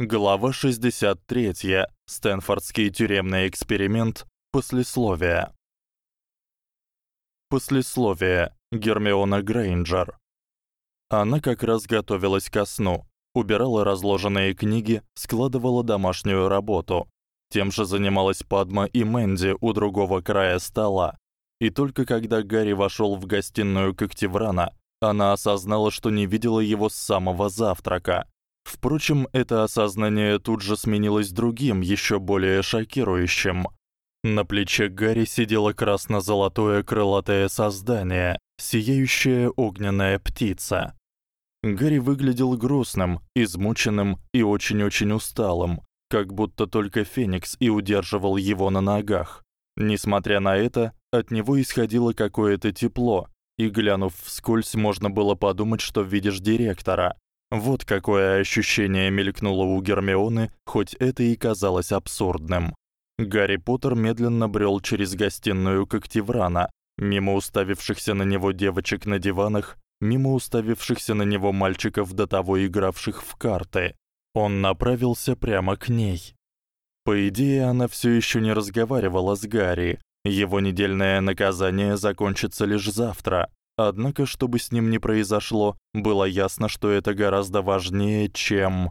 Глава 63. Стэнфордский тюремный эксперимент. Послесловие. Послесловие. Гермиона Грейнджер. Она как раз готовилась ко сну, убирала разложенные книги, складывала домашнюю работу. Тем же занималась Падма и Мэнди у другого края стола. И только когда Гарри вошёл в гостиную Когтеврана, она осознала, что не видела его с самого завтрака. Впрочем, это осознание тут же сменилось другим, ещё более шокирующим. На плече Гарри сидело красно-золотое крылатое создание, сияющая огненная птица. Гарри выглядел грустным, измученным и очень-очень усталым, как будто только Феникс и удерживал его на ногах. Несмотря на это, от него исходило какое-то тепло, и глянув вскользь, можно было подумать, что видишь директора. Вот какое ощущение мелькнуло у Гермионы, хоть это и казалось абсурдным. Гарри Поттер медленно брёл через гостиную Когтеврана, мимо уставившихся на него девочек на диванах, мимо уставившихся на него мальчиков до того игравших в карты. Он направился прямо к ней. По идее, она всё ещё не разговаривала с Гарри. Его недельное наказание закончится лишь завтра. Однако, чтобы с ним не произошло, было ясно, что это гораздо важнее, чем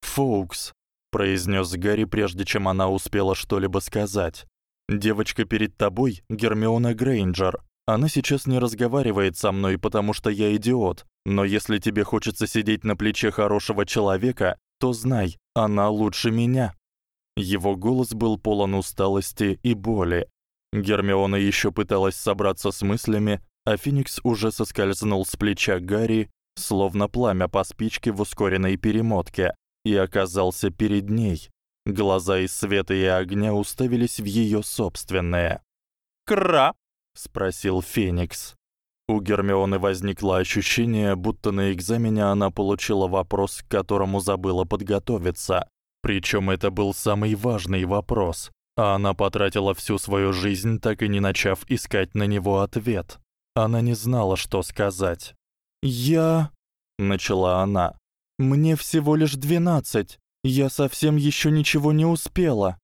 Фоукс, произнёс Гарри, прежде чем она успела что-либо сказать. Девочка перед тобой Гермиона Грейнджер. Она сейчас не разговаривает со мной, потому что я идиот. Но если тебе хочется сидеть на плече хорошего человека, то знай, она лучше меня. Его голос был полон усталости и боли. Гермиона ещё пыталась собраться с мыслями, а Феникс уже соскользнул с плеча Гарри, словно пламя по спичке в ускоренной перемотке, и оказался перед ней. Глаза из света и огня уставились в её собственные. «Кра?» — спросил Феникс. У Гермионы возникло ощущение, будто на экзамене она получила вопрос, к которому забыла подготовиться. Причём это был самый важный вопрос, а она потратила всю свою жизнь, так и не начав искать на него ответ. Она не знала, что сказать. "Я", начала она. "Мне всего лишь двенадцать. Я совсем ещё ничего не успела".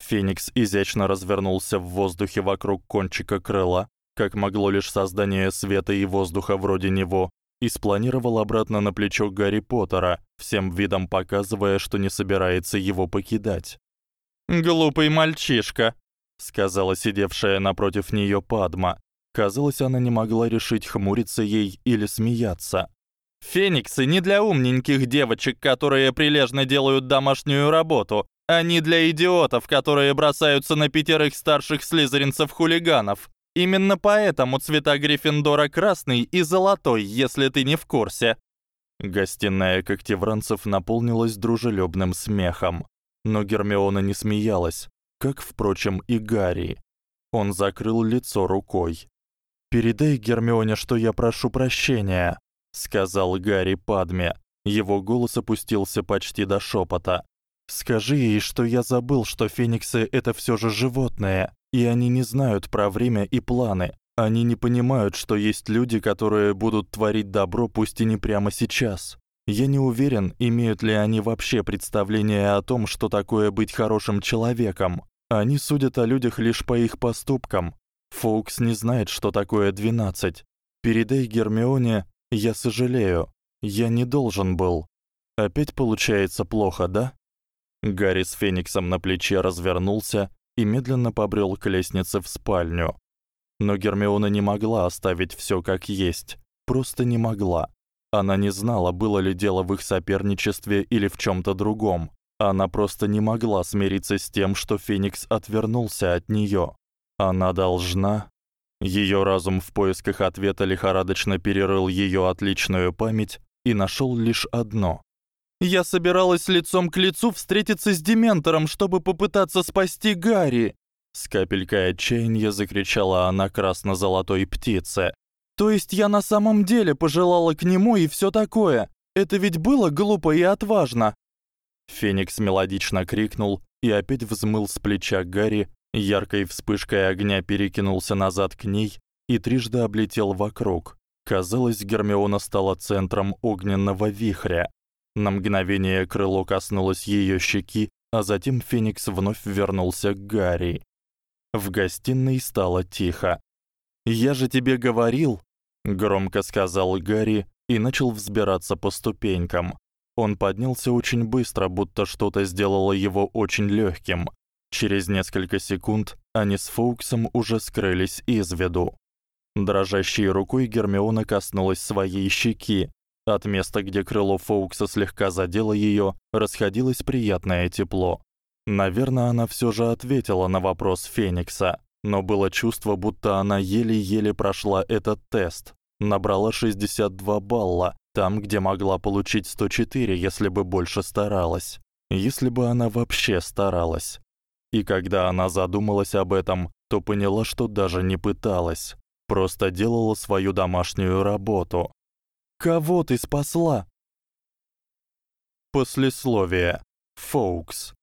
Феникс изящно развернулся в воздухе вокруг кончика крыла, как могло лишь создание света и воздуха вроде него, и спланировал обратно на плечо Гарри Поттера, всем видом показывая, что не собирается его покидать. "Глупый мальчишка", сказала сидевшая напротив неё Падма. Казалось, она не могла решить, хмуриться ей или смеяться. Фениксы не для умненьких девочек, которые прилежно делают домашнюю работу, а не для идиотов, которые бросаются на пятерых старших слизеринцев-хулиганов. Именно поэтому цвета Гриффиндора красный и золотой, если ты не в курсе. Гостиная когтевранцев наполнилась дружелюбным смехом, но Гермиона не смеялась, как впрочем и Гарри. Он закрыл лицо рукой. Передай Гермионе, что я прошу прощения, сказал Гарри Падме. Его голос опустился почти до шёпота. Скажи ей, что я забыл, что фениксы это всё же животные, и они не знают про время и планы. Они не понимают, что есть люди, которые будут творить добро, пусть и не прямо сейчас. Я не уверен, имеют ли они вообще представление о том, что такое быть хорошим человеком. Они судят о людях лишь по их поступкам, Фоукс не знает, что такое 12. Передай Гермионе, я сожалею. Я не должен был. Опять получается плохо, да? Гарри с Фениксом на плече развернулся и медленно побрел к лестнице в спальню. Но Гермиона не могла оставить всё как есть, просто не могла. Она не знала, было ли дело в их соперничестве или в чём-то другом. Она просто не могла смириться с тем, что Феникс отвернулся от неё. Она должна. Её разум в поисках ответа лихорадочно перерыл её отличную память и нашёл лишь одно. Я собиралась лицом к лицу встретиться с дементором, чтобы попытаться спасти Гарри. С капелькой отчаяния закричала она красно-золотой птице. То есть я на самом деле пожелала к нему и всё такое. Это ведь было глупо и отважно. Феникс мелодично крикнул и опять взмыл с плеча Гарри, Яркой вспышкой огня перекинулся назад к ней и трижды облетел вокруг. Казалось, Гермиона стала центром огненного вихря. На мгновение крыло коснулось её щеки, а затем Феникс вновь вернулся к Гарри. В гостиной стало тихо. "Я же тебе говорил", громко сказал Гарри и начал взбираться по ступенькам. Он поднялся очень быстро, будто что-то сделало его очень лёгким. Через несколько секунд они с Фоуксом уже скрылись из виду. Дрожащей рукой Гермиона коснулась своей щеки. От места, где крыло Фоукса слегка задело её, расходилось приятное тепло. Наверное, она всё же ответила на вопрос Феникса, но было чувство, будто она еле-еле прошла этот тест. Набрала 62 балла, там, где могла получить 104, если бы больше старалась. Если бы она вообще старалась. И когда она задумалась об этом, то поняла, что даже не пыталась, просто делала свою домашнюю работу. Кого ты спасла? Послесловие. Фоукс.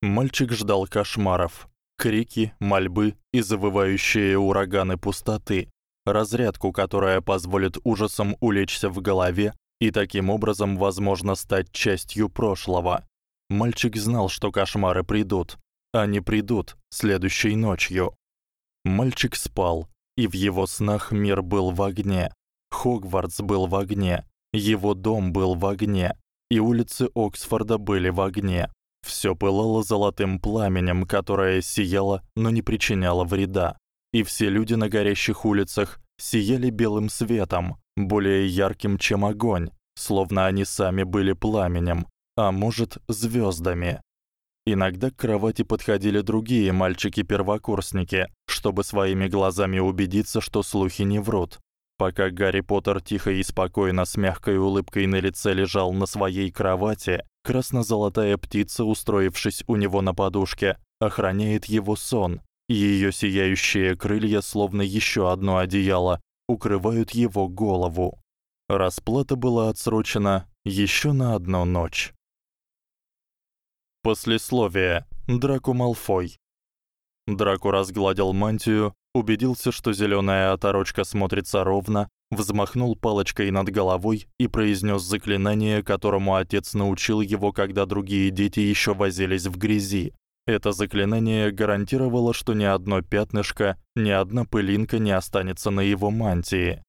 Мальчик ждал кошмаров, крики, мольбы и завывающие ураганы пустоты, разрядку, которая позволит ужасам улечься в голове и таким образом, возможно, стать частью прошлого. Мальчик знал, что кошмары придут, они придут следующей ночью. Мальчик спал, и в его снах мир был в огне. Хогвартс был в огне, его дом был в огне, и улицы Оксфорда были в огне. Всё пылало золотым пламенем, которое сияло, но не причиняло вреда. И все люди на горящих улицах сияли белым светом, более ярким, чем огонь, словно они сами были пламенем, а может, звёздами. Иногда к кровати подходили другие мальчики-первокурсники, чтобы своими глазами убедиться, что слухи не врут. Пока Гарри Поттер тихо и спокойно с мягкой улыбкой на лице лежал на своей кровати, красно-золотая птица, устроившись у него на подушке, охраняет его сон, её сияющие крылья, словно ещё одно одеяло, укрывают его голову. Расплата была отсрочена ещё на одну ночь. Послесловие. Драко Малфой. Драко разгладил мантию, убедился, что зелёная оторочка смотрится ровно, взмахнул палочкой над головой и произнёс заклинание, которому отец научил его, когда другие дети ещё возились в грязи. Это заклинание гарантировало, что ни одно пятнышко, ни одна пылинка не останется на его мантии.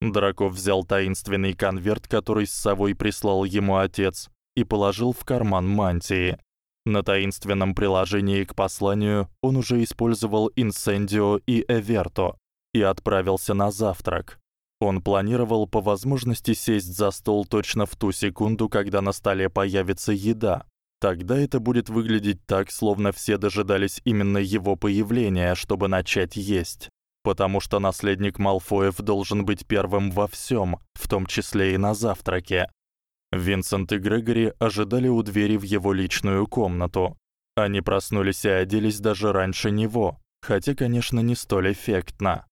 Драко взял таинственный конверт, который с собой прислал ему отец, и положил в карман мантии. На таинственном приложении к посланию он уже использовал Инсендио и Эверто и отправился на завтрак. Он планировал по возможности сесть за стол точно в ту секунду, когда на столе появится еда. Тогда это будет выглядеть так, словно все дожидались именно его появления, чтобы начать есть. Потому что наследник Малфоев должен быть первым во всём, в том числе и на завтраке. Винсент и Грегори ожидали у двери в его личную комнату. Они проснулись и оделись даже раньше него, хотя, конечно, не столь эффектно.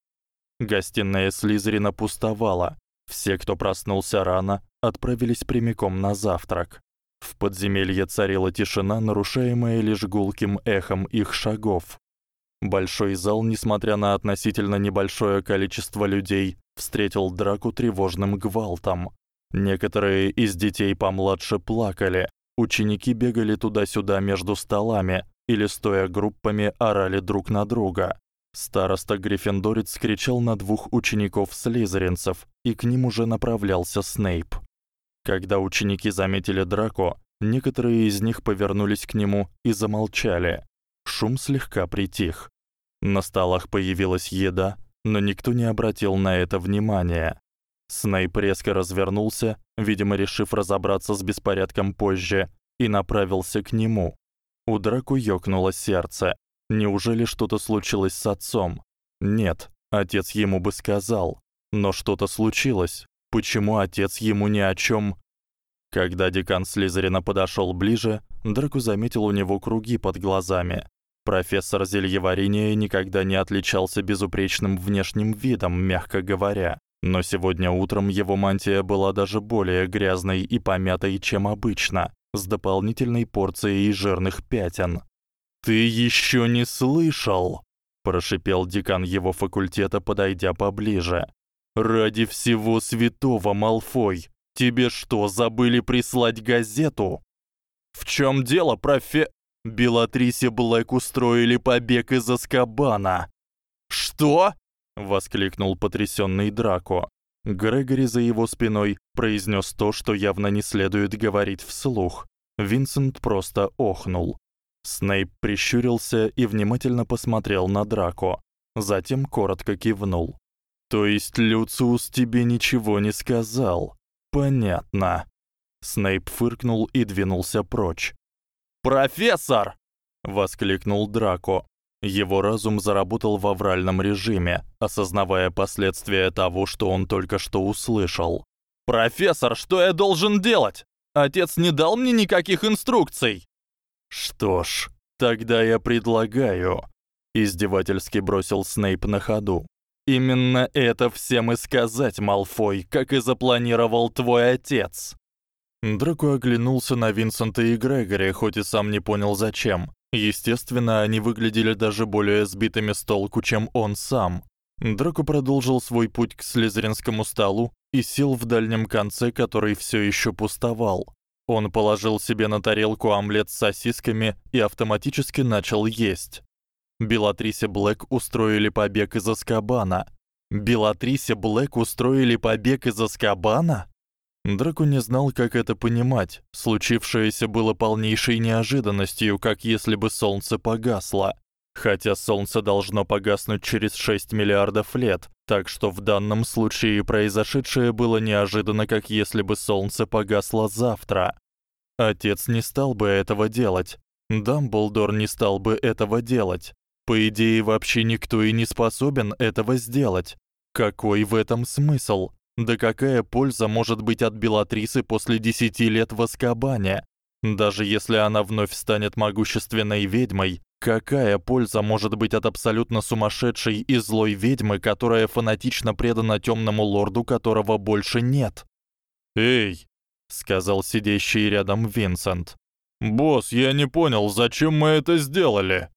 Гостиная Слизерина пустовала. Все, кто проснулся рано, отправились прямиком на завтрак. В подземелье царила тишина, нарушаемая лишь гулким эхом их шагов. Большой зал, несмотря на относительно небольшое количество людей, встретил драку тревожным гвалтом. Некоторые из детей помладше плакали, ученики бегали туда-сюда между столами или стоя группами орали друг на друга. Староста Гриффиндорец кричал на двух учеников-слизеринцев, и к ним уже направлялся Снейп. Когда ученики заметили Драко, некоторые из них повернулись к нему и замолчали. Шум слегка притих. На столах появилась еда, но никто не обратил на это внимания. Снейп резко развернулся, видимо, решив разобраться с беспорядком позже, и направился к нему. У Драку ёкнуло сердце. Неужели что-то случилось с отцом? Нет, отец ему бы сказал. Но что-то случилось. Почему отец ему ни о чём? Когда декан Слизерина подошёл ближе, Драку заметил у него круги под глазами. Профессор зельеварения никогда не отличался безупречным внешним видом, мягко говоря. Но сегодня утром его мантия была даже более грязной и помятой, чем обычно, с дополнительной порцией жирных пятен. Ты ещё не слышал, прошипел декан его факультета, подойдя поближе. Ради всего святого, Малфой, Тебе что, забыли прислать газету? В чём дело, профе... Белатрисе Блэк устроили побег из Азкабана. Что? Воскликнул потрясённый Драко. Грегори за его спиной произнёс то, что явно не следует говорить вслух. Винсент просто охнул. Снейп прищурился и внимательно посмотрел на Драко, затем коротко кивнул. То есть Люциус тебе ничего не сказал? Понятно. Снейп фыркнул и двинулся прочь. "Профессор!" воскликнул Драко. Его разум заработал в авральном режиме, осознавая последствия того, что он только что услышал. "Профессор, что я должен делать? Отец не дал мне никаких инструкций". Что ж, тогда я предлагаю, издевательски бросил Снейп на ходу. Именно это всем и сказать, Малфой, как и запланировал твой отец. Драко оглянулся на Винсента и Грегори, хоть и сам не понял зачем. Естественно, они выглядели даже более сбитыми с толку, чем он сам. Драко продолжил свой путь к слизеринскому столу и сел в дальнем конце, который всё ещё пустовал. Он положил себе на тарелку омлет с сосисками и автоматически начал есть. Белатрисе Блэк устроили побег из Азкабана. Белатрисе Блэк устроили побег из Азкабана? Драко не знал, как это понимать. Случившееся было полнейшей неожиданностью, как если бы солнце погасло. Хотя солнце должно погаснуть через 6 миллиардов лет, так что в данном случае произошедшее было неожиданно, как если бы солнце погасло завтра. Отец не стал бы этого делать. Дамблдор не стал бы этого делать. По идее, вообще никто и не способен этого сделать. Какой в этом смысл? Да какая польза может быть от Белатрисы после 10 лет в Азкабане? Даже если она вновь станет могущественной ведьмой, какая польза может быть от абсолютно сумасшедшей и злой ведьмы, которая фанатично предана тёмному лорду, которого больше нет? "Эй", сказал сидящий рядом Винсент. "Босс, я не понял, зачем мы это сделали?"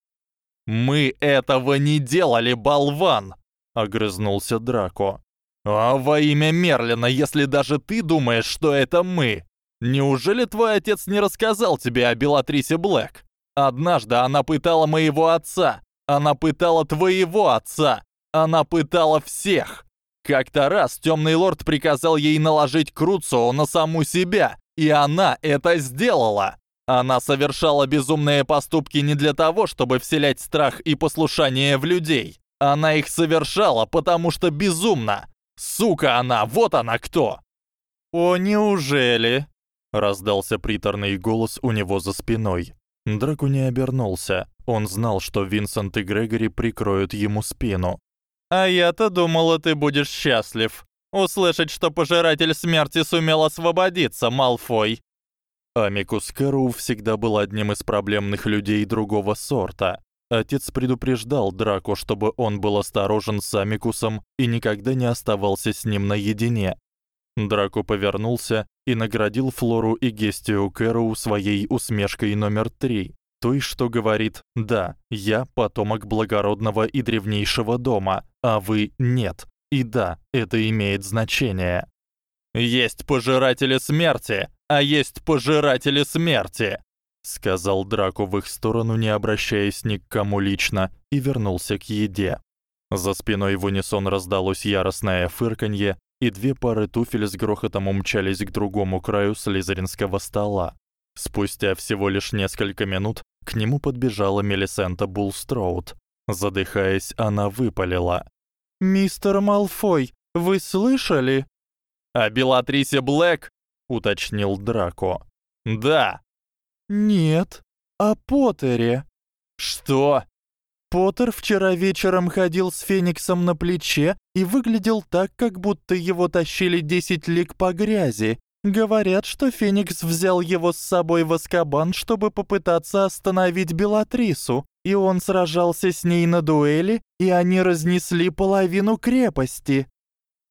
Мы этого не делали, болван, огрызнулся Драко. А во имя Мерлина, если даже ты думаешь, что это мы, неужели твой отец не рассказал тебе о Белатрисе Блэк? Однажды она пытала моего отца, она пытала твоего отца, она пытала всех. Как-то раз Тёмный лорд приказал ей наложить Круцо на саму себя, и она это сделала. Она совершала безумные поступки не для того, чтобы вселять страх и послушание в людей. Она их совершала, потому что безумна. Сука она, вот она кто. О, неужели? раздался приторный голос у него за спиной. Драку не обернулся. Он знал, что Винсент и Грегори прикроют ему спину. А я-то думала, ты будешь счастлив услышать, что пожиратель смерти сумел освободиться, Малфой. Амикус Кэрроу всегда был одним из проблемных людей другого сорта. Отец предупреждал Драко, чтобы он был осторожен с Амикусом и никогда не оставался с ним наедине. Драко повернулся и наградил Флору и Гестию Кэрроу своей усмешкой номер три, той, что говорит: "Да, я потомок благородного и древнейшего дома, а вы нет". И да, это имеет значение. Есть пожиратели смерти, а есть пожиратели смерти, сказал Драко в их сторону, не обращаясь ни к кому лично, и вернулся к еде. За спиной в унисон раздалось яростное фырканье, и две пары туфель с грохотом умчались к другому краю слизеринского стола. Спустя всего лишь несколько минут к нему подбежала Мелисента Булстроуд. Задыхаясь, она выпалила: "Мистер Малфой, вы слышали?" "А Белатрисе Блэк уточнил Драко. Да. Нет, о Поттере. Что? Поттер вчера вечером ходил с Фениксом на плече и выглядел так, как будто его тащили 10 лиг по грязи. Говорят, что Феникс взял его с собой в Азкабан, чтобы попытаться остановить Белатрису, и он сражался с ней на дуэли, и они разнесли половину крепости.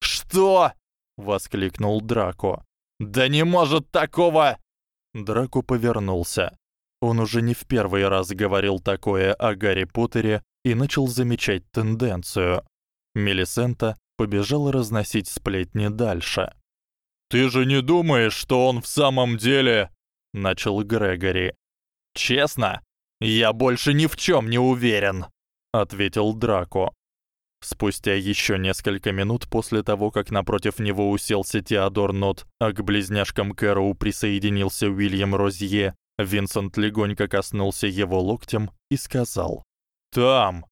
Что? воскликнул Драко. Да не может такого. Драко повернулся. Он уже не в первый раз говорил такое о Гарри Поттере и начал замечать тенденцию. Мелисента побежала разносить сплетни дальше. Ты же не думаешь, что он в самом деле начал Грегори. Честно, я больше ни в чём не уверен, ответил Драко. Спустя ещё несколько минут после того, как напротив него уселся Теодор Нот, а к близняшкам Кэроу присоединился Уильям Розье, Винсент легонько коснулся его локтем и сказал: "Там".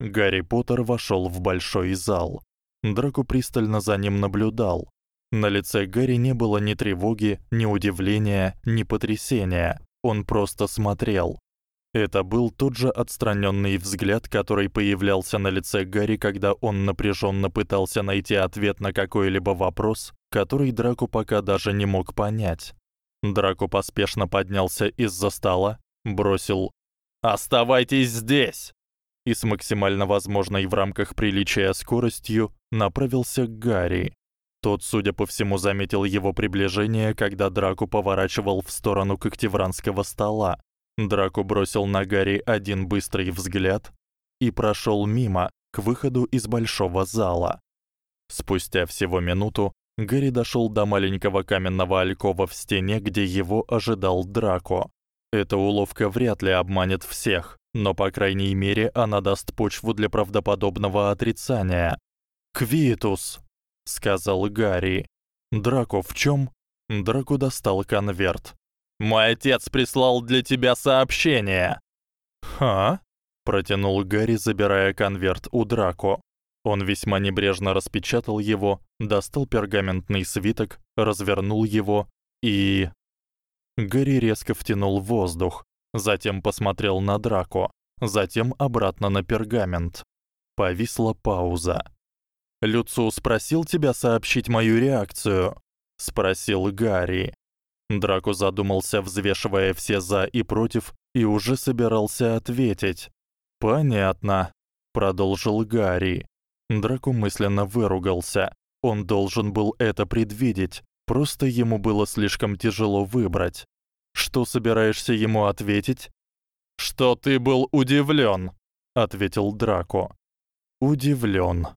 Гарри Поттер вошёл в большой зал. Драко пристально за ним наблюдал. На лице Гарри не было ни тревоги, ни удивления, ни потрясения. Он просто смотрел. Это был тот же отстранённый взгляд, который появлялся на лице Гарри, когда он напряжённо пытался найти ответ на какой-либо вопрос, который Драко пока даже не мог понять. Драко поспешно поднялся из-за стола, бросил: "Оставайтесь здесь!" и с максимально возможной в рамках приличия скоростью направился к Гарри. Тот, судя по всему, заметил его приближение, когда Драку поворачивал в сторону когтевранского стола. Драку бросил на Гарри один быстрый взгляд и прошёл мимо, к выходу из большого зала. Спустя всего минуту Гарри дошёл до маленького каменного алькова в стене, где его ожидал Драко. Эта уловка вряд ли обманет всех, но по крайней мере она даст почву для правдоподобного отрицания. Квитус, сказал Гарри. Драко в чём? Драко достал конверт. Мой отец прислал для тебя сообщение. Ха? протянул Гарри, забирая конверт у Драко. Он весьма небрежно распечатал его, достал пергаментный свиток, развернул его и Гарри резко втянул воздух, затем посмотрел на Драко, затем обратно на пергамент. Повисла пауза. Люциус спросил тебя сообщить мою реакцию, спросил Гарри. Драко задумался, взвешивая все за и против, и уже собирался ответить. Понятно, продолжил Гарри. Драко мысленно выругался. Он должен был это предвидеть, просто ему было слишком тяжело выбрать. Что собираешься ему ответить? Что ты был удивлён, ответил Драко. Удивлён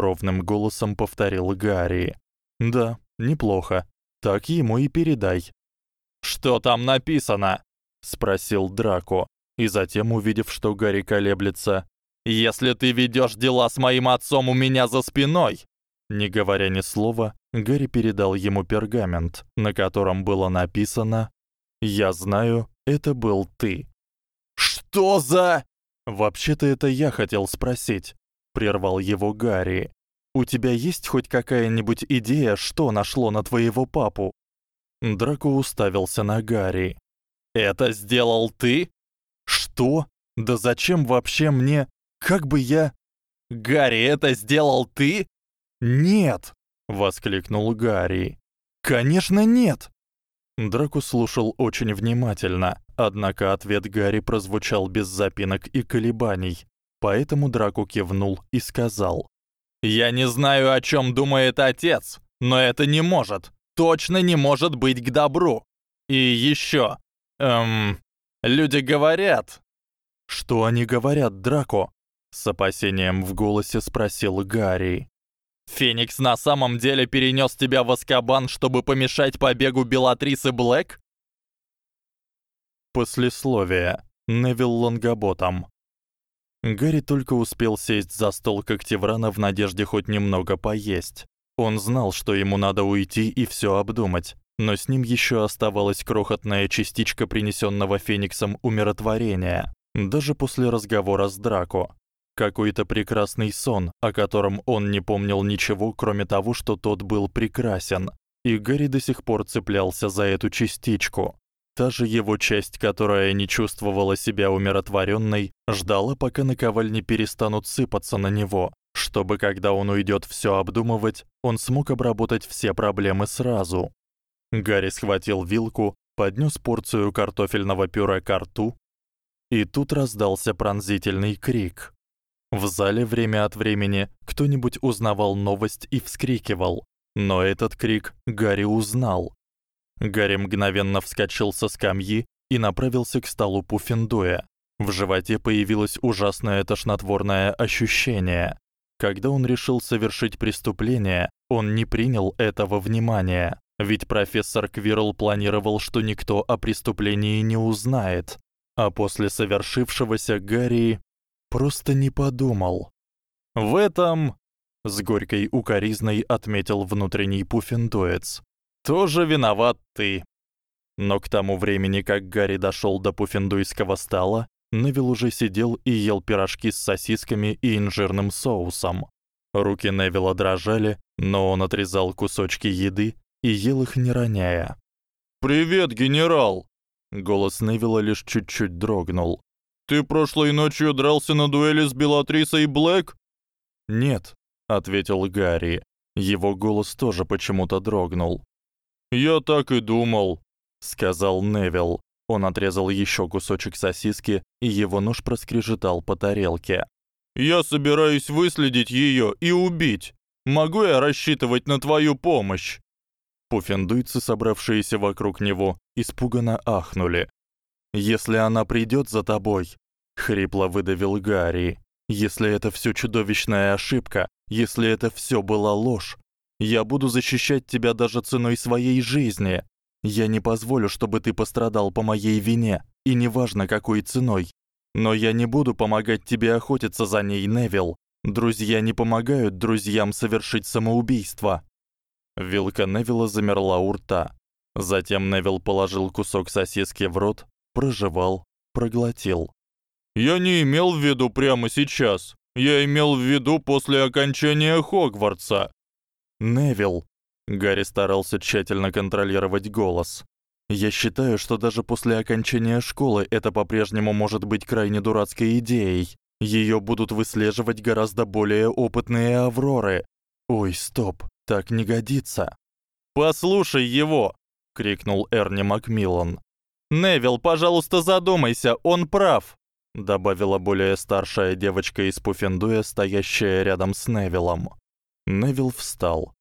ровным голосом повторил Гарри. Да, неплохо. Так ему и передай. Что там написано? спросил Драко, и затем, увидев, что Гарри колеблется, если ты ведёшь дела с моим отцом у меня за спиной, не говоря ни слова, Гарри передал ему пергамент, на котором было написано: "Я знаю, это был ты". Что за Вообще-то это я хотел спросить, прервал его Гарри. У тебя есть хоть какая-нибудь идея, что нашло на твоего папу? Драко уставился на Гарри. Это сделал ты? Что? Да зачем вообще мне? Как бы я Гарри, это сделал ты? Нет, воскликнул Гарри. Конечно, нет. Драко слушал очень внимательно, однако ответ Гарри прозвучал без запинок и колебаний. Поэтому Драко кивнул и сказал: "Я не знаю, о чём думает отец, но это не может, точно не может быть к добру. И ещё, эм, люди говорят, что они говорят, Драко?" с опасением в голосе спросил Гарри. Феникс на самом деле перенёс тебя в Азкабан, чтобы помешать побегу Белатрисы Блэк? Послесловие. Невил Лонгоботом. Гарри только успел сесть за стол Когтеврана в надежде хоть немного поесть. Он знал, что ему надо уйти и всё обдумать, но с ним ещё оставалась крохотная частичка принесённого Фениксом умиротворения, даже после разговора с Драко. Какой-то прекрасный сон, о котором он не помнил ничего, кроме того, что тот был прекрасен. И Гарри до сих пор цеплялся за эту частичку. Та же его часть, которая не чувствовала себя умиротворённой, ждала, пока наковальни перестанут сыпаться на него, чтобы когда он уйдёт всё обдумывать, он смог обработать все проблемы сразу. Гарри схватил вилку, поднёс порцию картофельного пюре к рту, и тут раздался пронзительный крик. В зале время от времени кто-нибудь узнавал новость и вскрикивал, но этот крик Гарри узнал. Гарри мгновенно вскочил со скамьи и направился к столу Пуффендуя. В животе появилось ужасное тошнотворное ощущение. Когда он решил совершить преступление, он не принял этого внимания, ведь профессор Квирл планировал, что никто о преступлении не узнает. А после совершившегося Гарри просто не подумал. В этом с горькой укоризной отметил внутренний пуффендуец. Тоже виноват ты. Но к тому времени, как Гарри дошёл до пуффендуйского стола, Невил уже сидел и ел пирожки с сосисками и инжирным соусом. Руки Невила дрожали, но он отрезал кусочки еды и ел их не роняя. «Привет, генерал!» Голос Невила лишь чуть-чуть дрогнул. «Ты прошлой ночью дрался на дуэли с Белатрисой Блэк?» «Нет», — ответил Гарри. Его голос тоже почему-то дрогнул. «Я так и думал», — сказал Невил. Он отрезал ещё кусочек сосиски, и его нож проскрежетал по тарелке. «Я собираюсь выследить её и убить. Могу я рассчитывать на твою помощь?» Пуффендуйцы, собравшиеся вокруг него, испуганно ахнули. «Если она придёт за тобой», — хрипло выдавил Гарри, «если это всё чудовищная ошибка, если это всё была ложь, я буду защищать тебя даже ценой своей жизни. Я не позволю, чтобы ты пострадал по моей вине, и неважно какой ценой. Но я не буду помогать тебе охотиться за ней, Невил. Друзья не помогают друзьям совершить самоубийство. Вилка Невилла замерла у рта. Затем Невил положил кусок сосиски в рот, прожевал, проглотил. Я не имел в виду прямо сейчас. Я имел в виду после окончания Хогвартса. Невил. Гарри старался тщательно контролировать голос. Я считаю, что даже после окончания школы это по-прежнему может быть крайне дурацкой идеей. Её будут выслеживать гораздо более опытные Авроры. Ой, стоп. Так не годится. Послушай его, крикнул Эрни Макмиллан. Невил, пожалуйста, задумайся, он прав, добавила более старшая девочка из Пуффендуя, стоящая рядом с Невилом. Невил встал.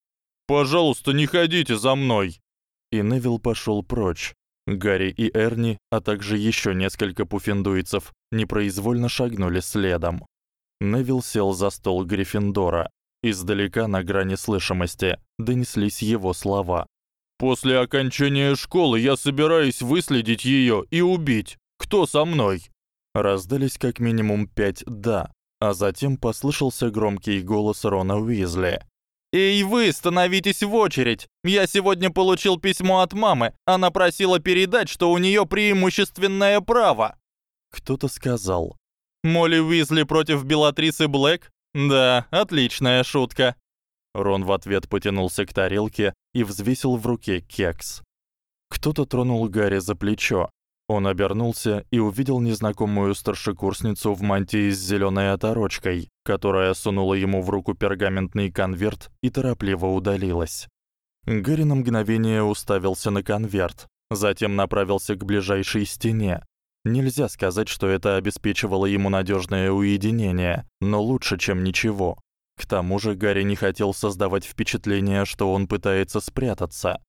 Пожалуйста, не ходите за мной. И Невил пошёл прочь. Гарри и Эрни, а также ещё несколько пуффендуйцев непроизвольно шагнули следом. Невил сел за стол Гриффиндора. Издалека на грани слышимости донеслись его слова. После окончания школы я собираюсь выследить её и убить. Кто со мной? Раздались как минимум пять да, а затем послышался громкий голос Рона Уизли. Эй вы, становитесь в очередь. Я сегодня получил письмо от мамы. Она просила передать, что у неё преимущественное право. Кто-то сказал: "Молли Уизли против Белатрисы Блэк? Да, отличная шутка. Рон в ответ потянулся к тарелке и взвесил в руке кекс. Кто-то тронул Гарри за плечо. Он обернулся и увидел незнакомую старшекурсницу в мантии с зелёной оторочкой, которая сунула ему в руку пергаментный конверт и торопливо удалилась. Гарри на мгновение уставился на конверт, затем направился к ближайшей стене, Нельзя сказать, что это обеспечивало ему надёжное уединение, но лучше, чем ничего. К тому же Гарри не хотел создавать впечатление, что он пытается спрятаться.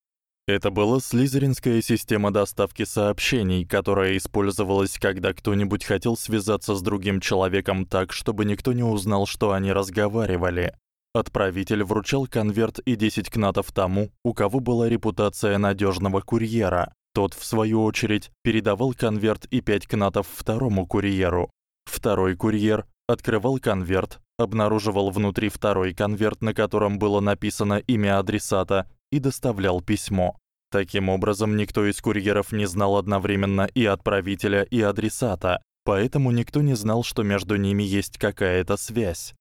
Это была слизеринская система доставки сообщений, которая использовалась, когда кто-нибудь хотел связаться с другим человеком так, чтобы никто не узнал, что они разговаривали. Отправитель вручал конверт и 10 кнатов тому, у кого была репутация надёжного курьера. Тот, в свою очередь, передавал конверт и пять кнатов второму курьеру. Второй курьер открывал конверт, обнаруживал внутри второй конверт, на котором было написано имя адресата, и доставлял письмо. Таким образом, никто из курьеров не знал одновременно и отправителя, и адресата, поэтому никто не знал, что между ними есть какая-то связь.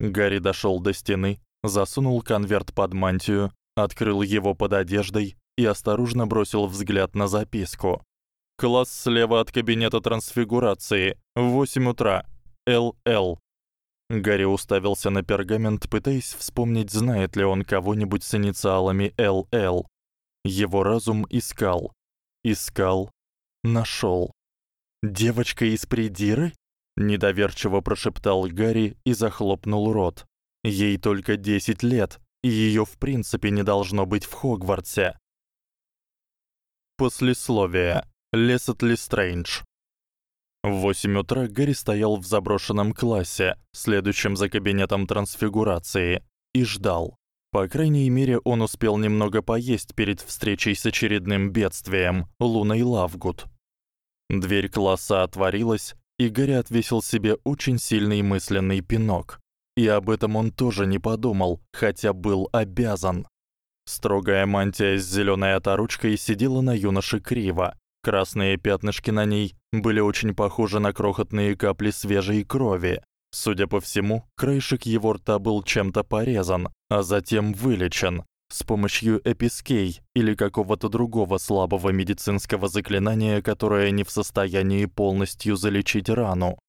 Гарри дошёл до стены, засунул конверт под мантию, открыл его под одеждой и осторожно бросил взгляд на записку. Класс слева от кабинета трансфигурации. В 8 утра. ЛЛ. Гарри уставился на пергамент, пытаясь вспомнить, знает ли он кого-нибудь с инициалами ЛЛ. Его разум искал, искал, нашёл. Девочка из Придиры? недоверчиво прошептал Гарри и захлопнул рот. Ей только 10 лет, и её в принципе не должно быть в Хогвартсе. Послесловие. Лесат Лестрейндж. В 8 утра Гарри стоял в заброшенном классе, следующем за кабинетом трансфигурации, и ждал. По крайней мере, он успел немного поесть перед встречей с очередным бедствием Луной Лавгуд. Дверь класса отворилась, и Гарри отвесил себе очень сильный мысленный пинок. И об этом он тоже не подумал, хотя был обязан. Строгая мантия с зелёной оторочкой сидела на юноше криво. Красные пятнышки на ней были очень похожи на крохотные капли свежей крови. Судя по всему, краешек его рта был чем-то порезан, а затем вылечен с помощью эпискей или какого-то другого слабого медицинского заклинания, которое не в состоянии полностью залечить рану.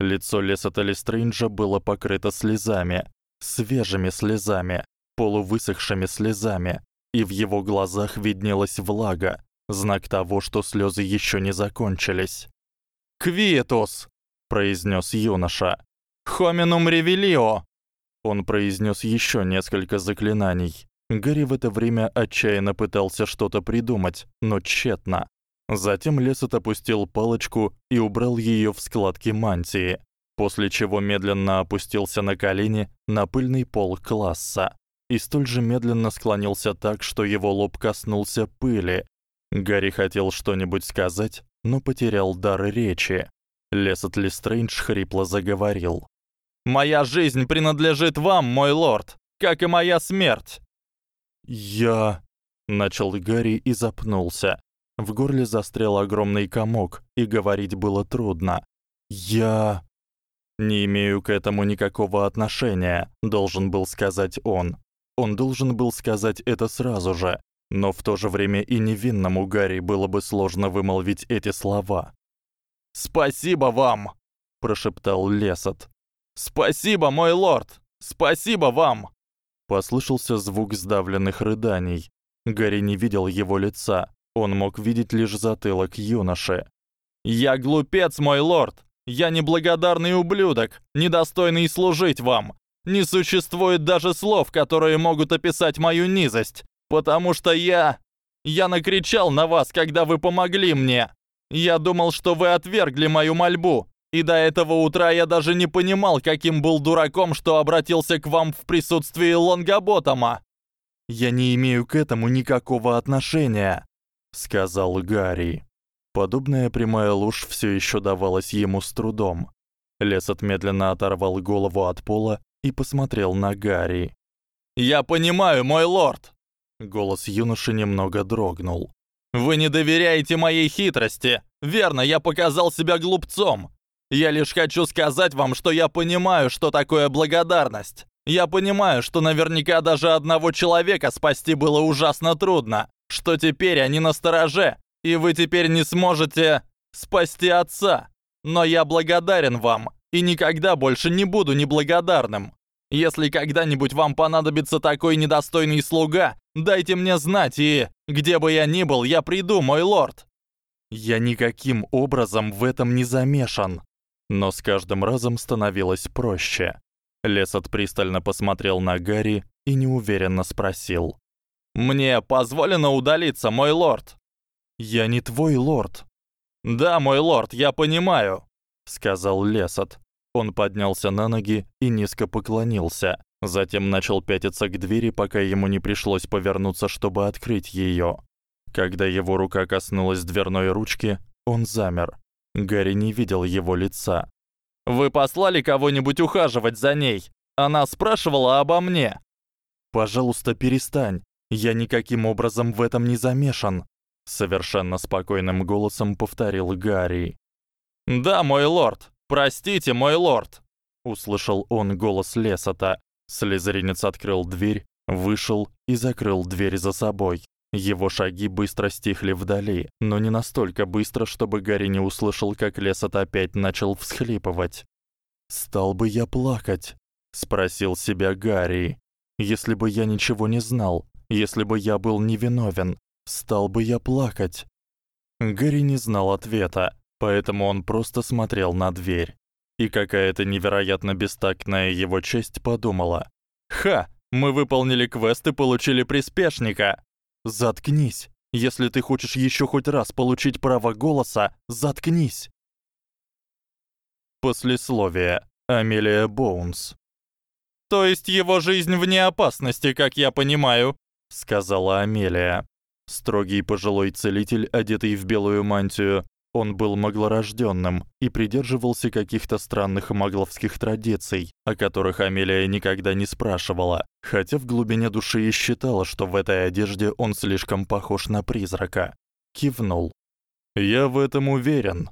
Лицо Лесата Лестрейнджа было покрыто слезами, свежими слезами, полувысохшими слезами, и в его глазах виднелась влага, знак того, что слёзы ещё не закончились. "Квиетус", произнёс юноша. "Хоминум ревелио". Он произнёс ещё несколько заклинаний. Гарри в это время отчаянно пытался что-то придумать, но тщетно. Затем Лесот опустил палочку и убрал её в складки мантии, после чего медленно опустился на колени на пыльный пол класса и столь же медленно склонился так, что его лоб коснулся пыли. Гарри хотел что-нибудь сказать, но потерял дар речи. Лесат Лестрейндж хрипло заговорил: "Моя жизнь принадлежит вам, мой лорд, как и моя смерть. «Я...» — начал Гарри и запнулся. В горле застрял огромный комок, и говорить было трудно. «Я...» «Не имею к этому никакого отношения», — должен был сказать он. Он должен был сказать это сразу же, но в то же время и невинному Гарри было бы сложно вымолвить эти слова. «Спасибо вам!» — прошептал Лесот. «Спасибо, мой лорд! Спасибо вам!» Послышался звук сдавленных рыданий. Гарри не видел его лица. Он мог видеть лишь затылок юноши. "Я глупец, мой лорд. Я неблагодарный ублюдок, недостойный служить вам. Не существует даже слов, которые могут описать мою низость, потому что я я накричал на вас, когда вы помогли мне. Я думал, что вы отвергли мою мольбу, и до этого утра я даже не понимал, каким был дураком, что обратился к вам в присутствии Лонгаботома. Я не имею к этому никакого отношения, сказал Гарри. Подобная прямая ложь всё ещё давалась ему с трудом. Лесот медленно оторвал голову от пола и посмотрел на Гарри. "Я понимаю, мой лорд", голос юноши немного дрогнул. "Вы не доверяете моей хитрости. Верно, я показал себя глупцом. Я лишь хочу сказать вам, что я понимаю, что такое благодарность. Я понимаю, что наверняка даже одного человека спасти было ужасно трудно, что теперь они на стороже, и вы теперь не сможете спасти отца. Но я благодарен вам и никогда больше не буду неблагодарным. Если когда-нибудь вам понадобится такой недостойный слуга, дайте мне знать, и где бы я ни был, я приду, мой лорд. Я никаким образом в этом не замешан, но с каждым разом становилось проще. Лесот пристально посмотрел на Гарри и неуверенно спросил: "Мне позволено удалиться, мой лорд?" "Я не твой лорд". "Да, мой лорд, я понимаю", сказал Лесот. Он поднялся на ноги и низко поклонился, затем начал пятиться к двери, пока ему не пришлось повернуться, чтобы открыть её. Когда его рука коснулась дверной ручки, он замер. Гарри не видел его лица. Вы послали кого-нибудь ухаживать за ней? Она спрашивала обо мне. Пожалуйста, перестань. Я никаким образом в этом не замешан, совершенно спокойным голосом повторил Гарри. Да, мой лорд. Простите, мой лорд, услышал он голос Лесота. Слизеринец открыл дверь, вышел и закрыл дверь за собой. Его шаги быстро стихли вдали, но не настолько быстро, чтобы Гарри не услышал, как Лесот опять начал всхлипывать. "Стал бы я плакать?" спросил себя Гарри. "Если бы я ничего не знал, если бы я был невиновен, стал бы я плакать?" Гарри не знал ответа, поэтому он просто смотрел на дверь. И какая-то невероятно бестактная его честь подумала: "Ха, мы выполнили квест и получили приспешника. Заткнись. Если ты хочешь ещё хоть раз получить право голоса, заткнись. Послесловие. Амелия Боунс. То есть его жизнь вне опасности, как я понимаю, сказала Амелия. Строгий пожилой целитель, одетый в белую мантию, он был маглорождённым и придерживался каких-то странных магловских традиций, о которых Амелия никогда не спрашивала, хотя в глубине души и считала, что в этой одежде он слишком похож на призрака. Кивнул. Я в этом уверен.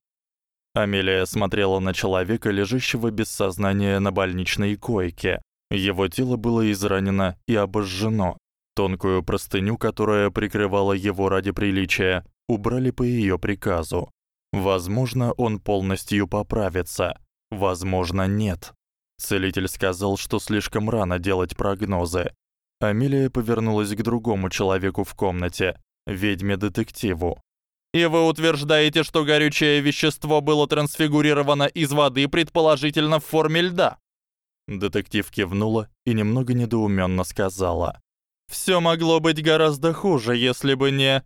Амелия смотрела на человека, лежащего без сознания на больничной койке. Его тело было изранено и обожжено. Тонкую простыню, которая прикрывала его ради приличия, убрали по её приказу. Возможно, он полностью поправится, возможно, нет. Целитель сказал, что слишком рано делать прогнозы. Амелия повернулась к другому человеку в комнате, ведьме-детективу. И вы утверждаете, что горючее вещество было трансфигурировано из воды, предположительно в форме льда? Детектив кивнула и немного недоумённо сказала: "Всё могло быть гораздо хуже, если бы не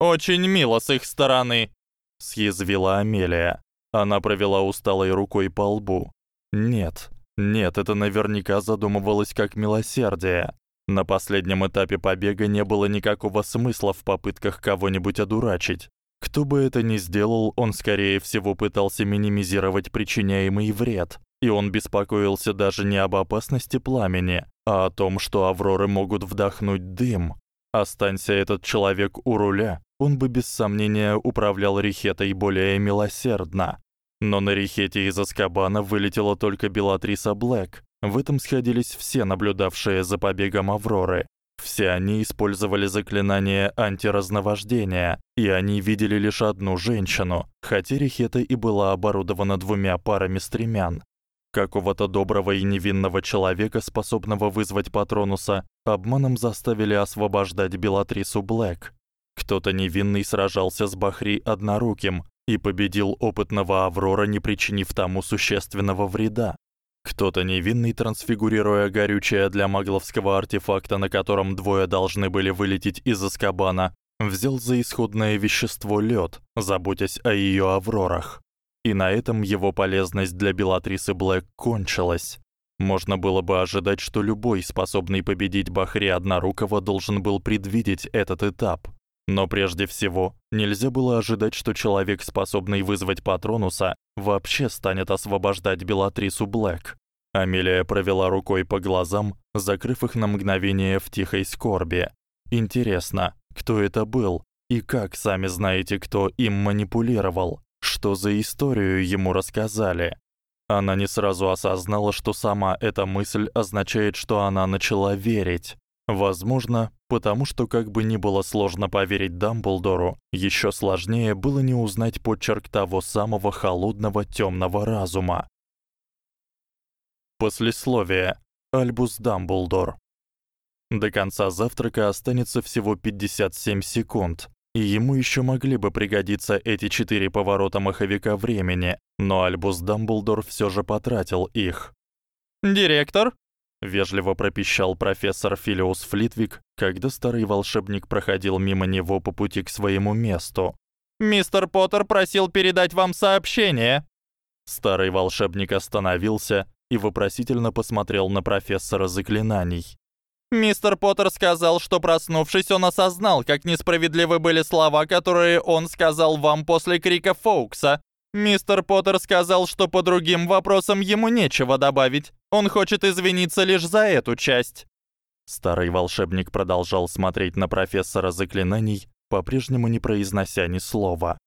очень мило с их стороны съязвила Амелия. Она провела усталой рукой по лбу. Нет. Нет, это наверняка задумывалось как милосердие. На последнем этапе побега не было никакого смысла в попытках кого-нибудь одурачить. Кто бы это ни сделал, он скорее всего пытался минимизировать причиняемый вред, и он беспокоился даже не об опасности пламени, а о том, что авроры могут вдохнуть дым. Останься этот человек у руля, он бы без сомнения управлял Рихетой более милосердно. Но на Рихете из Аскабана вылетела только Белатриса Блэк. В этом сходились все наблюдавшие за побегом Авроры. Все они использовали заклинание антиразновождения, и они видели лишь одну женщину, хотя Рихета и была оборудована двумя парами стремян. Какого-то доброго и невинного человека, способного вызвать Патронуса, обманом заставили освобождать Белатрису Блэк. Кто-то невинный сражался с Бахри одноруким и победил опытного Аврора, не причинив тому существенного вреда. Кто-то невинный, трансфигурируя горючее для магловского артефакта, на котором двое должны были вылететь из Аскабана, взял за исходное вещество лёд, заботясь о её аврорах. И на этом его полезность для Белатрисы Блэк кончилась. Можно было бы ожидать, что любой, способный победить Бахри Однорукого, должен был предвидеть этот этап. Но прежде всего, нельзя было ожидать, что человек, способный вызвать Патронуса, вообще станет освобождать Белатрису Блэк. Амелия провела рукой по глазам, закрыв их на мгновение в тихой скорби. Интересно, кто это был и как сами знаете, кто им манипулировал? Что за историю ему рассказали? Она не сразу осознала, что сама эта мысль означает, что она начала верить. Возможно, потому что как бы ни было сложно поверить Дамблдору, ещё сложнее было не узнать почерк того самого холодного тёмного разума. Послесловие. Альбус Дамблдор. До конца завтрака останется всего 57 секунд, и ему ещё могли бы пригодиться эти четыре поворота маховика времени, но Альбус Дамблдор всё же потратил их. Директор, вежливо пропищал профессор Филиус Флитвик, когда старый волшебник проходил мимо него по пути к своему месту. Мистер Поттер просил передать вам сообщение. Старый волшебник остановился и вопросительно посмотрел на профессора заклинаний. Мистер Поттер сказал, что проснувшись, он осознал, как несправедливы были слова, которые он сказал вам после крика Фоукса. Мистер Поттер сказал, что по другим вопросам ему нечего добавить. Он хочет извиниться лишь за эту часть. Старый волшебник продолжал смотреть на профессора заклинаний, по-прежнему не произнося ни слова.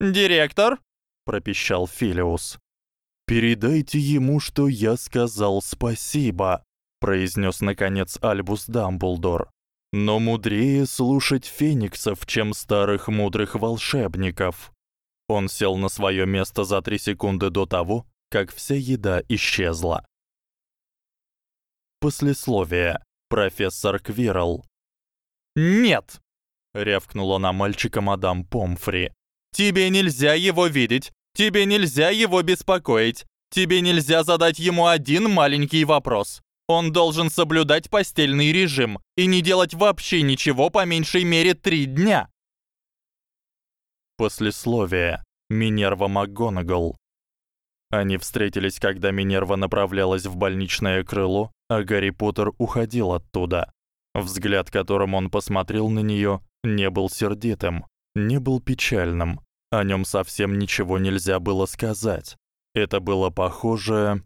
"Директор", пропищал Филиус. "Передайте ему, что я сказал спасибо", произнёс наконец Альбус Дамблдор. "Но мудрее слушать фениксов, чем старых мудрых волшебников". Он сел на своё место за 3 секунды до того, как вся еда исчезла. Послесловие. Профессор Квирл. Нет, рявкнула на мальчика мадам Помфри. Тебе нельзя его видеть. Тебе нельзя его беспокоить. Тебе нельзя задать ему один маленький вопрос. Он должен соблюдать постельный режим и не делать вообще ничего по меньшей мере три дня. Послесловие. Минерва МакГонагал. Они встретились, когда Минерва направлялась в больничное крыло, а Гарри Поттер уходил оттуда. Взгляд, которым он посмотрел на неё, не был сердитым, не был печальным. О нём совсем ничего нельзя было сказать. Это было похоже,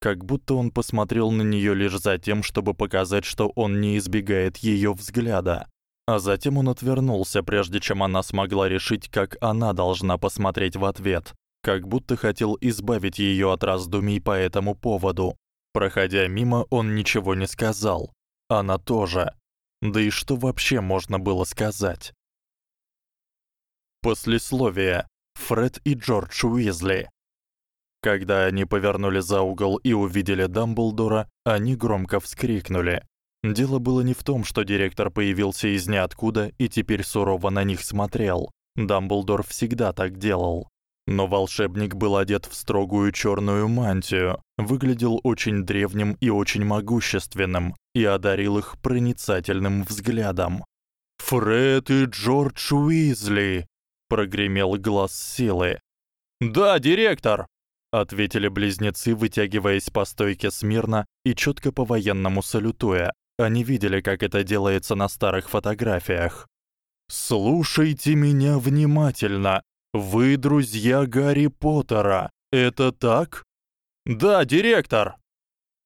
как будто он посмотрел на неё лишь за тем, чтобы показать, что он не избегает её взгляда. А затем он отвернулся, прежде чем она смогла решить, как она должна посмотреть в ответ, как будто хотел избавить её от раздумий по этому поводу. Проходя мимо, он ничего не сказал. Она тоже. Да и что вообще можно было сказать? Послесловие. Фред и Джордж Уизли. Когда они повернули за угол и увидели Дамблдора, они громко вскрикнули. Дело было не в том, что директор появился из ниоткуда и теперь сурово на них смотрел. Дамблдор всегда так делал. Но волшебник был одет в строгую чёрную мантию, выглядел очень древним и очень могущественным и одарил их проницательным взглядом. «Фред и Джордж Уизли!» — прогремел глаз силы. «Да, директор!» — ответили близнецы, вытягиваясь по стойке смирно и чётко по-военному салютуя. Они видели, как это делается на старых фотографиях. «Слушайте меня внимательно. Вы друзья Гарри Поттера. Это так?» «Да, директор!»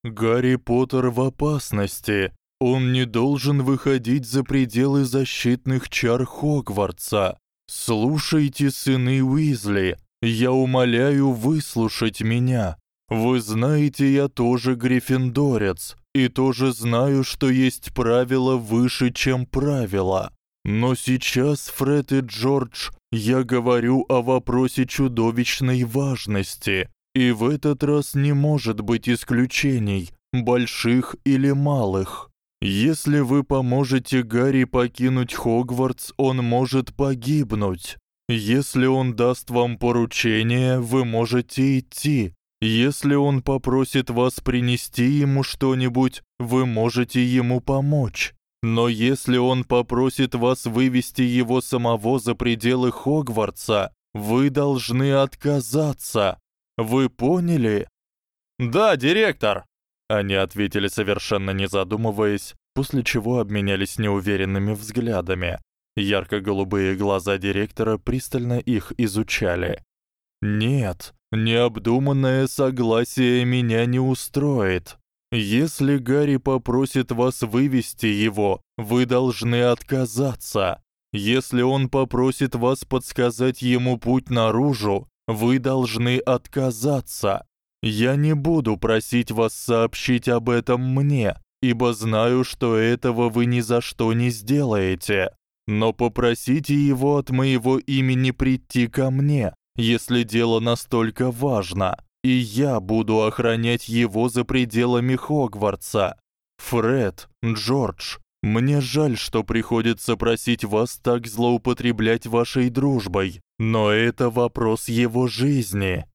«Гарри Поттер в опасности. Он не должен выходить за пределы защитных чар Хогвартса. Слушайте, сыны Уизли, я умоляю выслушать меня. Вы знаете, я тоже гриффиндорец, и тоже знаю, что есть правила выше, чем правила. Но сейчас, Фред и Джордж, я говорю о вопросе чудовищной важности, и в этот раз не может быть исключений, больших или малых. Если вы поможете Гарри покинуть Хогвартс, он может погибнуть. Если он даст вам поручение, вы можете идти. Если он попросит вас принести ему что-нибудь, вы можете ему помочь. Но если он попросит вас вывести его самого за пределы Хогвартса, вы должны отказаться. Вы поняли? Да, директор. Они ответили совершенно не задумываясь, после чего обменялись неуверенными взглядами. Ярко-голубые глаза директора пристально их изучали. Нет, необдуманное согласие меня не устроит. Если Гарри попросит вас вывести его, вы должны отказаться. Если он попросит вас подсказать ему путь наружу, вы должны отказаться. Я не буду просить вас сообщить об этом мне, ибо знаю, что этого вы ни за что не сделаете. Но попросите его от моего имени прийти ко мне, если дело настолько важно, и я буду охранять его за пределами Хогвартса. Фред, Джордж, мне жаль, что приходится просить вас так злоупотреблять вашей дружбой, но это вопрос его жизни.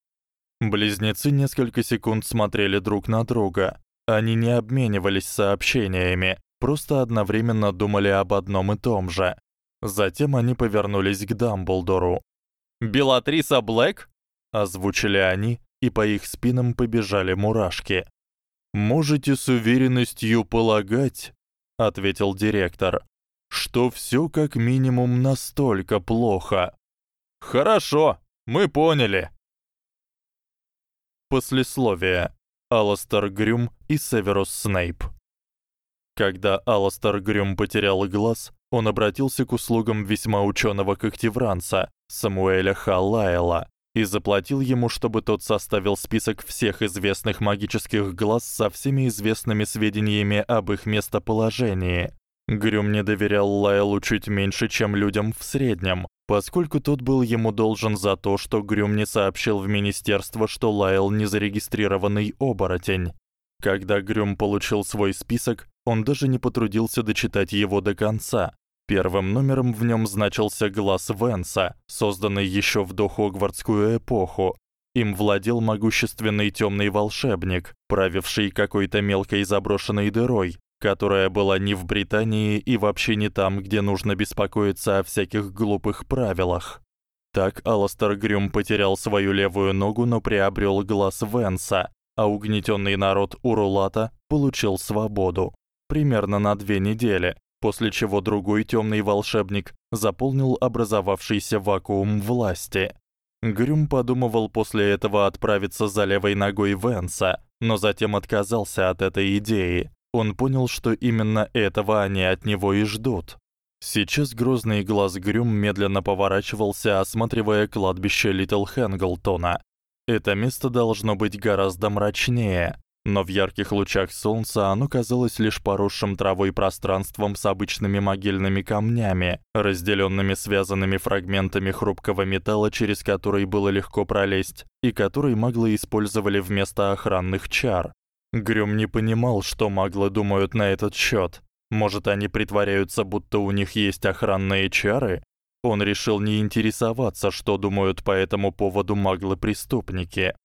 Близнецы несколько секунд смотрели друг на друга. Они не обменивались сообщениями, просто одновременно думали об одном и том же. Затем они повернулись к Дамблдору. «Белатриса Блэк?» — озвучили они, и по их спинам побежали мурашки. «Можете с уверенностью полагать, ответил директор. Что всё как минимум настолько плохо. Хорошо, мы поняли. Послесловие. Аластер Грюм и Северус Снейп. Когда Аластер Грюм потерял глаз, он обратился к услугам весьма учёного когтевранца Самуэля Халлайла и заплатил ему, чтобы тот составил список всех известных магических глаз со всеми известными сведениями об их местоположении. Грюм не доверял Лайлу чуть меньше, чем людям в среднем, поскольку тот был ему должен за то, что Грюм не сообщил в министерство, что Лайл не зарегистрированный оборотень. Когда Грюм получил свой список, он даже не потрудился дочитать его до конца, Первым номером в нём значился глаз Венса, созданный ещё в дохогвартскую эпоху. Им владел могущественный тёмный волшебник, правивший какой-то мелкой заброшенной дырой, которая была не в Британии и вообще не там, где нужно беспокоиться о всяких глупых правилах. Так Аластер Грюм потерял свою левую ногу, но приобрёл глаз Венса, а угнетённый народ Урулата получил свободу примерно на 2 недели, после чего другой тёмный волшебник заполнил образовавшийся вакуум власти. Грюм подумывал после этого отправиться за левой ногой Венса, но затем отказался от этой идеи. Он понял, что именно этого они от него и ждут. Сейчас грозный глаз Грюм медленно поворачивался, осматривая кладбище Литл Хэнглтона. Это место должно быть гораздо мрачнее, но в ярких лучах солнца оно казалось лишь поросшим травой пространством с обычными могильными камнями, разделёнными связанными фрагментами хрупкого металла, через который было легко пролезть, и который маглы использовали вместо охранных чар. Грём не понимал, что маглы думают на этот счёт. Может, они притворяются, будто у них есть охранные чары? Он решил не интересоваться, что думают по этому поводу маглы-преступники.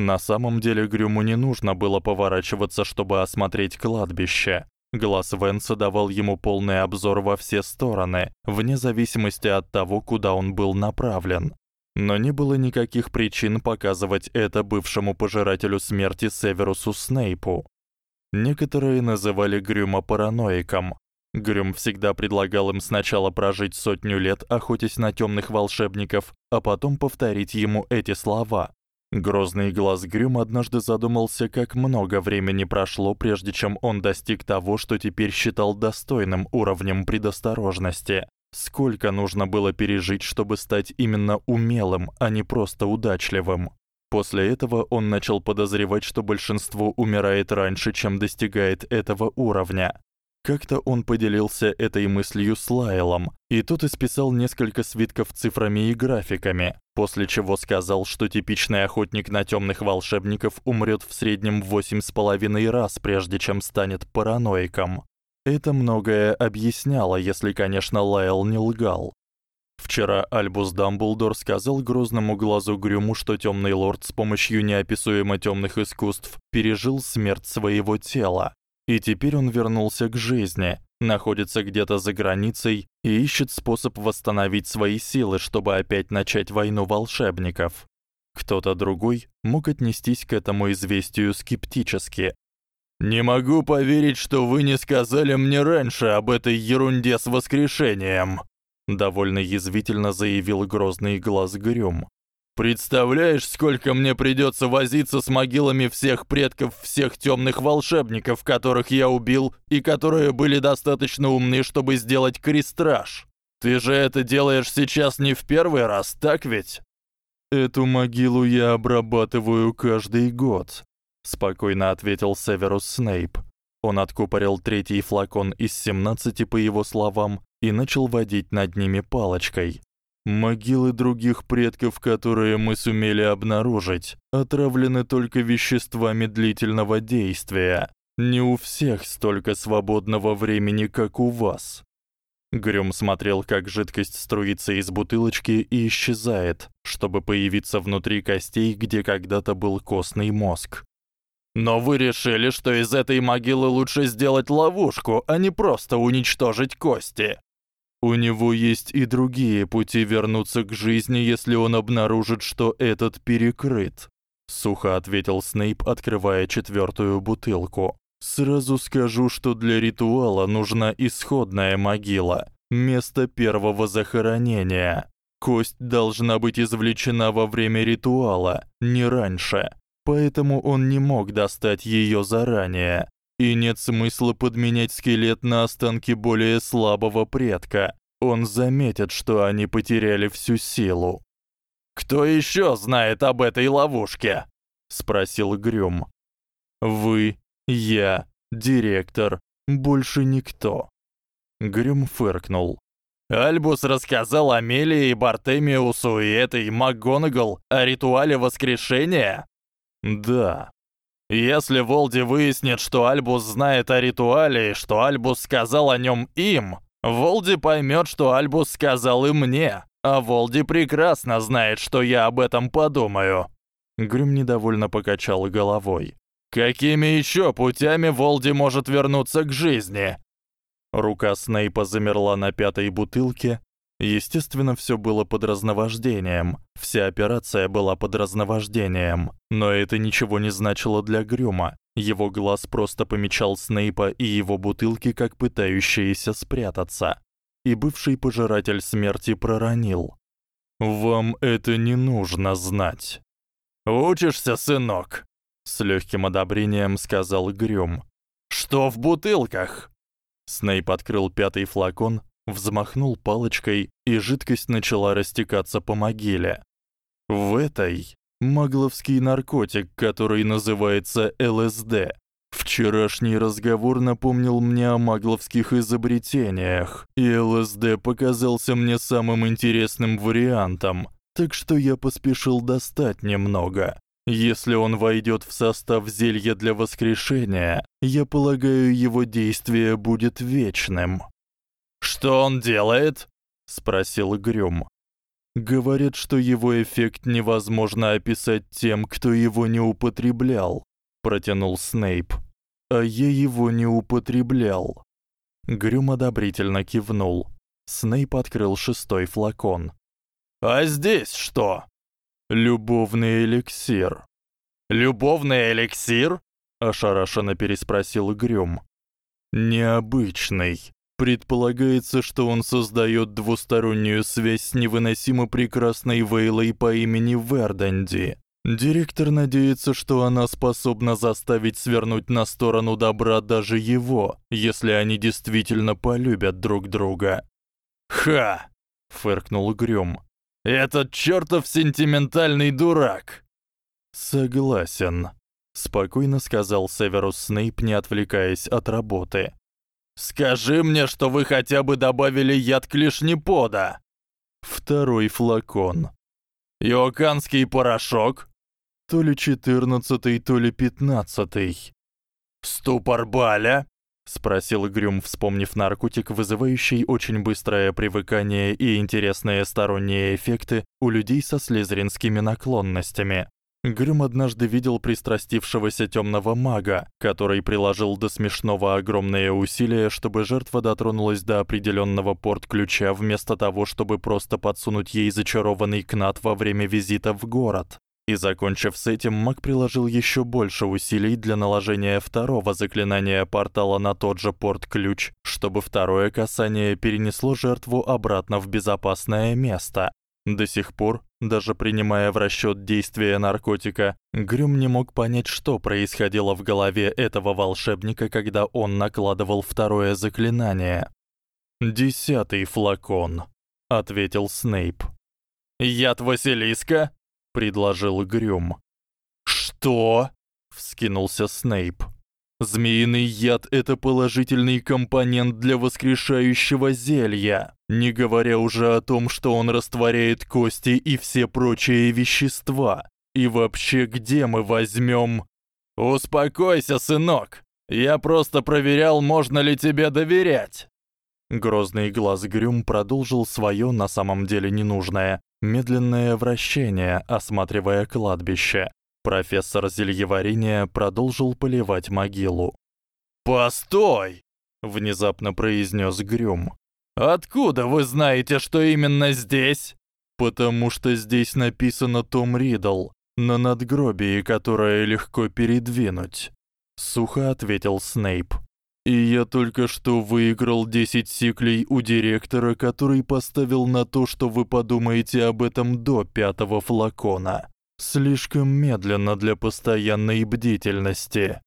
На самом деле Грюму не нужно было поворачиваться, чтобы осмотреть кладбище. Глаз Венса давал ему полный обзор во все стороны, вне зависимости от того, куда он был направлен. Но не было никаких причин показывать это бывшему пожирателю смерти Северусу Снейпу. Некоторые называли Грюма параноиком. Грюм всегда предлагал им сначала прожить сотню лет, охотясь на тёмных волшебников, а потом повторить ему эти слова. Грозный глаз Грюм однажды задумался, как много времени прошло, прежде чем он достиг того, что теперь считал достойным уровнем предосторожности. Сколько нужно было пережить, чтобы стать именно умелым, а не просто удачливым. После этого он начал подозревать, что большинство умирает раньше, чем достигает этого уровня. Как-то он поделился этой мыслью с Лайлом, и тот исписал несколько свитков цифрами и графиками, после чего сказал, что типичный охотник на тёмных волшебников умрёт в среднем восемь с половиной раз, прежде чем станет параноиком. Это многое объясняло, если, конечно, Лайл не лгал. Вчера Альбус Дамблдор сказал грозному глазу Грюму, что Тёмный лорд с помощью неописуемо тёмных искусств пережил смерть своего тела. И теперь он вернулся к жизни, находится где-то за границей и ищет способ восстановить свои силы, чтобы опять начать войну волшебников. Кто-то другой мог отнестись к этому известию скептически. Не могу поверить, что вы не сказали мне раньше об этой ерунде с воскрешением, довольно язвительно заявил грозный глаз Грюм. Представляешь, сколько мне придётся возиться с могилами всех предков всех тёмных волшебников, которых я убил и которые были достаточно умны, чтобы сделать крестраж. Ты же это делаешь сейчас не в первый раз, так ведь? Эту могилу я обрабатываю каждый год, спокойно ответил Северус Снейп. Он откупорил третий флакон из 17, по его словам, и начал водить над ними палочкой. Могилы других предков, которые мы сумели обнаружить, отравлены только веществами длительного действия. Не у всех столько свободного времени, как у вас. Грём смотрел, как жидкость струится из бутылочки и исчезает, чтобы появиться внутри костей, где когда-то был костный мозг. Но вы решили, что из этой могилы лучше сделать ловушку, а не просто уничтожить кости. У него есть и другие пути вернуться к жизни, если он обнаружит, что этот перекрыт, сухо ответил Снейп, открывая четвёртую бутылку. Сразу скажу, что для ритуала нужна исходная могила, место первого захоронения. Кость должна быть извлечена во время ритуала, не раньше. Поэтому он не мог достать её заранее. И нет смысла подменять скелет на останки более слабого предка. Он заметит, что они потеряли всю силу. Кто ещё знает об этой ловушке? спросил Грюм. Вы, я, директор, больше никто. Грюм фыркнул. Альбус рассказал Амелии и Бартемиусу и этой МакГонагал о ритуале воскрешения? Да. Если Волди выяснит, что Альбус знает о ритуале и что Альбус сказал о нём им, Волди поймёт, что Альбус сказал и мне, а Волди прекрасно знает, что я об этом подумаю. Грюм недовольно покачал головой. Какими ещё путями Волди может вернуться к жизни? Рука Снейпа замерла на пятой бутылке, Естественно, всё было под разновождением. Вся операция была под разновождением, но это ничего не значило для Грюма. Его глаз просто помечал Снейпа и его бутылки как пытающиеся спрятаться. И бывший пожиратель смерти проронил: "Вам это не нужно знать". "Учишься, сынок?" с лёгким одобрением сказал Грюм. "Что в бутылках?" Снейп открыл пятый флакон, взмахнул палочкой, и жидкость начала растекаться по могиле. В этой магловский наркотик, который называется ЛСД. Вчерашний разговор напомнил мне о магловских изобретениях, и ЛСД показался мне самым интересным вариантом, так что я поспешил достать немного. Если он войдёт в состав зелья для воскрешения, я полагаю, его действие будет вечным. Что он делает? спросил Грюм. Говорят, что его эффект невозможно описать тем, кто его не употреблял, протянул Снейп. А я его не употреблял. Грюм одобрительно кивнул. Снейп открыл шестой флакон. А здесь что? Любовный эликсир. Любовный эликсир? ошарашенно переспросил Грюм. Необычный. Предполагается, что он создаёт двустороннюю связь с невыносимо прекрасной Вейлой по имени Верданди. Директор надеется, что она способна заставить свернуть на сторону добра даже его, если они действительно полюбят друг друга. Ха, фыркнул Грюм. Этот чёртов сентиментальный дурак. Согласен, спокойно сказал Северус Снейп, не отвлекаясь от работы. Скажи мне, что вы хотя бы добавили яд клешнепода. Второй флакон. Иоканский порошок? То ли четырнадцатый, то ли пятнадцатый. Ступор Баля? спросил Грюм, вспомнив наркотик, вызывающий очень быстрое привыкание и интересные сторонние эффекты у людей со слизеринскими наклонностями. Грюм однажды видел пристрастившегося тёмного мага, который приложил до смешного огромные усилия, чтобы жертва дотронулась до определённого порт-ключа вместо того, чтобы просто подсунуть ей зачарованный кнат во время визита в город. И закончив с этим, маг приложил ещё больше усилий для наложения второго заклинания портала на тот же порт-ключ, чтобы второе касание перенесло жертву обратно в безопасное место. До сих пор, даже принимая в расчёт действия наркотика, Грюм не мог понять, что происходило в голове этого волшебника, когда он накладывал второе заклинание. «Десятый флакон», — ответил Снейп. «Яд Василиска?» — предложил Грюм. «Что?» — вскинулся Снейп. Змеиный яд это положительный компонент для воскрешающего зелья, не говоря уже о том, что он растворяет кости и все прочие вещества. И вообще, где мы возьмём? Успокойся, сынок. Я просто проверял, можно ли тебе доверять. Грозный глаз Грюм продолжил своё на самом деле ненужное медленное вращение, осматривая кладбище. Профессор зельеварения продолжил поливать могилу. "Постой", внезапно произнёс Грюм. "Откуда вы знаете, что именно здесь?" "Потому что здесь написано Том Ридл на надгробии, которое легко передвинуть", сухо ответил Снейп. И я только что выиграл 10 сиклей у директора, который поставил на то, что вы подумаете об этом до пятого флакона. Слишком медленно для постоянной бдительности.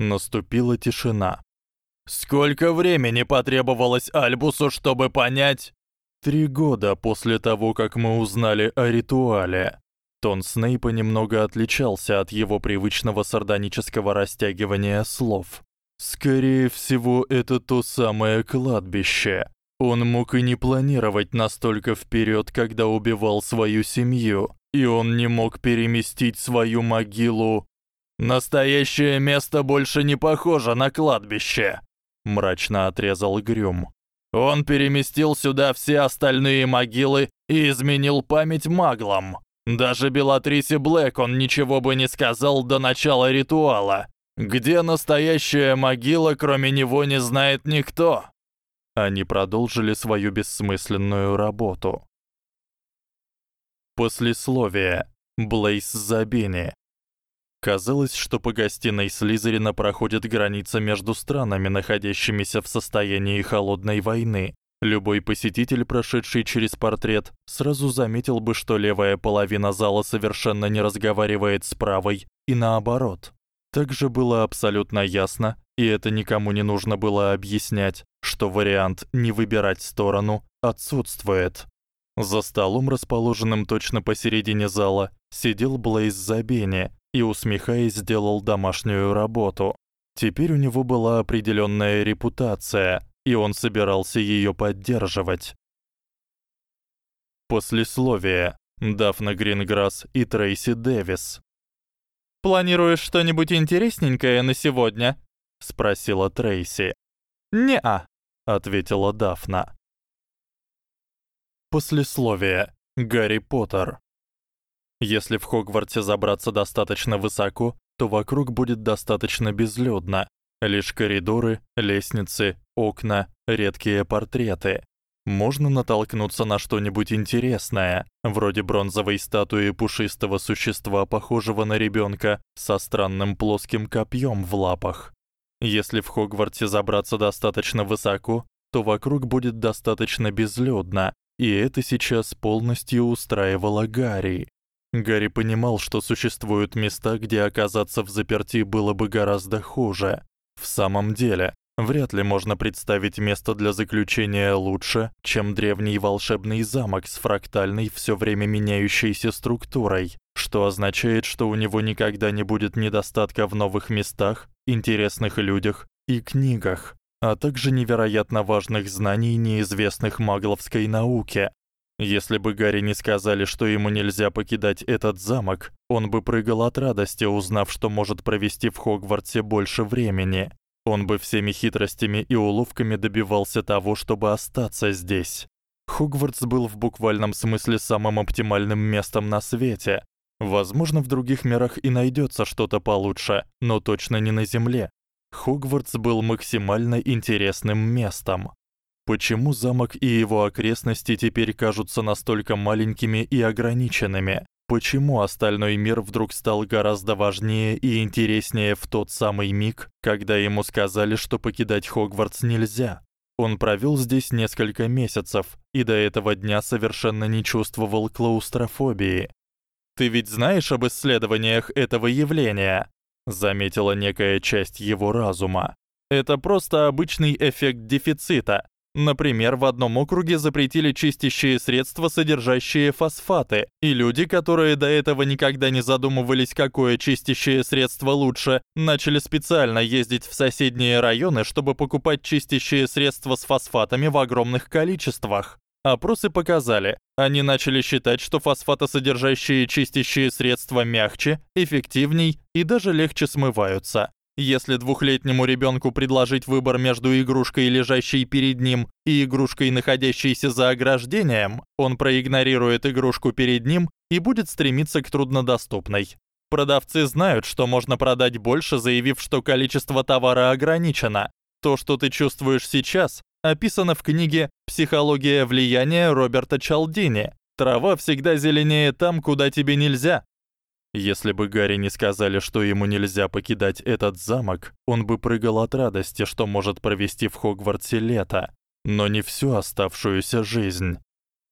Наступила тишина. Сколько времени потребовалось Альбусу, чтобы понять? Три года после того, как мы узнали о ритуале. Тон Снейпа немного отличался от его привычного сардонического растягивания слов. Скорее всего, это то самое кладбище. Он мог и не планировать настолько вперёд, когда убивал свою семью, и он не мог переместить свою могилу. Настоящее место больше не похоже на кладбище, мрачно отрезал Грюм. Он переместил сюда все остальные могилы и изменил память маглам. Даже Белатрисе Блэк он ничего бы не сказал до начала ритуала. Где настоящая могила, кроме него не знает никто. Они продолжили свою бессмысленную работу. Послесловие. Блейз Забини. Казалось, что по гостиной Слизерина проходит граница между странами, находящимися в состоянии холодной войны. Любой посетитель, прошедший через портрет, сразу заметил бы, что левая половина зала совершенно не разговаривает с правой, и наоборот. Также было абсолютно ясно, и это никому не нужно было объяснять, что вариант не выбирать сторону отсутствует. За столом, расположенным точно посередине зала, сидел Блейз Забени и усмехаясь делал домашнюю работу. Теперь у него была определённая репутация, и он собирался её поддерживать. Послесловие. Дафна Гринграсс и Трейси Дэвис. Планируешь что-нибудь интересненькое на сегодня? спросила Трейси. Не-а, ответила Дафна. Послесловие. Гарри Поттер. Если в Хогвартсе забраться достаточно высоко, то вокруг будет достаточно безлюдно. Лишь коридоры, лестницы, окна, редкие портреты. Можно натолкнуться на что-нибудь интересное, вроде бронзовой статуи пушистого существа, похожего на ребёнка, со странным плоским копьём в лапах. Если в Хогвартсе забраться достаточно высоко, то вокруг будет достаточно безлюдно, и это сейчас полностью устраивало Гарри. Гарри понимал, что существуют места, где оказаться в заперти было бы гораздо хуже. В самом деле, вряд ли можно представить место для заключения лучше, чем древний волшебный замок с фрактальной всё время меняющейся структурой, что означает, что у него никогда не будет недостатка в новых местах, интересных людях и книгах, а также невероятно важных знаний неизвестных магловской науке, если бы Гарри не сказали, что ему нельзя покидать этот замок, он бы прыгал от радости, узнав, что может провести в Хогвартсе больше времени. Он бы всеми хитростями и уловками добивался того, чтобы остаться здесь. Хогвартс был в буквальном смысле самым оптимальным местом на свете. Возможно, в других мирах и найдётся что-то получше, но точно не на Земле. Хогвартс был максимально интересным местом. Почему замок и его окрестности теперь кажутся настолько маленькими и ограниченными? Почему остальной мир вдруг стал гораздо важнее и интереснее в тот самый миг, когда ему сказали, что покидать Хогвартс нельзя? Он провёл здесь несколько месяцев и до этого дня совершенно не чувствовал клаустрофобии. Ты ведь знаешь об исследованиях этого явления, заметила некая часть его разума. Это просто обычный эффект дефицита, Например, в одном округе запретили чистящие средства, содержащие фосфаты, и люди, которые до этого никогда не задумывались, какое чистящее средство лучше, начали специально ездить в соседние районы, чтобы покупать чистящие средства с фосфатами в огромных количествах. Опросы показали, они начали считать, что фосфатосодержащие чистящие средства мягче, эффективней и даже легче смываются. Если двухлетнему ребёнку предложить выбор между игрушкой, лежащей перед ним, и игрушкой, находящейся за ограждением, он проигнорирует игрушку перед ним и будет стремиться к труднодоступной. Продавцы знают, что можно продать больше, заявив, что количество товара ограничено. То, что ты чувствуешь сейчас, описано в книге Психология влияния Роберта Чалдини. Трава всегда зеленее там, куда тебе нельзя. Если бы Гарри не сказали, что ему нельзя покидать этот замок, он бы прыгал от радости, что может провести в Хогвартсе лето, но не всю оставшуюся жизнь.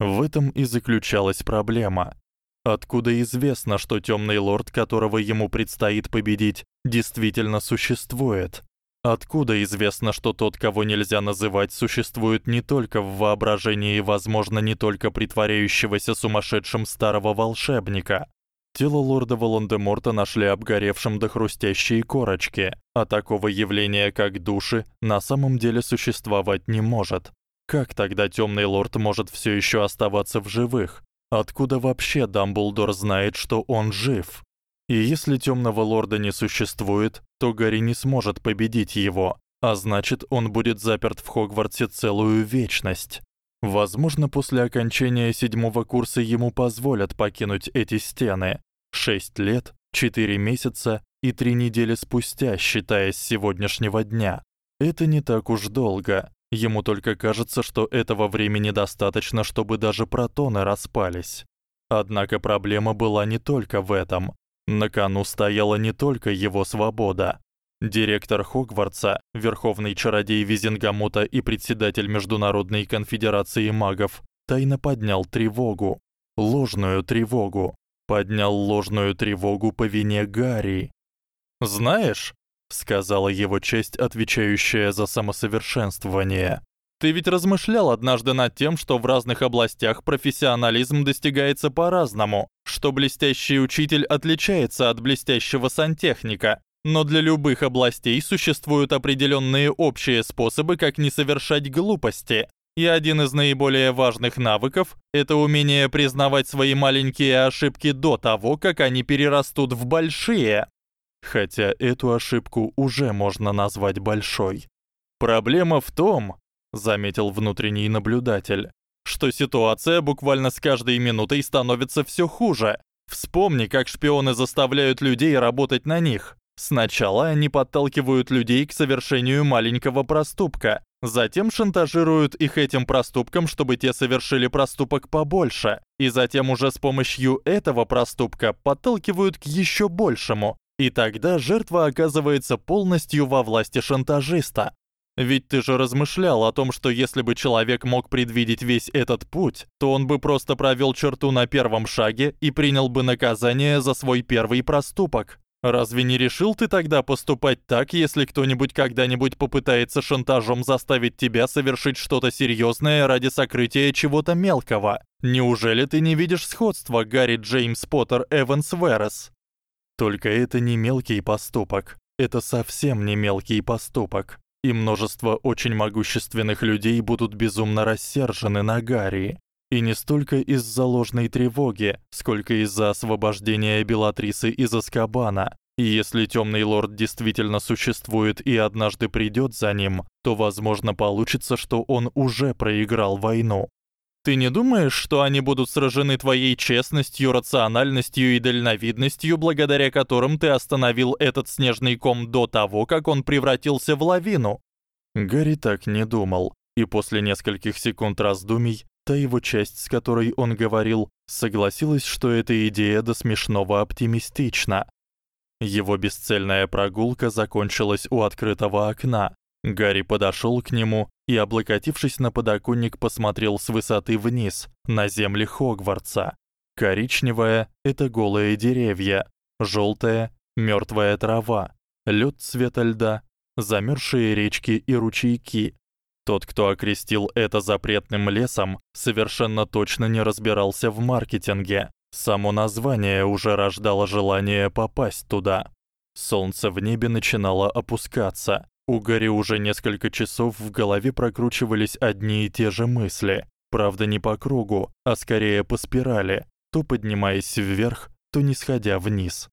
В этом и заключалась проблема. Откуда известно, что тёмный лорд, которого ему предстоит победить, действительно существует? Откуда известно, что тот, кого нельзя называть, существует не только в воображении и, возможно, не только притворяющегося сумасшедшим старого волшебника? Тело лорда Волан-де-Морта нашли обгоревшим до хрустящей корочки, а такого явления, как души, на самом деле существовать не может. Как тогда тёмный лорд может всё ещё оставаться в живых? Откуда вообще Дамблдор знает, что он жив? И если тёмного лорда не существует, то Гарри не сможет победить его, а значит, он будет заперт в Хогвартсе целую вечность. Возможно, после окончания седьмого курса ему позволят покинуть эти стены, Шесть лет, четыре месяца и три недели спустя, считая с сегодняшнего дня. Это не так уж долго. Ему только кажется, что этого времени достаточно, чтобы даже протоны распались. Однако проблема была не только в этом. На кону стояла не только его свобода. Директор Хогвартса, верховный чародей Визенгамота и председатель Международной конфедерации магов, тайно поднял тревогу, ложную тревогу, поднял ложную тревогу по вине Гарри. "Знаешь", сказала его честь, отвечающая за самосовершенствование. Ты ведь размышлял однажды над тем, что в разных областях профессионализм достигается по-разному, что блестящий учитель отличается от блестящего сантехника, но для любых областей существуют определённые общие способы, как не совершать глупости. И один из наиболее важных навыков это умение признавать свои маленькие ошибки до того, как они перерастут в большие. Хотя эту ошибку уже можно назвать большой. Проблема в том, заметил внутренний наблюдатель, что ситуация буквально с каждой минутой становится всё хуже. Вспомни, как шпионы заставляют людей работать на них. Сначала они подталкивают людей к совершению маленького проступка, затем шантажируют их этим проступком, чтобы те совершили проступок побольше, и затем уже с помощью этого проступка подталкивают к ещё большему. И тогда жертва оказывается полностью во власти шантажиста. Ведь ты же размышлял о том, что если бы человек мог предвидеть весь этот путь, то он бы просто провёл черту на первом шаге и принял бы наказание за свой первый проступок. Разве не решил ты тогда поступать так, если кто-нибудь когда-нибудь попытается шантажом заставить тебя совершить что-то серьёзное ради сокрытия чего-то мелкого? Неужели ты не видишь сходства Гарри Джеймс Поттер Эванс Верес? Только это не мелкий поступок. Это совсем не мелкий поступок. И множество очень могущественных людей будут безумно рассержены на Гарри. И не столько из-за ложной тревоги, сколько из-за освобождения Белатрисы из Азкабана. И если Тёмный лорд действительно существует и однажды придёт за ним, то возможно получится, что он уже проиграл войну. Ты не думаешь, что они будут сражены твоей честностью, рациональностью и дальновидностью, благодаря которым ты остановил этот снежный ком до того, как он превратился в лавину? Гарри так не думал, и после нескольких секунд раздумий Та его часть, с которой он говорил, согласилась, что эта идея до смешного оптимистична. Его бесцельная прогулка закончилась у открытого окна. Гарри подошёл к нему и, облокотившись на подоконник, посмотрел с высоты вниз на земли Хогвартса. Коричневое это голые деревья, жёлтая мёртвая трава, лёд цвета льда, замёрзшие речки и ручейки, тот, кто окрестил это запретным лесом, совершенно точно не разбирался в маркетинге. Само название уже рождало желание попасть туда. Солнце в небе начинало опускаться. У Гарри уже несколько часов в голове прокручивались одни и те же мысли. Правда, не по кругу, а скорее по спирали, то поднимаясь вверх, то нисходя вниз.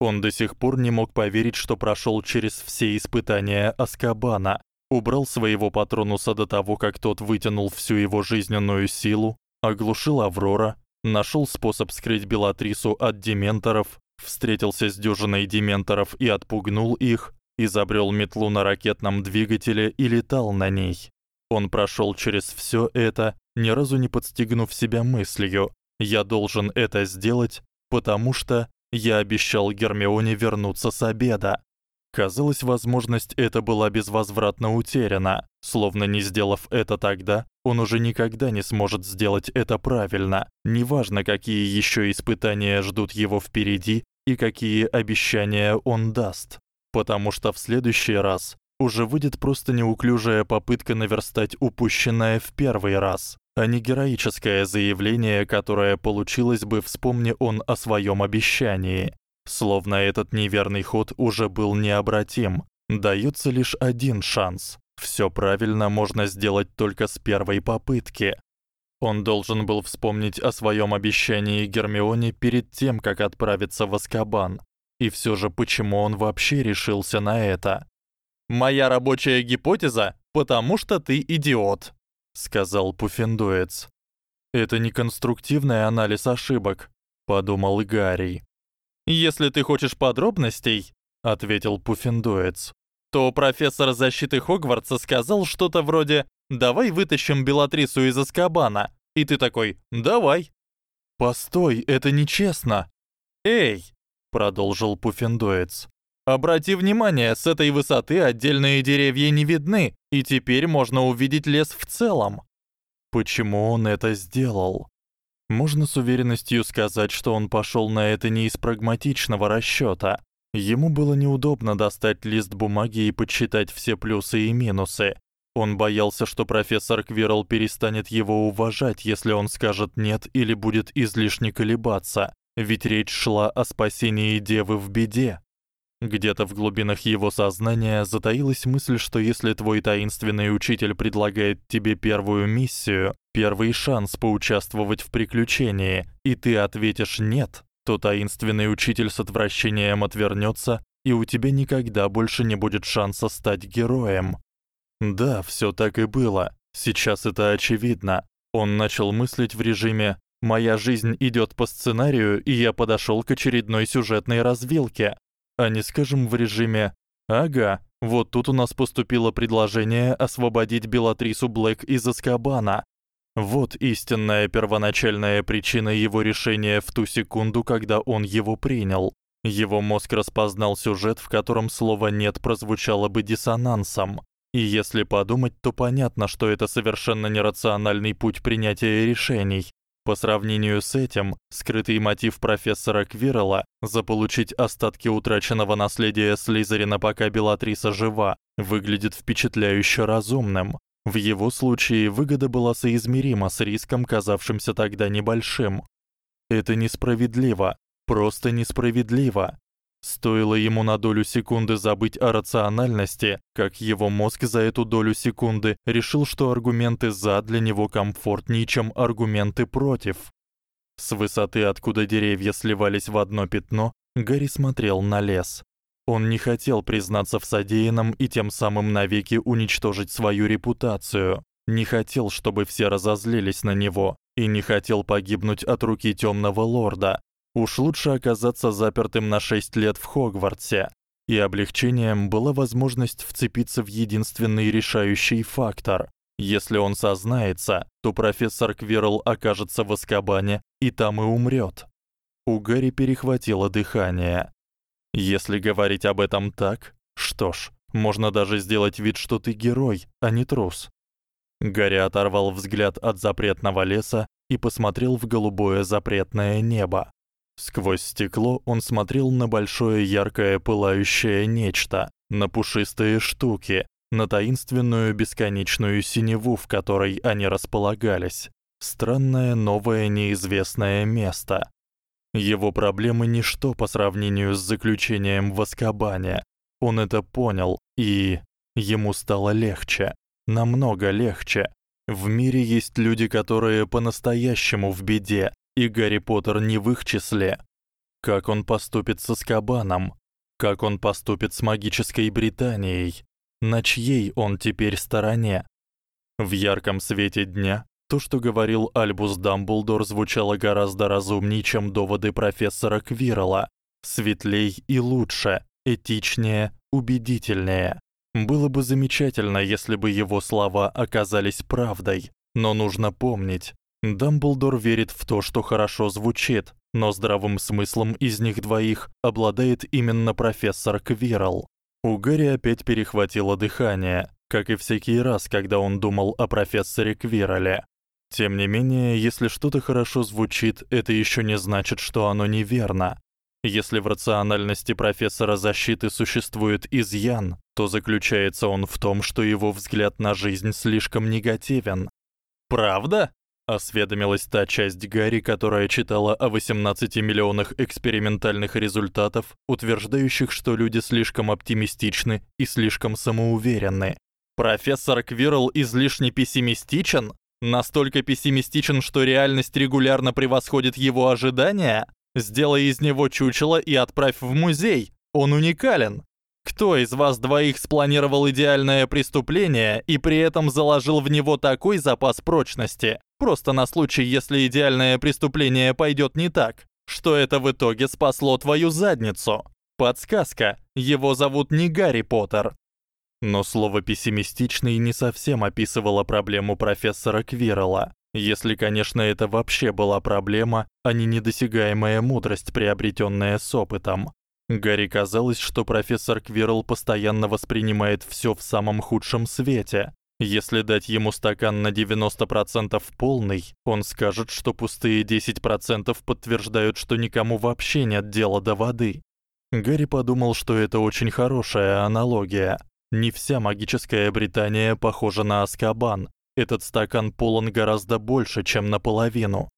Он до сих пор не мог поверить, что прошёл через все испытания Аскабана, убрал своего патронуса до того, как тот вытянул всю его жизненную силу, оглушил Аврора, нашёл способ скрыть Белатрису от дементоров, встретился с дюжиной дементоров и отпугнул их, изобрёл метлу на ракетном двигателе и летал на ней. Он прошёл через всё это, ни разу не подстегнув себя мыслью: "Я должен это сделать, потому что я обещал Гермионе вернуться с обеда". Казалось, возможность эта была безвозвратно утеряна, словно не сделав это тогда, он уже никогда не сможет сделать это правильно. Неважно, какие ещё испытания ждут его впереди и какие обещания он даст, потому что в следующий раз уже выйдет просто неуклюжая попытка наверстать упущенное в первый раз, а не героическое заявление, которое получилось бы, вспомни он о своём обещании. Словно этот неверный ход уже был необратим. Даётся лишь один шанс. Всё правильно можно сделать только с первой попытки. Он должен был вспомнить о своём обещании Гермионе перед тем, как отправиться в Азкабан. И всё же почему он вообще решился на это? Моя рабочая гипотеза, потому что ты идиот, сказал Пуффендуец. Это не конструктивный анализ ошибок, подумал Гарри. Если ты хочешь подробностей, ответил Пуффендуец, то профессор защиты Хогвартса сказал что-то вроде: давай вытащим Белатрису из Азкабана. И ты такой: "Давай". Постой, это нечестно. Эй, продолжил Пуффендуец. Обрати внимание, с этой высоты отдельные деревья не видны, и теперь можно увидеть лес в целом. Почему он это сделал? Можно с уверенностью сказать, что он пошёл на это не из прагматичного расчёта. Ему было неудобно достать лист бумаги и подсчитать все плюсы и минусы. Он боялся, что профессор Квирл перестанет его уважать, если он скажет нет или будет излишне колебаться, ведь речь шла о спасении девы в беде. Где-то в глубинах его сознания затаилась мысль, что если твой таинственный учитель предлагает тебе первую миссию, первый шанс поучаствовать в приключении, и ты ответишь нет, то таинственный учитель с отвращением отвернётся, и у тебя никогда больше не будет шанса стать героем. Да, всё так и было. Сейчас это очевидно. Он начал мыслить в режиме «Моя жизнь идёт по сценарию, и я подошёл к очередной сюжетной развилке» а не скажем в режиме «Ага, вот тут у нас поступило предложение освободить Белатрису Блэк из Азкабана». Вот истинная первоначальная причина его решения в ту секунду, когда он его принял. Его мозг распознал сюжет, в котором слово нет прозвучало бы диссонансом. И если подумать, то понятно, что это совершенно нерациональный путь принятия решений. По сравнению с этим, скрытый мотив профессора Квирла заполучить остатки утраченного наследия Слизерина, пока Белатриса жива, выглядит впечатляюще разумным. В его случае выгода была соизмерима с риском, казавшимся тогда небольшим. Это несправедливо, просто несправедливо. Стоило ему на долю секунды забыть о рациональности, как его мозг за эту долю секунды решил, что аргументы за для него комфортнее, чем аргументы против. С высоты, откуда деревья сливались в одно пятно, Гарри смотрел на лес. Он не хотел признаться в содеянном и тем самым навеки уничтожить свою репутацию. Не хотел, чтобы все разозлились на него, и не хотел погибнуть от руки Тёмного лорда, Уж лучше оказаться запертым на 6 лет в Хогвартсе. И облегчением была возможность вцепиться в единственный решающий фактор. Если он сознается, то профессор Квирл окажется в Азкабане и там и умрёт. У Гарри перехватило дыхание. Если говорить об этом так, что ж, можно даже сделать вид, что ты герой, а не трус. Гарри оторвал взгляд от запретного леса и посмотрел в голубое запретное небо. Сквозь стекло он смотрел на большое яркое пылающее нечто, на пушистые штуки, на таинственную бесконечную синеву, в которой они располагались. Странное новое неизвестное место. Его проблемы ничто по сравнению с заключением в Азкабане. Он это понял, и ему стало легче, намного легче. В мире есть люди, которые по-настоящему в беде, и Гарри Поттер не в их числе. Как он поступит со Скабаном? Как он поступит с магической Британией? На чьей он теперь стороне? В ярком свете дня то, что говорил Альбус Дамблдор, звучало гораздо разумнее, чем доводы профессора Квирла. Светлей и лучше, этичнее, убедительнее. Было бы замечательно, если бы его слова оказались правдой, но нужно помнить, Дамблдор верит в то, что хорошо звучит, но здравым смыслом из них двоих обладает именно профессор Квирл. У Гарри опять перехватило дыхание, как и всякий раз, когда он думал о профессоре Квирле. Тем не менее, если что-то хорошо звучит, это ещё не значит, что оно неверно. Если в рациональности профессора защиты существует изъян, то заключается он в том, что его взгляд на жизнь слишком негативен. Правда? Осведомилась та часть Гарри, которая читала о 18 миллионах экспериментальных результатов, утверждающих, что люди слишком оптимистичны и слишком самоуверенны. Профессор Квирл излишне пессимистичен, настолько пессимистичен, что реальность регулярно превосходит его ожидания. Сделай из него чучело и отправь в музей. Он уникален. Кто из вас двоих спланировал идеальное преступление и при этом заложил в него такой запас прочности, Просто на случай, если идеальное преступление пойдёт не так, что это в итоге спасло твою задницу. Подсказка. Его зовут не Гарри Поттер. Но слово пессимистичный не совсем описывало проблему профессора Квирла. Если, конечно, это вообще была проблема, а не недосягаемая мудрость, приобретённая с опытом. Гарри казалось, что профессор Квирл постоянно воспринимает всё в самом худшем свете. Если дать ему стакан на 90% полный, он скажет, что пустые 10% подтверждают, что никому вообще нет дела до воды. Гарри подумал, что это очень хорошая аналогия. Не вся магическая Британия похожа на Азкабан. Этот стакан полон гораздо больше, чем наполовину.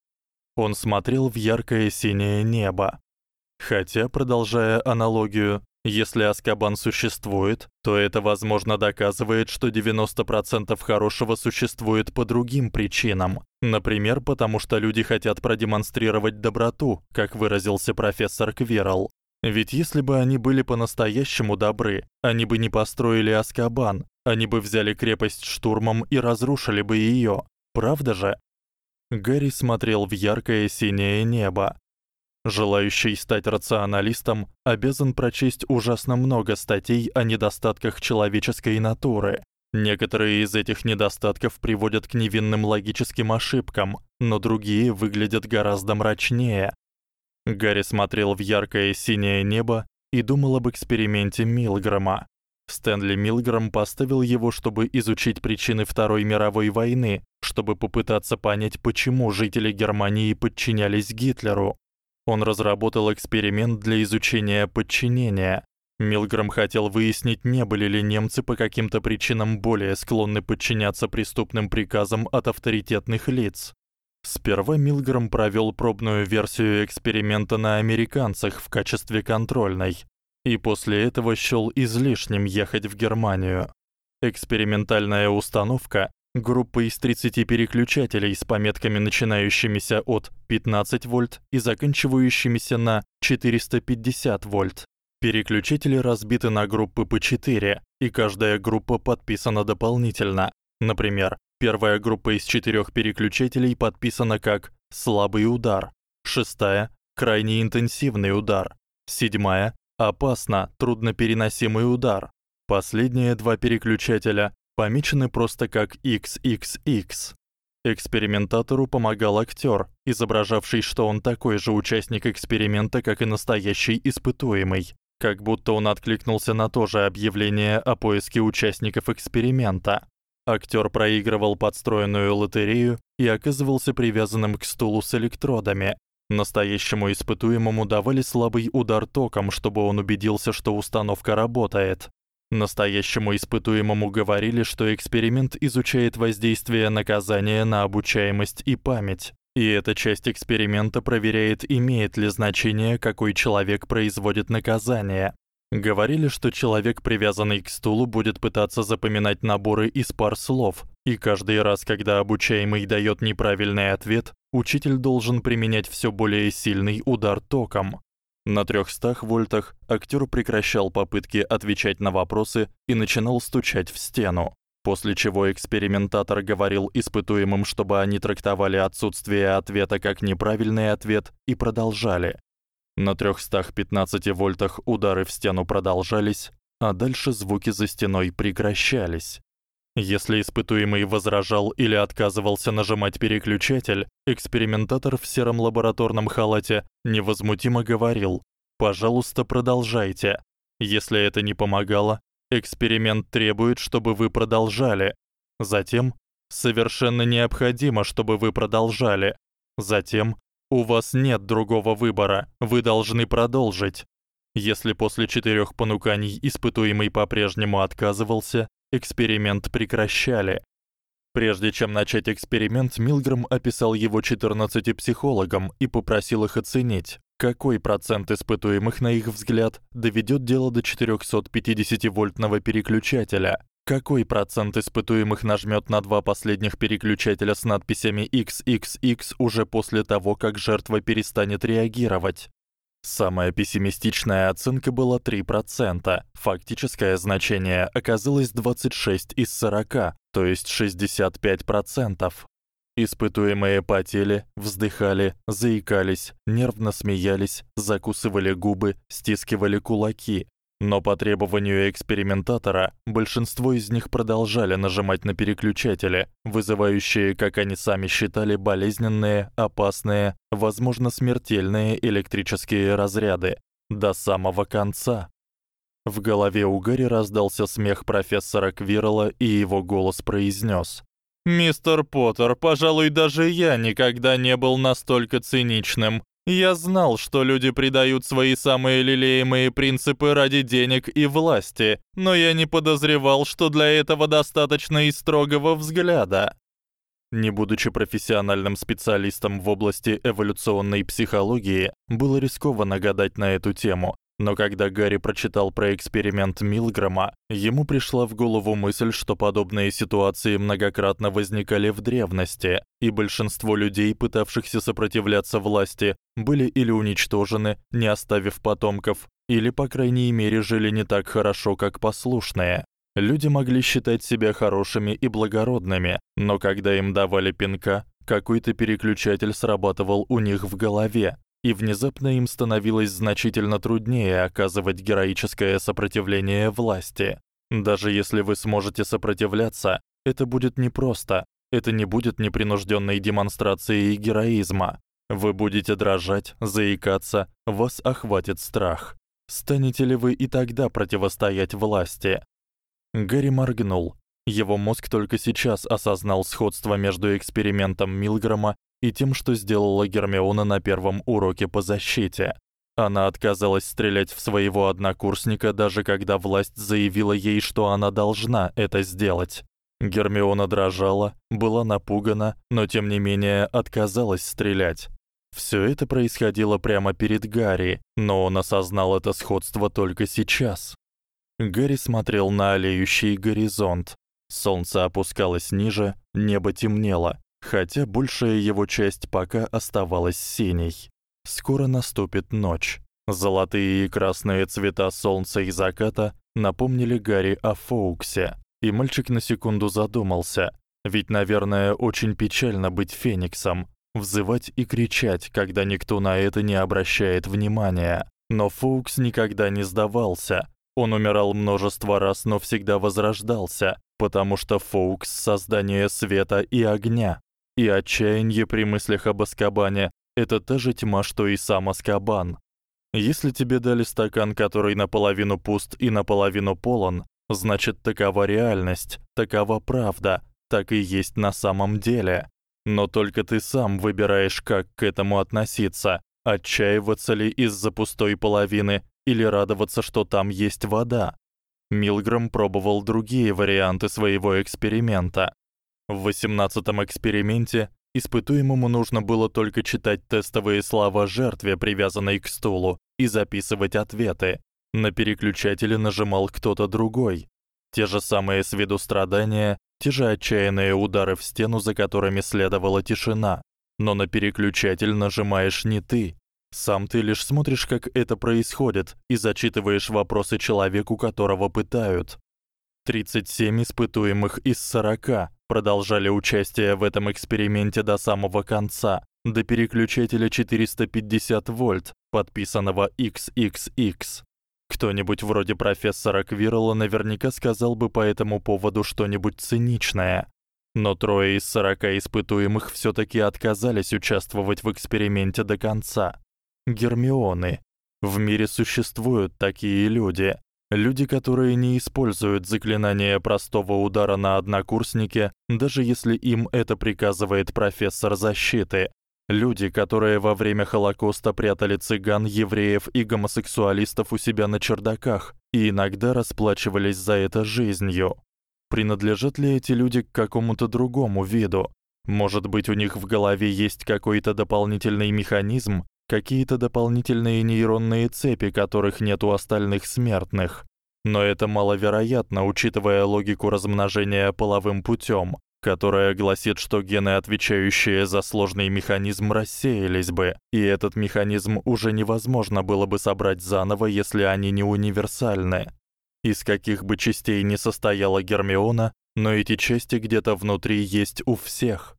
Он смотрел в яркое синее небо. Хотя, продолжая аналогию, если Азкабан существует, то это возможно доказывает, что 90% хорошего существует по другим причинам. Например, потому что люди хотят продемонстрировать доброту, как выразился профессор Квирл. Ведь если бы они были по-настоящему добры, они бы не построили Аскабан, они бы взяли крепость штурмом и разрушили бы её. Правда же? Гарри смотрел в яркое синее небо. Желающий стать рационалистом обязан прочесть ужасно много статей о недостатках человеческой натуры. Некоторые из этих недостатков приводят к невинным логическим ошибкам, но другие выглядят гораздо мрачнее. Гарри смотрел в яркое синее небо и думал об эксперименте Милгрэма. Стэнли Милгрэм поставил его, чтобы изучить причины Второй мировой войны, чтобы попытаться понять, почему жители Германии подчинялись Гитлеру. Он разработал эксперимент для изучения подчинения. Милгрэм хотел выяснить, не были ли немцы по каким-то причинам более склонны подчиняться преступным приказам от авторитетных лиц. Сперва Милгрэм провёл пробную версию эксперимента на американцах в качестве контрольной, и после этого счёл излишним ехать в Германию. Экспериментальная установка группа из 30 переключателей с пометками, начинающимися от 15 вольт и заканчивающимися на 450 вольт. Переключатели разбиты на группы по 4, и каждая группа подписана дополнительно. Например, Первая группа из четырёх переключателей подписана как слабый удар, шестая крайне интенсивный удар, седьмая опасно труднопереносимый удар. Последние два переключателя помечены просто как XXX. Экспериментатору помогал актёр, изображавший, что он такой же участник эксперимента, как и настоящий испытуемый, как будто он откликнулся на то же объявление о поиске участников эксперимента. Актёр проигрывал подстроенную лотерею и оказывался привязанным к стулу с электродами. Настоящему испытуемому давали слабый удар током, чтобы он убедился, что установка работает. Настоящему испытуемому говорили, что эксперимент изучает воздействие наказания на обучаемость и память. И эта часть эксперимента проверяет, имеет ли значение, какой человек производит наказание. Говорили, что человек, привязанный к стулу, будет пытаться запоминать наборы из пар слов, и каждый раз, когда обучаемый даёт неправильный ответ, учитель должен применять всё более сильный удар током. На 300 вольтах актёр прекращал попытки отвечать на вопросы и начинал стучать в стену. После чего экспериментатор говорил испытуемым, чтобы они трактовали отсутствие ответа как неправильный ответ и продолжали. На 315 вольтах удары в стену продолжались, а дальше звуки за стеной прекращались. Если испытуемый возражал или отказывался нажимать переключатель, экспериментатор в сером лабораторном халате невозмутимо говорил: "Пожалуйста, продолжайте". Если это не помогало, эксперимент требует, чтобы вы продолжали. Затем совершенно необходимо, чтобы вы продолжали. Затем у вас нет другого выбора. Вы должны продолжить. Если после четырёх понуканий испытуемый по-прежнему отказывался, эксперимент прекращали. Прежде чем начать эксперимент, Милгрэм описал его 14 психологам и попросил их оценить, какой процент испытуемых, на их взгляд, доведёт дело до 450-вольтного переключателя, какой процент испытуемых нажмёт на два последних переключателя с надписями XXX уже после того, как жертва перестанет реагировать? Самая пессимистичная оценка была 3%. Фактическое значение оказалось 26 из 40, то есть 65%. Испытуемые потели, вздыхали, заикались, нервно смеялись, закусывали губы, стискивали кулаки, Но по требованию экспериментатора большинство из них продолжали нажимать на переключатели, вызывающие, как они сами считали, болезненные, опасные, возможно, смертельные электрические разряды до самого конца. В голове у Гарри раздался смех профессора Квирла, и его голос произнёс: Мистер Поттер, пожалуй, даже я никогда не был настолько циничным. Я знал, что люди предают свои самые лелеемые принципы ради денег и власти, но я не подозревал, что для этого достаточно и строгого взгляда. Не будучи профессиональным специалистом в области эволюционной психологии, было рискованно гадать на эту тему, но когда Гарри прочитал про эксперимент Милгрома, ему пришла в голову мысль, что подобные ситуации многократно возникали в древности, и большинство людей, пытавшихся сопротивляться власти, были или уничтожены, не оставив потомков, или по крайней мере жили не так хорошо, как послушные. Люди могли считать себя хорошими и благородными, но когда им давали пинка, какой-то переключатель срабатывал у них в голове, и внезапно им становилось значительно труднее оказывать героическое сопротивление власти. Даже если вы сможете сопротивляться, это будет непросто. Это не будет непринуждённой демонстрацией героизма. Вы будете дрожать, заикаться, вас охватит страх. Станете ли вы и тогда противостоять власти? Гарри моргнул. Его мозг только сейчас осознал сходство между экспериментом Милгрома и тем, что сделала Гермиона на первом уроке по защите. Она отказалась стрелять в своего однокурсника, даже когда власть заявила ей, что она должна это сделать. Гермиона дрожала, была напугана, но тем не менее отказалась стрелять. Всё это происходило прямо перед Гарри, но он осознал это сходство только сейчас. Гарри смотрел на алеющий горизонт. Солнце опускалось ниже, небо темнело хотя большая его часть пока оставалась синей. Скоро наступит ночь. Золотые и красные цвета солнца и заката напомнили Гарри о Фоуксе, и мальчик на секунду задумался, ведь, наверное, очень печально быть фениксом, взывать и кричать, когда никто на это не обращает внимания. Но Фоукс никогда не сдавался. Он умирал множество раз, но всегда возрождался, потому что Фоукс создание света и огня, и отчаяние при мыслях об Аскабане это та же тьма, что и сам Аскабан. Если тебе дали стакан, который наполовину пуст и наполовину полон, значит, такова реальность, такова правда, так и есть на самом деле. Но только ты сам выбираешь, как к этому относиться: отчаиваться ли из-за пустой половины или радоваться, что там есть вода. Милграм пробовал другие варианты своего эксперимента. В восемнадцатом эксперименте испытуемому нужно было только читать тестовые слова жертве, привязанной к стулу, и записывать ответы. На переключателе нажимал кто-то другой. Те же самые с виду страдания, те же отчаянные удары в стену, за которыми следовала тишина. Но на переключатель нажимаешь не ты. Сам ты лишь смотришь, как это происходит, и зачитываешь вопросы человеку, которого пытают. 37 испытуемых из 40 продолжали участие в этом эксперименте до самого конца, до переключателя 450 вольт, подписанного XXX. Кто-нибудь вроде профессора Квирла наверняка сказал бы по этому поводу что-нибудь циничное. Но трое из 40 испытуемых всё-таки отказались участвовать в эксперименте до конца. Гермионы. В мире существуют такие люди, Люди, которые не используют заклинание простого удара на однокурснике, даже если им это приказывает профессор защиты. Люди, которые во время Холокоста прятали цыган, евреев и гомосексуалистов у себя на чердаках и иногда расплачивались за это жизнью. Принадлежат ли эти люди к какому-то другому виду? Может быть, у них в голове есть какой-то дополнительный механизм, какие-то дополнительные нейронные цепи, которых нет у остальных смертных. Но это маловероятно, учитывая логику размножения половым путём, которая гласит, что гены, отвечающие за сложный механизм, рассеялись бы, и этот механизм уже невозможно было бы собрать заново, если они не универсальны. Из каких бы частей ни состояла Гермиона, но эти части где-то внутри есть у всех.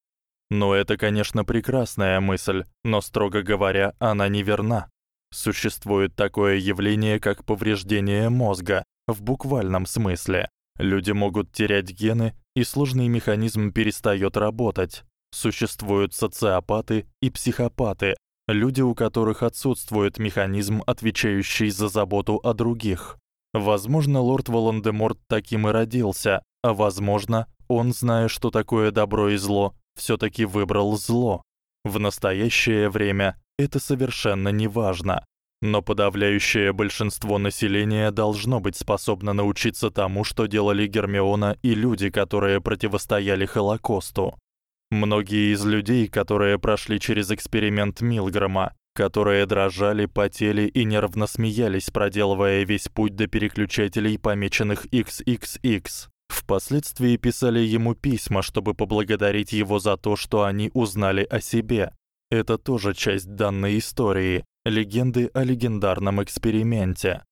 Но это, конечно, прекрасная мысль, но строго говоря, она неверна. Существует такое явление, как повреждение мозга в буквальном смысле. Люди могут терять гены, и сложный механизм перестаёт работать. Существуют социопаты и психопаты, люди, у которых отсутствует механизм, отвечающий за заботу о других. Возможно, лорд Волан-де-Морт таким и родился, а возможно, он, зная, что такое добро и зло, всё-таки выбрал зло. В настоящее время это совершенно неважно. Но подавляющее большинство населения должно быть способно научиться тому, что делали Гермиона и люди, которые противостояли Холокосту. Многие из людей, которые прошли через эксперимент Милгрома, которые дрожали, потели и нервно смеялись, проделывая весь путь до переключателей, помеченных XXX, впоследствии писали ему письма, чтобы поблагодарить его за то, что они узнали о себе. Это тоже часть данной истории, легенды о легендарном эксперименте.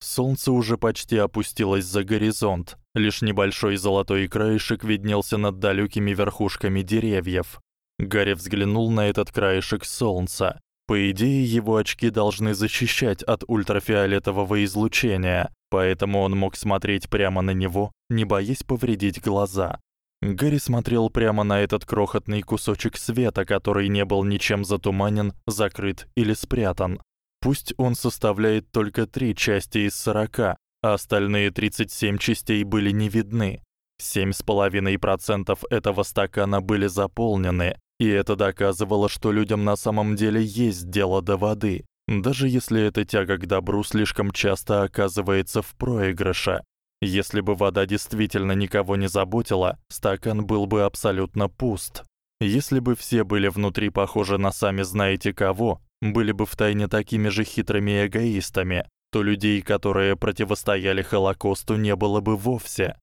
Солнце уже почти опустилось за горизонт, лишь небольшой золотой краешек виднелся над далёкими верхушками деревьев. Гарри взглянул на этот краешек солнца. По идее, его очки должны защищать от ультрафиолетового излучения, поэтому он мог смотреть прямо на него, не боясь повредить глаза. Гарри смотрел прямо на этот крохотный кусочек света, который не был ничем затуманен, закрыт или спрятан. Пусть он составляет только 3 части из 40, а остальные 37 частей были не видны. 7,5% этого стакана были заполнены, и это доказывало, что людям на самом деле есть дело до воды, даже если эта тяга к добру слишком часто оказывается в проигрыше. Если бы вода действительно никого не заботила, стакан был бы абсолютно пуст. Если бы все были внутри похожи на сами знаете кого, были бы втайне такими же хитрыми эгоистами, то людей, которые противостояли Холокосту, не было бы вовсе.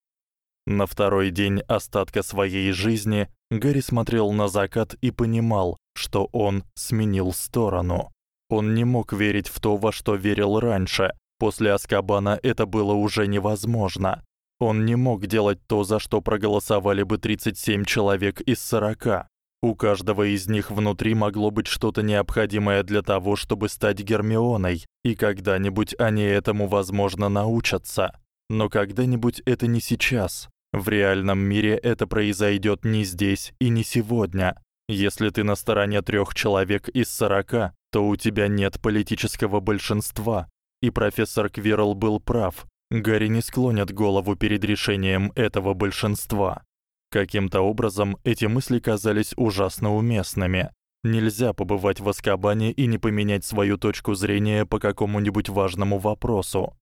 На второй день остатка своей жизни Гарри смотрел на закат и понимал, что он сменил сторону. Он не мог верить в то, во что верил раньше, После Аскабана это было уже невозможно. Он не мог делать то, за что проголосовали бы 37 человек из 40. У каждого из них внутри могло быть что-то необходимое для того, чтобы стать Гермионой, и когда-нибудь они этому, возможно, научатся. Но когда-нибудь это не сейчас. В реальном мире это произойдёт не здесь и не сегодня. Если ты на стороне трёх человек из 40, то у тебя нет политического большинства, и профессор Квирл был прав. Гарри не склонит голову перед решением этого большинства. Каким-то образом эти мысли казались ужасно уместными. Нельзя побывать в Азкабане и не поменять свою точку зрения по какому-нибудь важному вопросу.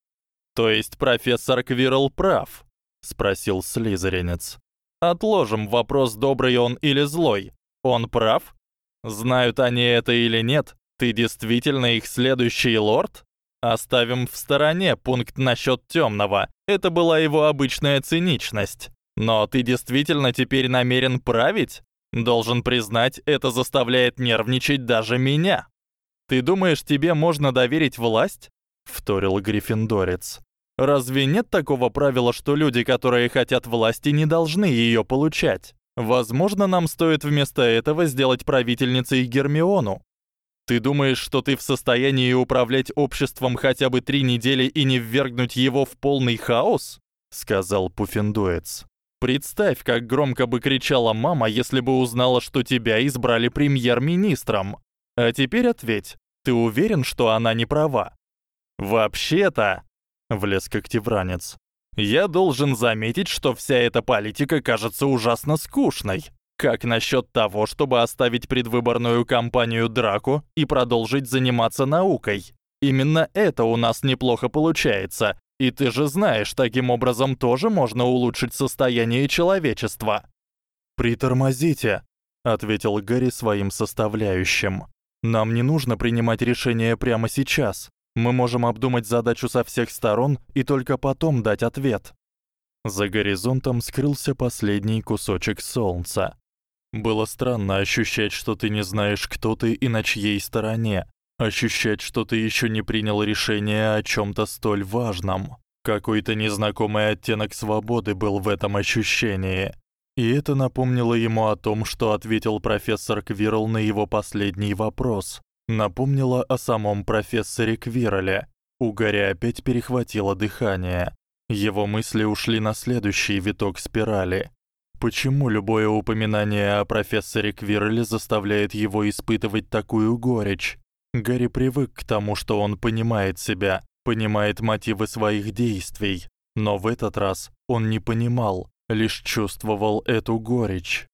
То есть профессор Квирл прав, спросил слизеринец. Отложим вопрос, добрый он или злой. Он прав? Знают они это или нет? Ты действительно их следующий лорд? Оставим в стороне пункт насчёт тёмного. Это была его обычная циничность. Но ты действительно теперь намерен править? Должен признать, это заставляет нервничать даже меня. Ты думаешь, тебе можно доверить власть? вторил Гриффиндорец. Разве нет такого правила, что люди, которые хотят власти, не должны её получать? Возможно, нам стоит вместо этого сделать правительницей Гермиону. Ты думаешь, что ты в состоянии управлять обществом хотя бы три недели и не ввергнуть его в полный хаос? сказал Пуффендуец. Представь, как громко бы кричала мама, если бы узнала, что тебя избрали премьер-министром. А теперь ответь. Ты уверен, что она не права? Вообще-то, влез когтевранец. Я должен заметить, что вся эта политика кажется ужасно скучной. Как насчёт того, чтобы оставить предвыборную кампанию Драку и продолжить заниматься наукой? Именно это у нас неплохо получается. И ты же знаешь, таким образом тоже можно улучшить состояние человечества. Притормозите, ответил Гарри своим составляющим. Нам не нужно принимать решение прямо сейчас. Мы можем обдумать задачу со всех сторон и только потом дать ответ. За горизонтом скрылся последний кусочек солнца. Было странно ощущать, что ты не знаешь, кто ты и на чьей стороне, ощущать, что ты ещё не принял решение о чём-то столь важном. Какой-то незнакомый оттенок свободы был в этом ощущении. И это напомнило ему о том, что ответил профессор Квирл на его последний вопрос. Напомнила о самом профессоре Квирале. У Гарри опять перехватило дыхание. Его мысли ушли на следующий виток спирали. Почему любое упоминание о профессоре Квирле заставляет его испытывать такую горечь? Гарри привык к тому, что он понимает себя, понимает мотивы своих действий, но в этот раз он не понимал, лишь чувствовал эту горечь.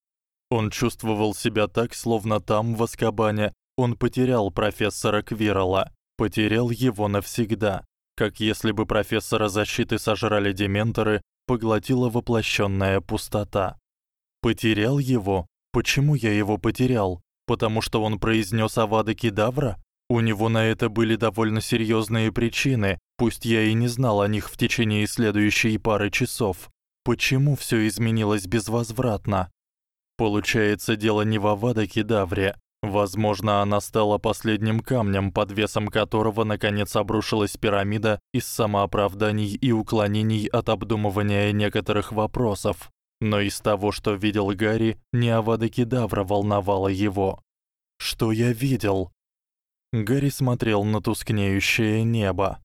Он чувствовал себя так, словно там в Азкабане он потерял профессора Квирла, потерял его навсегда, как если бы профессора защиты сожрали дементоры, поглотила воплощённая пустота. Потерял его? Почему я его потерял? Потому что он произнёс Авада Кедавра? У него на это были довольно серьёзные причины, пусть я и не знал о них в течение следующей пары часов. Почему всё изменилось безвозвратно? Получается, дело не в Авада Кедавре, Возможно, она стала последним камнем, под весом которого наконец обрушилась пирамида из самооправданий и уклонений от обдумывания некоторых вопросов. Но из того, что видел Гарри, не Авада Кедавра волновала его. Что я видел? Гарри смотрел на тускнеющее небо.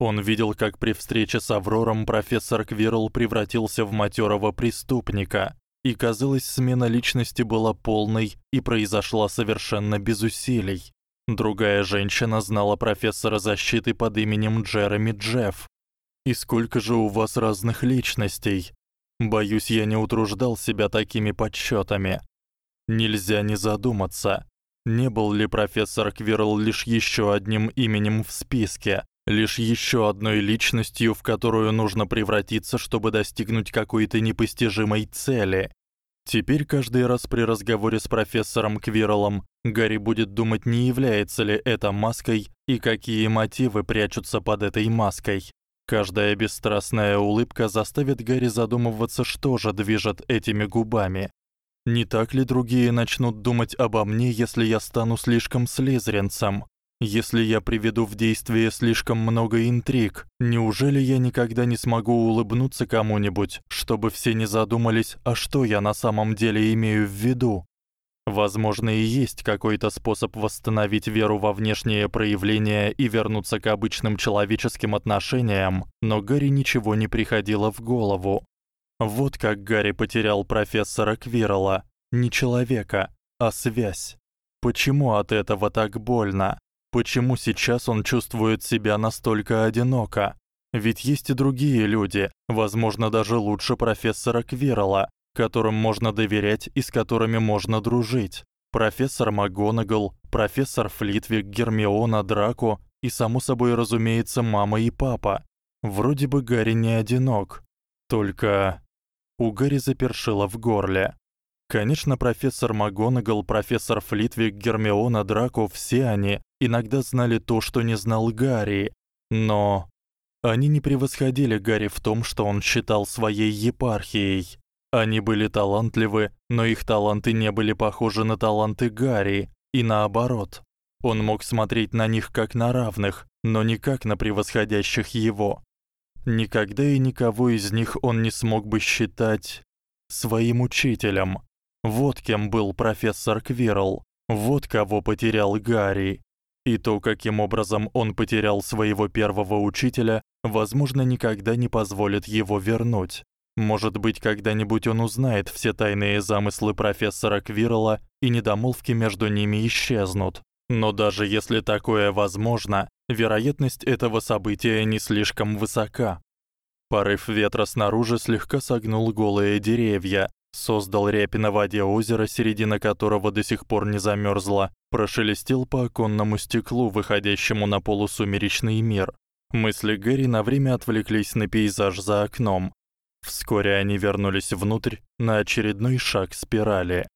Он видел, как при встрече с Аврором профессор Квирл превратился в матёрого преступника, и казалось, смена личности была полной и произошла совершенно без усилий. Другая женщина знала профессора защиты под именем Джереми Джефф. И сколько же у вас разных личностей? Боюсь, я не утруждал себя такими подсчётами. Нельзя не задуматься, не был ли профессор Квирл лишь ещё одним именем в списке, лишь ещё одной личностью, в которую нужно превратиться, чтобы достигнуть какой-то непостижимой цели. Теперь каждый раз при разговоре с профессором Квирлом Гарри будет думать, не является ли это маской и какие мотивы прячутся под этой маской. Каждая бесстрастная улыбка заставит Гарри задумываться, что же движет этими губами. Не так ли другие начнут думать обо мне, если я стану слишком слизеринцем? Если я приведу в действие слишком много интриг, неужели я никогда не смогу улыбнуться кому-нибудь, чтобы все не задумались, а что я на самом деле имею в виду? Возможно, и есть какой-то способ восстановить веру во внешние проявления и вернуться к обычным человеческим отношениям, но Гарри ничего не приходило в голову. Вот как Гарри потерял профессора Квирла, не человека, а связь. Почему от этого так больно? Почему сейчас он чувствует себя настолько одиноко? Ведь есть и другие люди, возможно, даже лучше профессора Квирла, которым можно доверять и с которыми можно дружить. Профессор МакГонагал, профессор Флитвик, Гермиона, Драко и само собой, разумеется, мама и папа. Вроде бы Гарри не одинок. Только у Гарри запершило в горле. Конечно, профессор МакГонагал, профессор Флитвик, Гермиона, Драко все они иногда знали то, что не знал Гарри, но они не превосходили Гарри в том, что он считал своей епархией. Они были талантливы, но их таланты не были похожи на таланты Гарри, и наоборот. Он мог смотреть на них как на равных, но не как на превосходящих его. Никогда и никого из них он не смог бы считать своим учителем. Вот кем был профессор Квирл. Вот кого потерял Гарри. И то, каким образом он потерял своего первого учителя, возможно, никогда не позволит его вернуть. Может быть, когда-нибудь он узнает все тайные замыслы профессора Квирла, и недомолвки между ними исчезнут. Но даже если такое возможно, вероятность этого события не слишком высока. Порыв ветра снаружи слегка согнул голые деревья, создал рябь на воде озера, середина которого до сих пор не замёрзла, прошелестел по оконному стеклу, выходящему на полусумеречный мир. Мысли Гэри на время отвлеклись на пейзаж за окном. Вскоре они вернулись внутрь на очередной шаг спирали.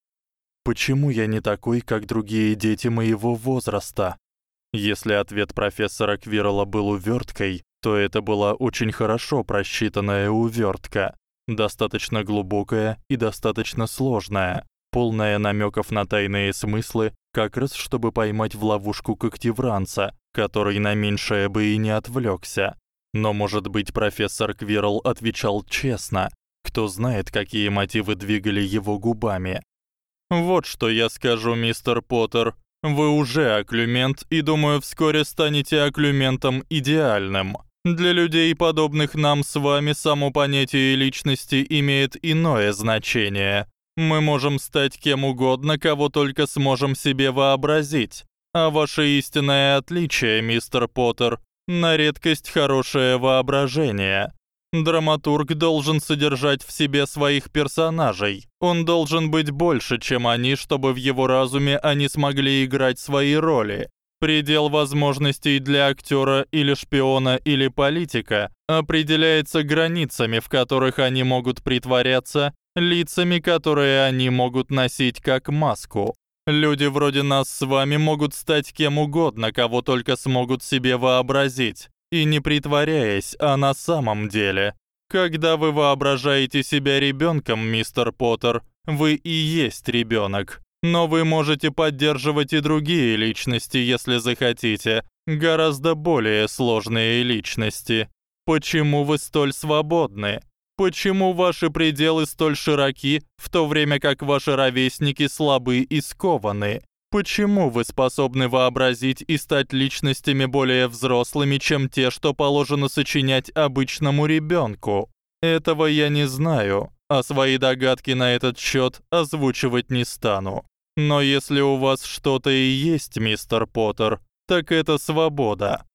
Почему я не такой, как другие дети моего возраста? Если ответ профессора Квирла был увёрткой, то это была очень хорошо просчитанная увёртка достаточно глубокая и достаточно сложная, полная намёков на тайные смыслы, как раз чтобы поймать в ловушку когтевранца, который на меньшее бы и не отвлёкся. Но, может быть, профессор Квирл отвечал честно. Кто знает, какие мотивы двигали его губами. Вот что я скажу, мистер Поттер. Вы уже оклюмент и, думаю, вскоре станете оклюментом идеальным. Для людей, подобных нам с вами, само понятие личности имеет иное значение. Мы можем стать кем угодно, кого только сможем себе вообразить. А ваше истинное отличие, мистер Поттер, на редкость хорошее воображение. Драматург должен содержать в себе своих персонажей. Он должен быть больше, чем они, чтобы в его разуме они смогли играть свои роли. Предел возможностей для актёра или шпиона или политика определяется границами, в которых они могут притворяться лицами, которые они могут носить как маску. Люди вроде нас с вами могут стать кем угодно, кого только смогут себе вообразить, и не притворяясь, а на самом деле. Когда вы воображаете себя ребёнком, мистер Поттер, вы и есть ребёнок. Но вы можете поддерживать и другие личности, если захотите, гораздо более сложные личности. Почему вы столь свободны? Почему ваши пределы столь широки, в то время как ваши ровесники слабы и скованы? Почему вы способны вообразить и стать личностями более взрослыми, чем те, что положено сочинять обычному ребёнку? Этого я не знаю, а свои догадки на этот счёт озвучивать не стану. Но если у вас что-то и есть, мистер Поттер, так это свобода.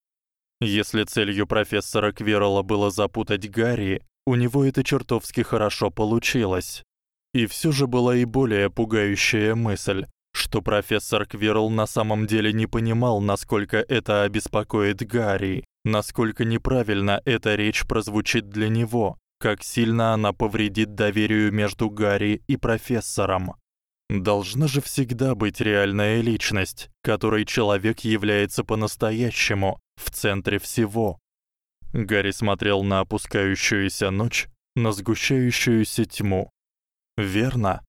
Если целью профессора Квирла было запутать Гарри, у него это чертовски хорошо получилось. И всё же была и более пугающая мысль, что профессор Квирл на самом деле не понимал, насколько это обеспокоит Гарри, насколько неправильно эта речь прозвучит для него, как сильно она повредит доверию между Гарри и профессором. Должна же всегда быть реальная личность, которой человек является по-настоящему, в центре всего, Гарри смотрел на опускающуюся ночь, на сгущающуюся тьму. Верно.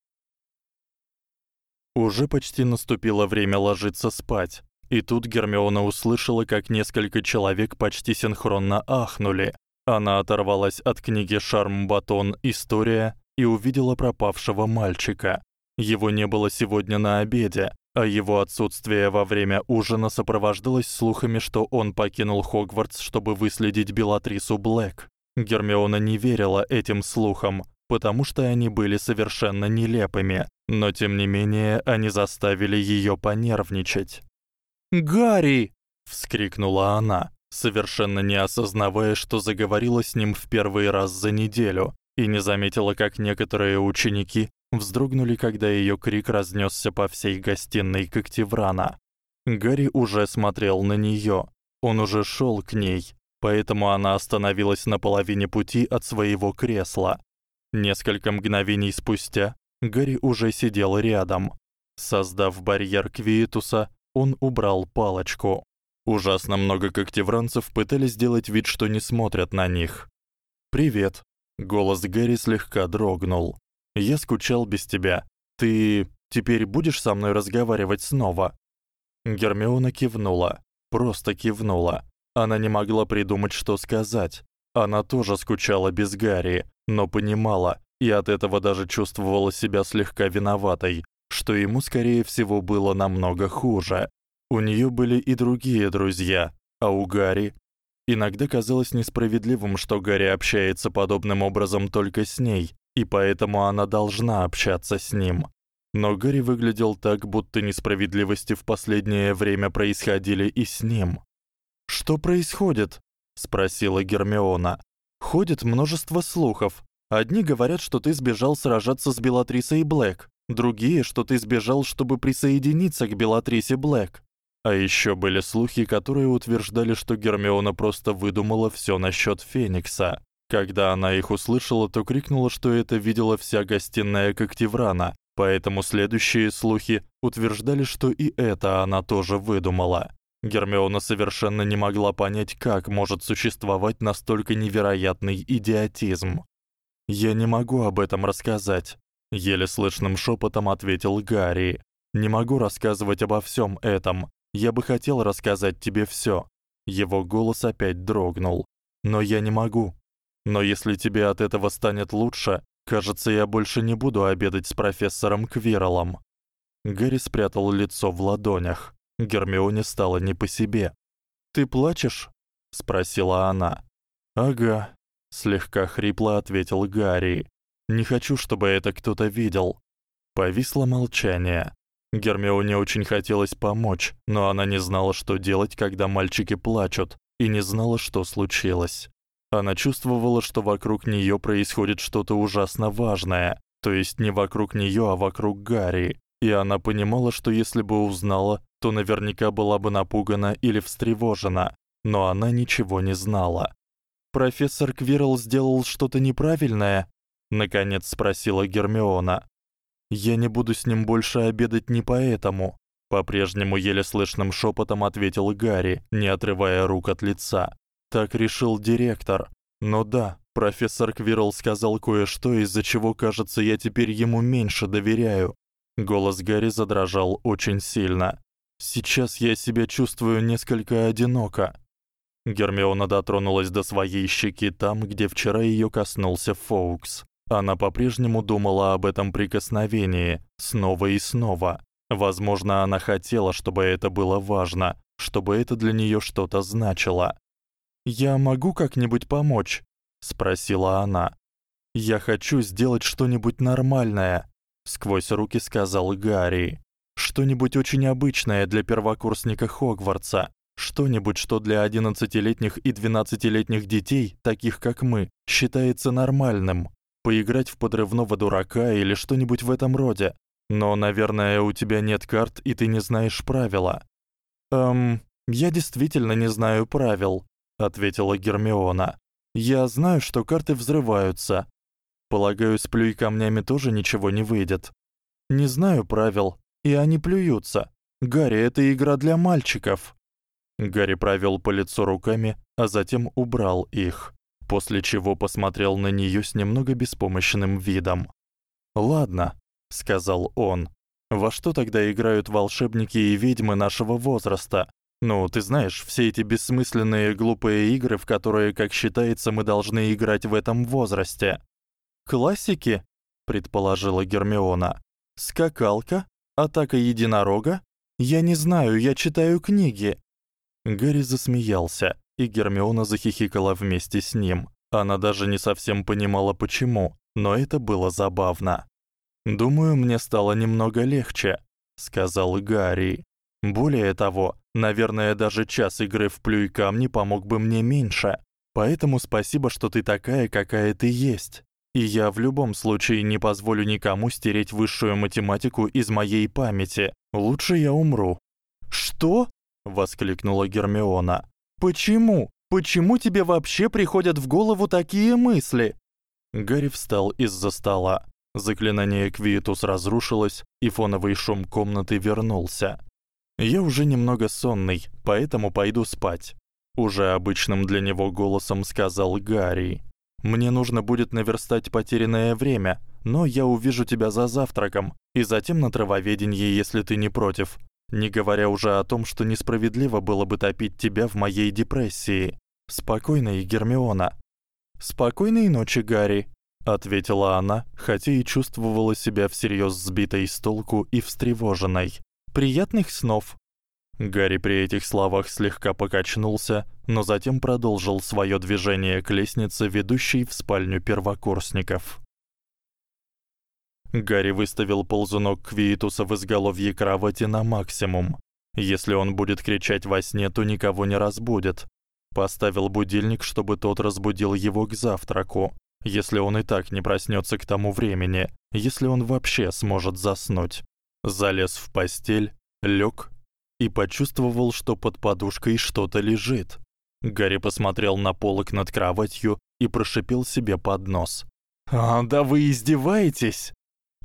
Уже почти наступило время ложиться спать, и тут Гермиона услышала, как несколько человек почти синхронно ахнули. Она оторвалась от книги Шарм-батон История и увидела пропавшего мальчика. Его не было сегодня на обеде, а его отсутствие во время ужина сопровождалось слухами, что он покинул Хогвартс, чтобы выследить Белатрису Блэк. Гермиона не верила этим слухам, потому что они были совершенно нелепыми, но тем не менее они заставили её понервничать. "Гарри!" вскрикнула она, совершенно не осознавая, что заговорила с ним в первый раз за неделю, и не заметила, как некоторые ученики вздрогнули, когда её крик разнёсся по всей гостиной Когтеврана. Гарри уже смотрел на неё. Он уже шёл к ней, поэтому она остановилась на половине пути от своего кресла. Несколько мгновений спустя Гарри уже сидел рядом. Создав барьер Квиетуса, он убрал палочку. Ужасно много когтевранцев пытались сделать вид, что не смотрят на них. "Привет", голос Гарри слегка дрогнул. Я скучал без тебя. Ты теперь будешь со мной разговаривать снова?» Гермиона кивнула, просто кивнула. Она не могла придумать, что сказать. Она тоже скучала без Гарри, но понимала и от этого даже чувствовала себя слегка виноватой, что ему скорее всего было намного хуже. У неё были и другие друзья, а у Гарри иногда казалось несправедливым, что Гарри общается подобным образом только с ней, и поэтому она должна общаться с ним. Но Гарри выглядел так, будто несправедливости в последнее время происходили и с ним. Что происходит? спросила Гермиона. Ходит множество слухов. Одни говорят, что ты сбежал сражаться с Белатрисой Блэк, другие, что ты сбежал, чтобы присоединиться к Белатрисе Блэк. А ещё были слухи, которые утверждали, что Гермиона просто выдумала всё насчёт Феникса. Когда она их услышала, то крикнула, что это видела вся гостиная Когтеврана, поэтому следующие слухи утверждали, что и это она тоже выдумала. Гермиона совершенно не могла понять, как может существовать настолько невероятный идиотизм. "Я не могу об этом рассказать", еле слышным шёпотом ответил Гарри. "Не могу рассказывать обо всём этом. Я бы хотел рассказать тебе всё". Его голос опять дрогнул. "Но я не могу. Но если тебе от этого станет лучше, кажется, я больше не буду обедать с профессором Квирлом. Гарри спрятал лицо в ладонях. Гермионе стало не по себе. "Ты плачешь?" спросила она. "Ага", слегка хрипло ответил Гарри. "Не хочу, чтобы это кто-то видел". Повисло молчание. Гермионе очень хотелось помочь, но она не знала, что делать, когда мальчики плачут, и не знала, что случилось. Она чувствовала, что вокруг неё происходит что-то ужасно важное, то есть не вокруг неё, а вокруг Гарри. И она понимала, что если бы узнала, то наверняка была бы напугана или встревожена, но она ничего не знала. Профессор Квирл сделал что-то неправильное, наконец спросила Гермиона. Я не буду с ним больше обедать не поэтому, по-прежнему еле слышным шёпотом ответил Гарри, не отрывая рук от лица. Так решил директор. Но да, профессор Квирл сказал кое-что, из-за чего, кажется, я теперь ему меньше доверяю. Голос Гарри задрожал очень сильно. Сейчас я себя чувствую несколько одиноко. Гермиона дотронулась до своей щеки там, где вчера её коснулся Фоукс. Она по-прежнему думала об этом прикосновении снова и снова. Возможно, она хотела, чтобы это было важно, чтобы это для неё что-то значило. "Я могу как-нибудь помочь?" спросила она. "Я хочу сделать что-нибудь нормальное", сквозь руки сказал Гарри. "Что-нибудь очень обычное для первокурсника Хогвартса, что-нибудь, что для одиннадцатилетних и двенадцатилетних детей, таких как мы, считается нормальным. Поиграть в подрывного дурака или что-нибудь в этом роде. Но, наверное, у тебя нет карт, и ты не знаешь правила. Эм, я действительно не знаю правил, ответила Гермиона. Я знаю, что карты взрываются. Полагаю, с плюй камнями тоже ничего не выйдет. Не знаю правил, и они плюются. Гарри, это игра для мальчиков. Гарри провёл по лицу руками, а затем убрал их, после чего посмотрел на неё с немного беспомощным видом. "Ладно", сказал он. "Во что тогда играют волшебники и ведьмы нашего возраста? Ну, ты знаешь, все эти бессмысленные глупые игры, в которые, как считается, мы должны играть в этом возрасте. Классики, предположила Гермиона. Скакалка, атака единорога? Я не знаю, я читаю книги. Гарри засмеялся, и Гермиона захихикала вместе с ним. Она даже не совсем понимала почему, но это было забавно. Думаю, мне стало немного легче, сказал Гарри. Более того, наверное, даже час игры в плюй камни помог бы мне меньше. Поэтому спасибо, что ты такая, какая ты есть. И я в любом случае не позволю никому стереть высшую математику из моей памяти. Лучше я умру. Что? воскликнула Гермиона. Почему? Почему тебе вообще приходят в голову такие мысли? Гарри встал из-за стола. Заклинание Квитус разрушилось, и фоновый шум комнаты вернулся. Я уже немного сонный, поэтому пойду спать, уже обычным для него голосом сказал Гарри. Мне нужно будет наверстать потерянное время, но я увижу тебя за завтраком и затем на травоведении, если ты не против. Не говоря уже о том, что несправедливо было бы топить тебя в моей депрессии. Спокойной, Гермиона. Спокойной ночи, Гарри, ответила она, хотя и чувствовала себя всерьёз сбитой с толку и встревоженной. Приятных снов. Гарри при этих словах слегка покачнулся, но затем продолжил своё движение к лестнице, ведущей в спальню первокурсников. Гарри выставил ползунок Квиитуса в изголовье кровати на максимум. Если он будет кричать во сне, то никого не разбудит. Поставил будильник, чтобы тот разбудил его к завтраку. Если он и так не проснётся к тому времени, если он вообще сможет заснуть залез в постель, лёг и почувствовал, что под подушкой что-то лежит. Гарри посмотрел на полок над кроватью и прошипел себе под нос: "А, да вы издеваетесь?"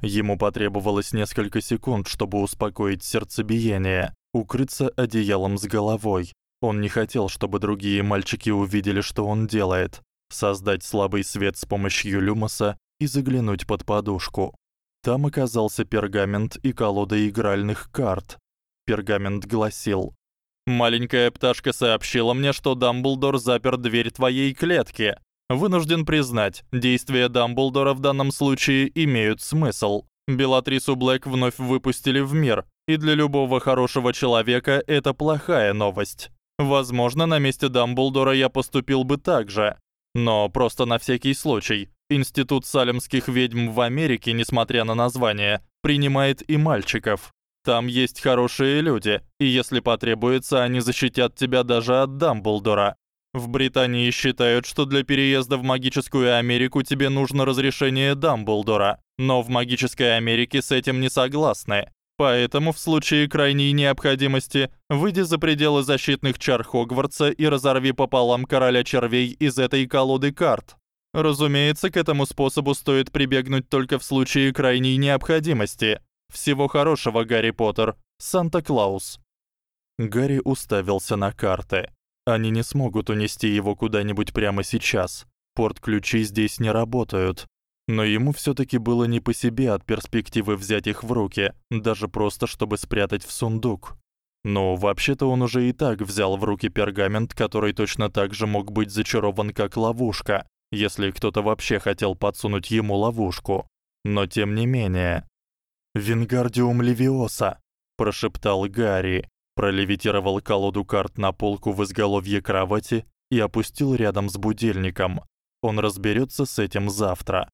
Ему потребовалось несколько секунд, чтобы успокоить сердцебиение, укрыться одеялом с головой. Он не хотел, чтобы другие мальчики увидели, что он делает. Создать слабый свет с помощью люмоса и заглянуть под подушку. Там оказался пергамент и колода игральных карт. Пергамент гласил: Маленькая пташка сообщила мне, что Дамблдор запер дверь твоей клетки. Вынужден признать, действия Дамблдора в данном случае имеют смысл. Белатрису Блэк вновь выпустили в мир, и для любого хорошего человека это плохая новость. Возможно, на месте Дамблдора я поступил бы так же, но просто на всякий случай. Институт салемских ведьм в Америке, несмотря на название, принимает и мальчиков. Там есть хорошие люди, и если потребуется, они защитят тебя даже от Дамблдора. В Британии считают, что для переезда в магическую Америку тебе нужно разрешение Дамблдора, но в магической Америке с этим не согласны. Поэтому в случае крайней необходимости выйди за пределы защитных чар Хогвартса и разорви пополам короля червей из этой колоды карт. Разумеется, к этому способу стоит прибегнуть только в случае крайней необходимости. Всего хорошего, Гарри Поттер. Санта-Клаус. Гарри уставился на карты. Они не смогут унести его куда-нибудь прямо сейчас. Порт-ключи здесь не работают но ему всё-таки было не по себе от перспективы взять их в руки, даже просто чтобы спрятать в сундук. Но вообще-то он уже и так взял в руки пергамент, который точно так же мог быть зачарован как ловушка, если кто-то вообще хотел подсунуть ему ловушку. Но тем не менее, Вингардиум Левиоса, прошептал Гарри, пролевитировал колоду карт на полку в изголовье кровати и опустил рядом с будильником. Он разберётся с этим завтра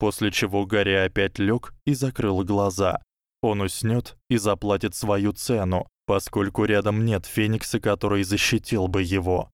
после чего Гарри опять лёг и закрыл глаза. Он уснёт и заплатит свою цену, поскольку рядом нет Феникса, который защитил бы его.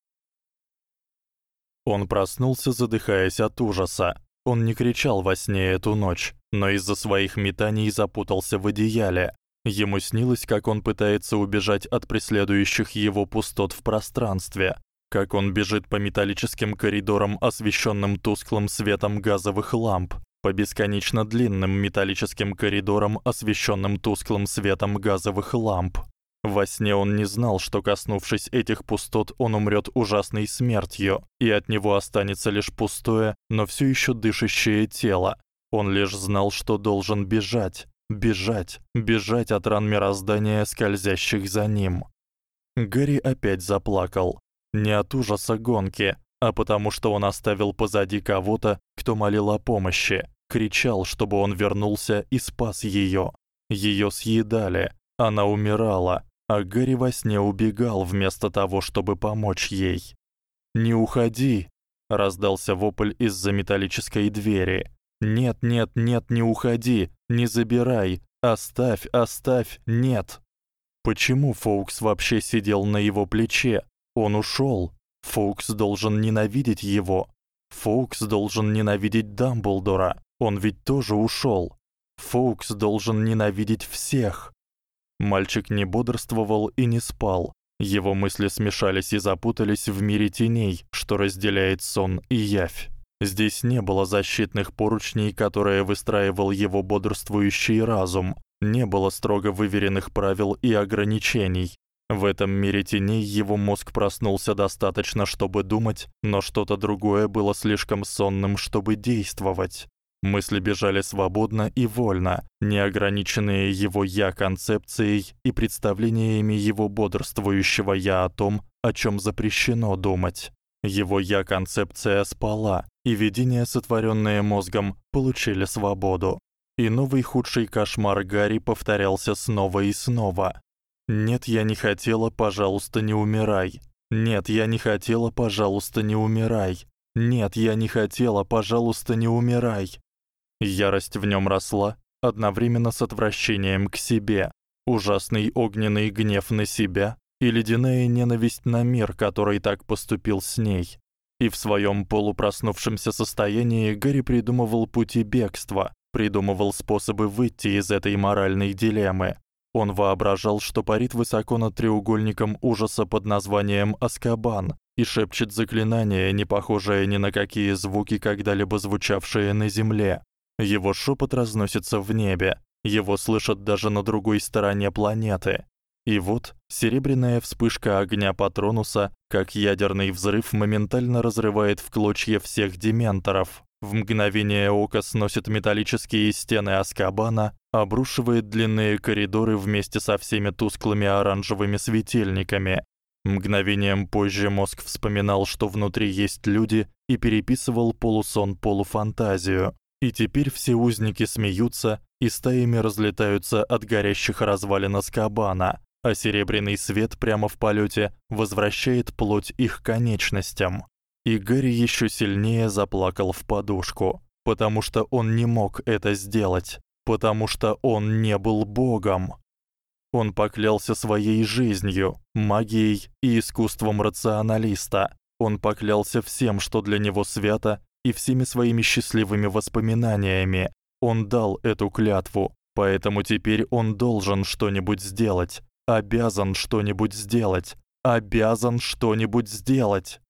Он проснулся, задыхаясь от ужаса. Он не кричал во сне эту ночь, но из-за своих метаний запутался в одеяле. Ему снилось, как он пытается убежать от преследующих его пустот в пространстве, как он бежит по металлическим коридорам, освещённым тусклым светом газовых ламп, по бесконечно длинным металлическим коридорам, освещённым тусклым светом газовых ламп. Во сне он не знал, что коснувшись этих пустот, он умрёт ужасной смертью, и от него останется лишь пустое, но всё ещё дышащее тело. Он лишь знал, что должен бежать, бежать, бежать от ран мироздания, скользящих за ним. Гарри опять заплакал. Не от ужаса гонки, а потому что он оставил позади кого-то, кто молил о помощи кричал, чтобы он вернулся и спас её. Её съедали, она умирала, а Гарри во сне убегал вместо того, чтобы помочь ей. "Не уходи", раздался вопль из-за металлической двери. "Нет, нет, нет, не уходи, не забирай, оставь, оставь, нет". Почему Фоукс вообще сидел на его плече? Он ушёл. Фоукс должен ненавидеть его. Фоукс должен ненавидеть Дамблдора. Он ведь тоже ушёл. Фоукс должен ненавидеть всех. Мальчик не бодрствовал и не спал. Его мысли смешались и запутались в мире теней, что разделяет сон и явь. Здесь не было защитных поручней, которые выстраивал его бодрствующий разум. Не было строго выверенных правил и ограничений. В этом мире теней его мозг проснулся достаточно, чтобы думать, но что-то другое было слишком сонным, чтобы действовать. Мысли бежали свободно и вольно, не ограниченные его я концепцией и представлениями его бодрствующего я о том, о чём запрещено думать. Его я концепция спала, и видения, сотворённые мозгом, получили свободу. И новый худший кошмар Гарри повторялся снова и снова. Нет, я не хотела, пожалуйста, не умирай. Нет, я не хотела, пожалуйста, не умирай. Нет, я не хотела, пожалуйста, не умирай. Ярость в нём росла одновременно с отвращением к себе, ужасный огненный гнев на себя и ледяная ненависть на мир, который так поступил с ней. И в своём полупроснувшемся состоянии Гарри придумывал пути бегства, придумывал способы выйти из этой моральной дилеммы. Он воображал, что парит высоко над треугольником ужаса под названием Аскабан и шепчет заклинание, не похожее ни на какие звуки, когда-либо звучавшие на земле. Его шёпот разносится в небе, его слышат даже на другой стороне планеты. И вот серебряная вспышка огня Патронуса, как ядерный взрыв, моментально разрывает в клочья всех дементоров. В мгновение ока сносит металлические стены Аскабана, обрушивает длинные коридоры вместе со всеми тусклыми оранжевыми светильниками. Мгновением позже мозг вспоминал, что внутри есть люди, и переписывал полусон-полуфантазию. И теперь все узники смеются и стаями разлетаются от горящих развалин Аскабана, а серебряный свет прямо в полёте возвращает плоть их конечностям. И Гарри ещё сильнее заплакал в подушку, потому что он не мог это сделать, потому что он не был богом. Он поклялся своей жизнью, магией и искусством рационалиста. Он поклялся всем, что для него свято, и всеми своими счастливыми воспоминаниями. Он дал эту клятву, поэтому теперь он должен что-нибудь сделать, обязан что-нибудь сделать, обязан что-нибудь сделать.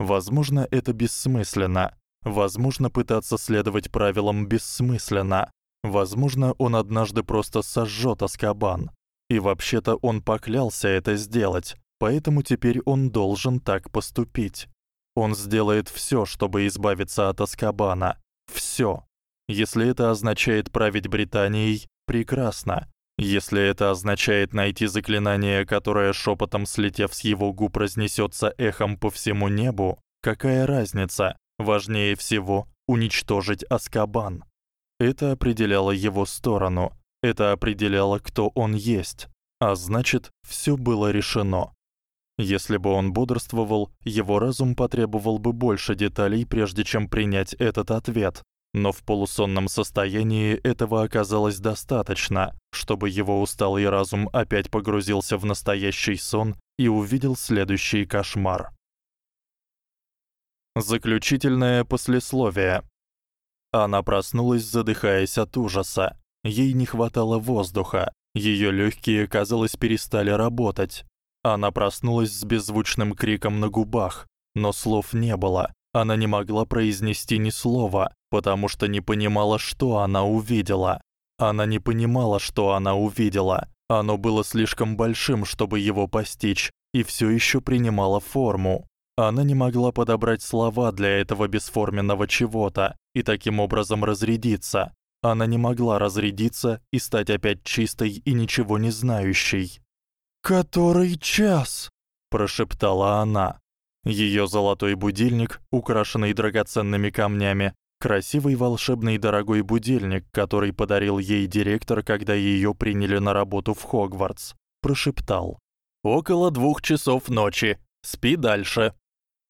Возможно, это бессмысленно. Возможно, пытаться следовать правилам бессмысленно. Возможно, он однажды просто сожжёт Аскабан. И вообще-то он поклялся это сделать, поэтому теперь он должен так поступить. Он сделает всё, чтобы избавиться от Аскабана. Всё. Если это означает править Британией, прекрасно. Если это означает найти заклинание, которое шёпотом слетев с его губ разнесётся эхом по всему небу, какая разница? Важнее всего уничтожить Аскабан. Это определяло его сторону, это определяло, кто он есть. А значит, всё было решено. Если бы он бодрствовал, его разум потребовал бы больше деталей, прежде чем принять этот ответ. Но в полусонном состоянии этого оказалось достаточно, чтобы его усталый разум опять погрузился в настоящий сон и увидел следующий кошмар. Заключительное послесловие. Она проснулась, задыхаясь от ужаса. Ей не хватало воздуха. Её лёгкие, казалось, перестали работать. Она проснулась с беззвучным криком на губах, но слов не было. Она не могла произнести ни слова, потому что не понимала, что она увидела. Она не понимала, что она увидела. Оно было слишком большим, чтобы его постичь, и всё ещё принимало форму. Она не могла подобрать слова для этого бесформенного чего-то и таким образом разрядиться. Она не могла разрядиться и стать опять чистой и ничего не знающей. «Который час?» – прошептала она. Её золотой будильник, украшенный драгоценными камнями, красивый волшебный дорогой будильник, который подарил ей директор, когда её приняли на работу в Хогвартс, прошептал: "Около двух часов ночи. Спи дальше".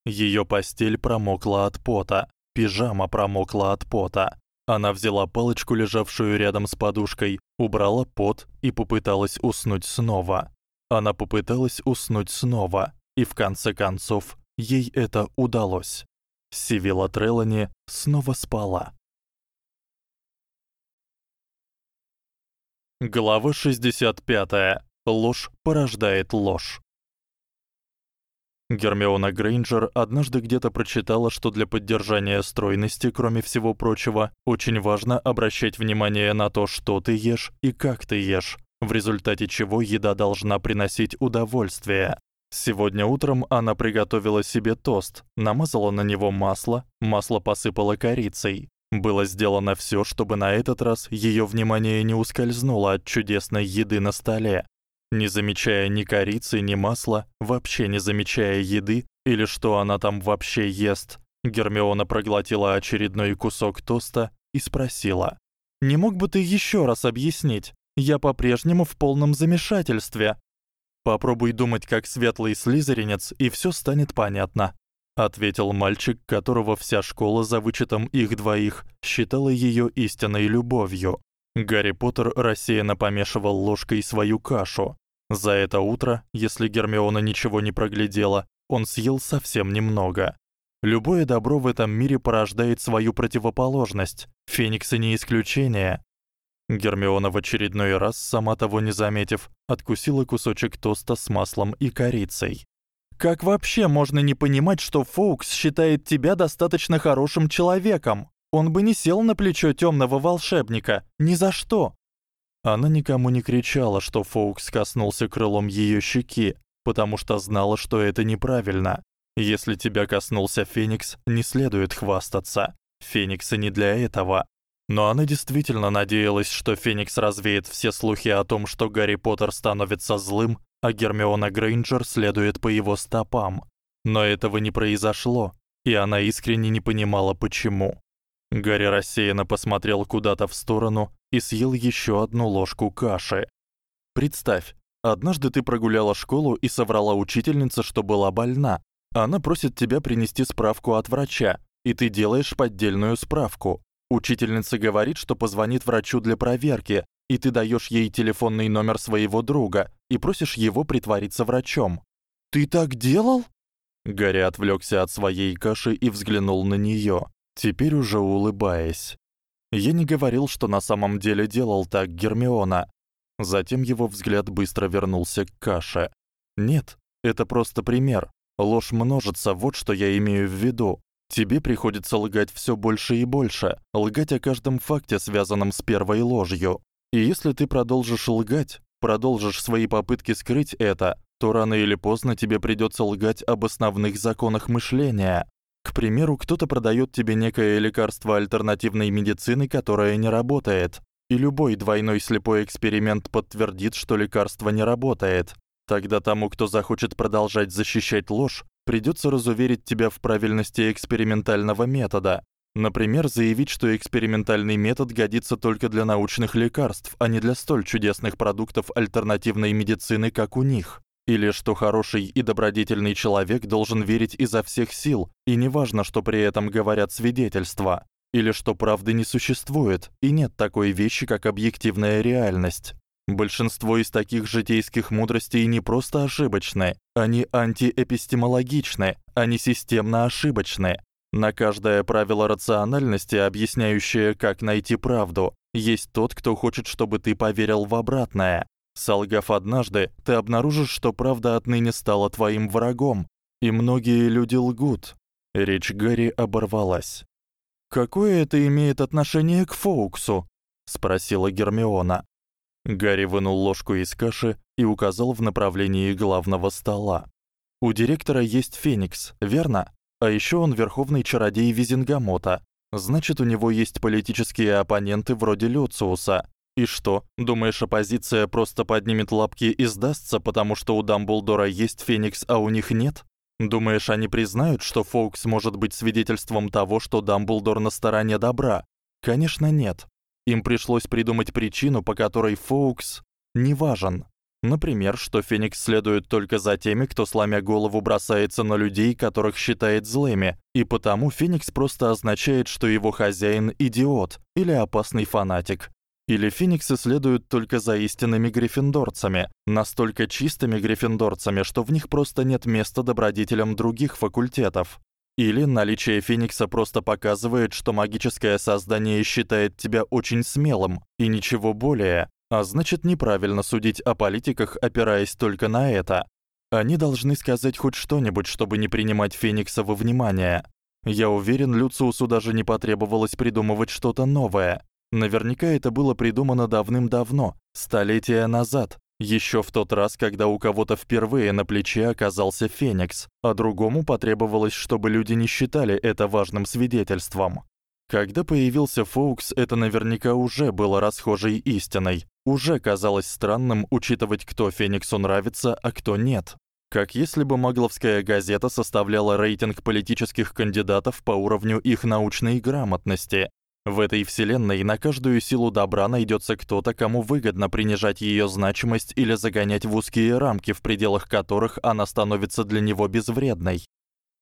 Её постель промокла от пота, пижама промокла от пота. Она взяла палочку, лежавшую рядом с подушкой, убрала пот и попыталась уснуть снова. Она попыталась уснуть снова, и в конце концов ей это удалось. Сивила Трелани снова спала. Глава 65. Ложь порождает ложь. Гермиона Грейнджер однажды где-то прочитала, что для поддержания стройности, кроме всего прочего, очень важно обращать внимание на то, что ты ешь и как ты ешь в результате чего еда должна приносить удовольствие. Сегодня утром она приготовила себе тост, намазала на него масло, масло посыпала корицей. Было сделано всё, чтобы на этот раз её внимание не ускользнуло от чудесной еды на столе. Не замечая ни корицы, ни масла, вообще не замечая еды или что она там вообще ест, Гермиона проглотила очередной кусок тоста и спросила: "Не мог бы ты ещё раз объяснить, я по-прежнему в полном замешательстве. Попробуй думать как светлый слизеринец, и всё станет понятно, ответил мальчик, которого вся школа за вычетом их двоих считала её истинной любовью. Гарри Поттер рассеянно помешивал ложкой свою кашу. За это утро, если Гермиона ничего не проглядела, он съел совсем немного. Любое добро в этом мире порождает свою противоположность. Фениксы не исключение. Гермиона в очередной раз, сама того не заметив, откусила кусочек тоста с маслом и корицей. Как вообще можно не понимать, что Фоукс считает тебя достаточно хорошим человеком? Он бы не сел на плечо тёмного волшебника, ни за что. Она никому не кричала, что Фоукс коснулся крылом её щеки, потому что знала, что это неправильно. Если тебя коснулся Феникс, не следует хвастаться. Фениксы не для этого. Но она действительно надеялась, что Феникс развеет все слухи о том, что Гарри Поттер становится злым, а Гермиона Грейнджер следует по его стопам. Но этого не произошло, и она искренне не понимала почему. Гарри рассеянно посмотрел куда-то в сторону и съел ещё одну ложку каши. Представь, однажды ты прогуляла школу и соврала учительнице, что была больна. Она просит тебя принести справку от врача, и ты делаешь поддельную справку. Учительница говорит, что позвонит врачу для проверки, и ты даёшь ей телефонный номер своего друга и просишь его притвориться врачом. Ты так делал? Гарри отвлёкся от своей каши и взглянул на неё, теперь уже улыбаясь. Я не говорил, что на самом деле делал так, Гермиона. Затем его взгляд быстро вернулся к каше. Нет, это просто пример. Ложь множится, вот что я имею в виду. Тебе приходится лгать всё больше и больше, лгать о каждом факте, связанном с первой ложью. И если ты продолжишь лгать, продолжишь свои попытки скрыть это, то рано или поздно тебе придётся лгать об основных законах мышления. К примеру, кто-то продаёт тебе некое лекарство альтернативной медицины, которое не работает, и любой двойной слепой эксперимент подтвердит, что лекарство не работает. Тогда тому, кто захочет продолжать защищать ложь, придётся разуверить тебя в правильности экспериментального метода. Например, заявить, что экспериментальный метод годится только для научных лекарств, а не для столь чудесных продуктов альтернативной медицины, как у них. Или что хороший и добродетельный человек должен верить изо всех сил, и неважно, что при этом говорят свидетельства. Или что правды не существует, и нет такой вещи, как объективная реальность. Большинство из таких житейских мудростей не просто ошибочны, они антиэпистемологичны, они системно ошибочны. На каждое правило рациональности, объясняющее, как найти правду, есть тот, кто хочет, чтобы ты поверил в обратное. Солгав однажды, ты обнаружишь, что правда отныне стала твоим врагом, и многие люди лгут. Речь Гарри оборвалась. Какое это имеет отношение к Фоуксу? спросила Гермиона. Гарри вынул ложку из каши и указал в направлении главного стола. У директора есть Феникс, верно? А ещё он верховный чародей Визенгамота. Значит, у него есть политические оппоненты вроде Люциуса. И что, думаешь, оппозиция просто поднимет лапки и сдастся, потому что у Дамблдора есть Феникс, а у них нет? Думаешь, они признают, что Фоукс может быть свидетельством того, что Дамблдор на стороне добра? Конечно, нет. Им пришлось придумать причину, по которой Фоукс не важен. Например, что Феникс следует только за теми, кто сломя голову бросается на людей, которых считает злыми, и потому Феникс просто означает, что его хозяин идиот или опасный фанатик. Или Фениксы следуют только за истинными гриффиндорцами, настолько чистыми гриффиндорцами, что в них просто нет места добродетелям других факультетов. Или наличие Феникса просто показывает, что магическое создание считает тебя очень смелым и ничего более, а значит, неправильно судить о политиках, опираясь только на это. Они должны сказать хоть что-нибудь, чтобы не принимать Феникса во внимание. Я уверен, Люциусу даже не потребовалось придумывать что-то новое. Наверняка это было придумано давным-давно, столетия назад, Ещё в тот раз, когда у кого-то впервые на плече оказался Феникс, а другому потребовалось, чтобы люди не считали это важным свидетельством. Когда появился Фоукс, это наверняка уже было расхожей истиной. Уже казалось странным учитывать, кто Фениксу нравится, а кто нет. Как если бы Магловская газета составляла рейтинг политических кандидатов по уровню их научной грамотности, в этой вселенной на каждую силу добра найдётся кто-то, кому выгодно принижать её значимость или загонять в узкие рамки, в пределах которых она становится для него безвредной.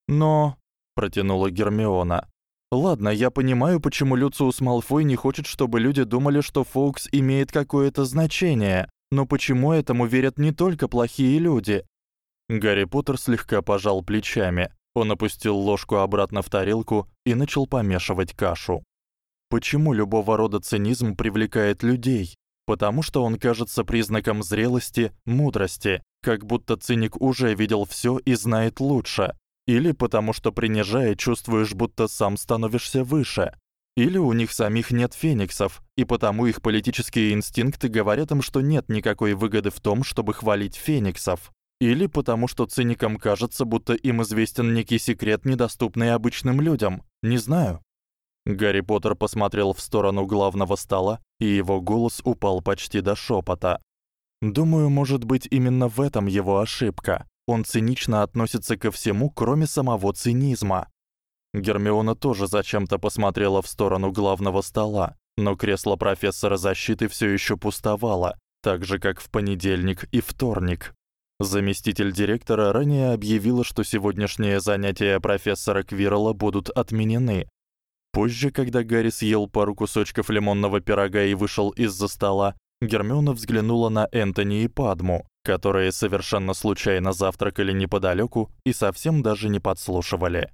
Но, протянула Гермиона. Ладно, я понимаю, почему Люциус Малфой не хочет, чтобы люди думали, что Фоукс имеет какое-то значение. Но почему этому верят не только плохие люди? Гарри Поттер слегка пожал плечами. Он опустил ложку обратно в тарелку и начал помешивать кашу. Почему любого рода цинизм привлекает людей? Потому что он кажется признаком зрелости, мудрости, как будто циник уже видел всё и знает лучше. Или потому что принижая, чувствуешь, будто сам становишься выше. Или у них самих нет фениксов, и потому их политические инстинкты говорят им, что нет никакой выгоды в том, чтобы хвалить фениксов. Или потому что циникам кажется, будто им известен некий секрет, недоступный обычным людям. Не знаю. Гарри Поттер посмотрел в сторону главного стола, и его голос упал почти до шёпота. Думаю, может быть, именно в этом его ошибка. Он цинично относится ко всему, кроме самого цинизма. Гермиона тоже зачем-то посмотрела в сторону главного стола, но кресло профессора защиты всё ещё пустовало, так же как в понедельник и вторник. Заместитель директора ранее объявила, что сегодняшние занятия профессора Квирла будут отменены. Позже, когда Гарри съел пару кусочков лимонного пирога и вышел из-за стола, Гермиона взглянула на Энтони и Падму, которые совершенно случайно завтракали неподалёку и совсем даже не подслушивали.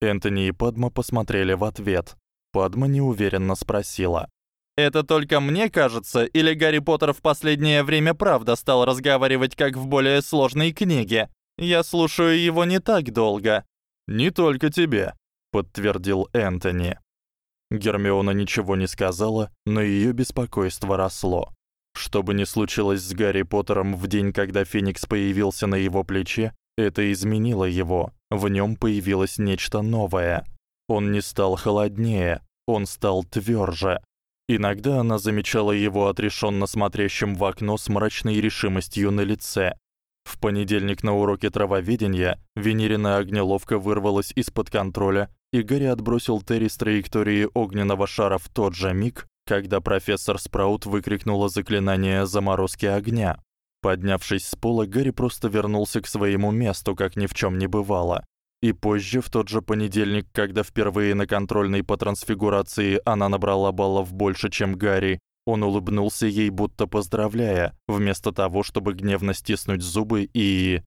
Энтони и Падма посмотрели в ответ. Падма неуверенно спросила: "Это только мне кажется, или Гарри Поттер в последнее время правда стал разговаривать как в более сложной книге? Я слушаю его не так долго". "Не только тебе", подтвердил Энтони. Гермиона ничего не сказала, но её беспокойство росло. Что бы ни случилось с Гарри Поттером в день, когда Феникс появился на его плече, это изменило его. В нём появилось нечто новое. Он не стал холоднее, он стал твёрже. Иногда она замечала его отрешённо смотрящим в окно с мрачной решимостью на лице. В понедельник на уроке травоведения Венерина огнеловка вырвалась из-под контроля, и Гарри отбросил Терри с траектории огненного шара в тот же миг, когда профессор Спраут выкрикнула заклинание заморозки огня. Поднявшись с пола, Гарри просто вернулся к своему месту, как ни в чём не бывало. И позже, в тот же понедельник, когда впервые на контрольной по трансфигурации она набрала баллов больше, чем Гарри, он улыбнулся ей, будто поздравляя, вместо того, чтобы гневно стиснуть зубы, и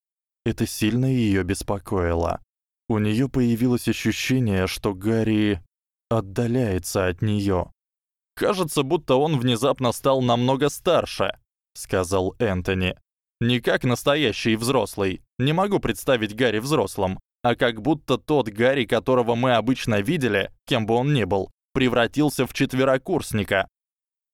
это сильно её беспокоило. У неё появилось ощущение, что Гарри отдаляется от неё. Кажется, будто он внезапно стал намного старше сказал Энтони. Не как настоящий взрослый. Не могу представить Гарри взрослым, а как будто тот Гарри, которого мы обычно видели, кем бы он ни был, превратился в четверокурсника.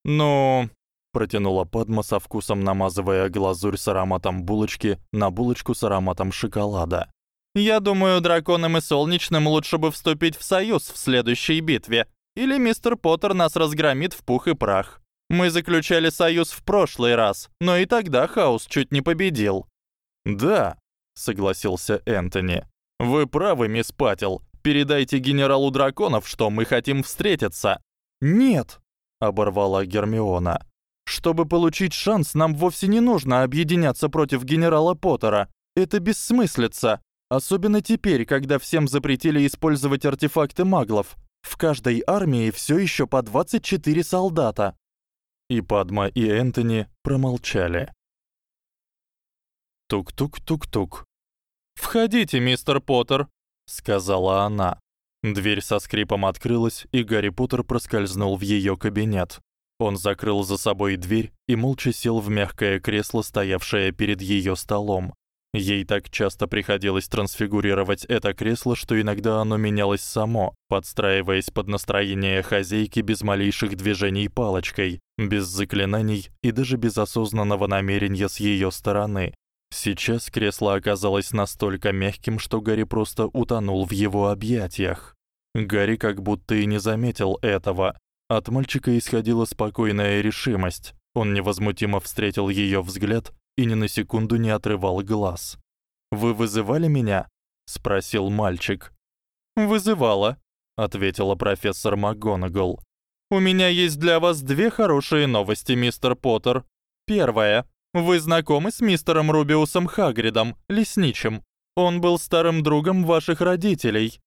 Ну, протянула Падма со вкусом намазывая глазурь с ароматом булочки на булочку с ароматом шоколада. Я думаю, драконам и солнечным лучше бы вступить в союз в следующей битве, или мистер Поттер нас разгромит в пух и прах. Мы заключали союз в прошлый раз, но и тогда Хаус чуть не победил. Да, согласился Энтони. Вы правы, мисс Патил. Передайте генералу драконов, что мы хотим встретиться. Нет, оборвала Гермиона. Чтобы получить шанс, нам вовсе не нужно объединяться против генерала Поттера. Это бессмыслица, особенно теперь, когда всем запретили использовать артефакты маглов. В каждой армии всё ещё по 24 солдата. И Падма, и Энтони промолчали. Тук-тук-тук-тук. "Входите, мистер Поттер", сказала она. Дверь со скрипом открылась, и Гарри Поттер проскользнул в её кабинет. Он закрыл за собой дверь и молча сел в мягкое кресло, стоявшее перед её столом. Ей так часто приходилось трансфигурировать это кресло, что иногда оно менялось само, подстраиваясь под настроение хозяйки без малейших движений палочкой, без заклинаний и даже без осознанного намерения с её стороны. Сейчас кресло оказалось настолько мягким, что Гарри просто утонул в его объятиях. Гарри как будто и не заметил этого. От мальчика исходила спокойная решимость. Он невозмутимо встретил её взгляд и ни на секунду не отрывал глаз. Вы вызывали меня? спросил мальчик. Вызывала, ответила профессор МакГонагал. У меня есть для вас две хорошие новости, мистер Поттер. Первая. Вы знакомы с мистером Рубиусом Хагридом, лесничим? Он был старым другом ваших родителей.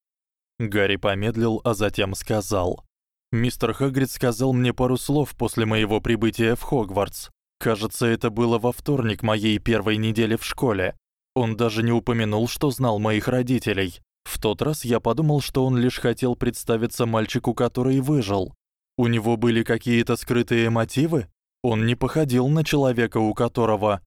Гарри помедлил, а затем сказал: Мистер Хагрид сказал мне пару слов после моего прибытия в Хогвартс. Кажется, это было во вторник моей первой недели в школе. Он даже не упомянул, что знал моих родителей. В тот раз я подумал, что он лишь хотел представиться мальчику, который выжил. У него были какие-то скрытые мотивы? Он не походил на человека, у которого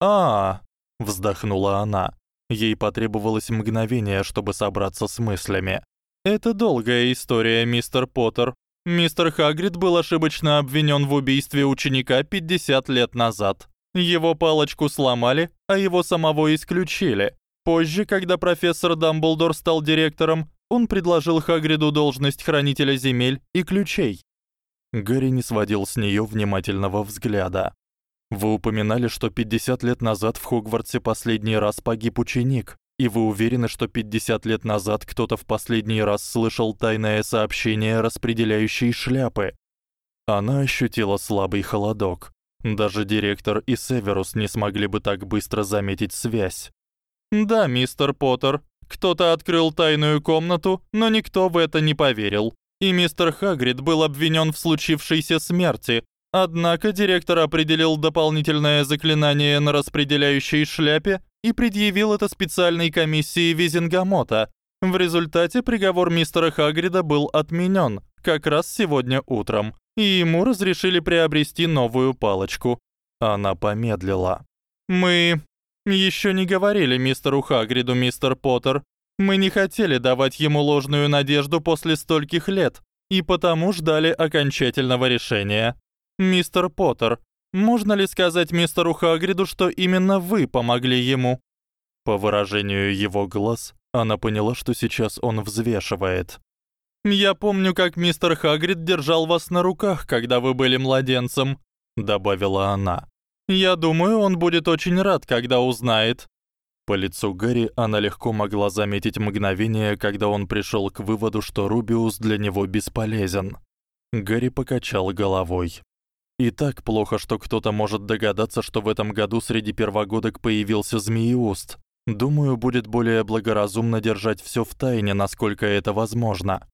А, -а, -а вздохнула она. Ей потребовалось мгновение, чтобы собраться с мыслями. Это долгая история, мистер Поттер. Мистер Хагрид был ошибочно обвинён в убийстве ученика 50 лет назад. Его палочку сломали, а его самого исключили. Позже, когда профессор Дамблдор стал директором, он предложил Хагриду должность хранителя земель и ключей. Гарри не сводил с неё внимательного взгляда. Вы упоминали, что 50 лет назад в Хогвартсе последний раз погиб ученик. И вы уверены, что 50 лет назад кто-то в последний раз слышал тайное сообщение распределяющей шляпы? Она ощутила слабый холодок. Даже директор и Северус не смогли бы так быстро заметить связь. Да, мистер Поттер, кто-то открыл тайную комнату, но никто в это не поверил. И мистер Хагрид был обвинён в случившейся смерти. Однако директор определил дополнительное заклинание на распределяющей шляпе и предъявил это специальной комиссии Визенгамота. В результате приговор мистера Хагрида был отменён как раз сегодня утром и ему разрешили приобрести новую палочку. Она помедлила. Мы ещё не говорили мистеру Хагриду, мистер Поттер. Мы не хотели давать ему ложную надежду после стольких лет, и потому ждали окончательного решения. Мистер Поттер, можно ли сказать мистеру Хагриду, что именно вы помогли ему? По выражению его глаз, она поняла, что сейчас он взвешивает. Я помню, как мистер Хагрид держал вас на руках, когда вы были младенцем, добавила она. Я думаю, он будет очень рад, когда узнает. По лицу Гарри она легко могла заметить мгновение, когда он пришёл к выводу, что Рубиус для него бесполезен. Гарри покачал головой. И так плохо, что кто-то может догадаться, что в этом году среди первогодок появился Змееуст. Думаю, будет более благоразумно держать всё в тайне, насколько это возможно.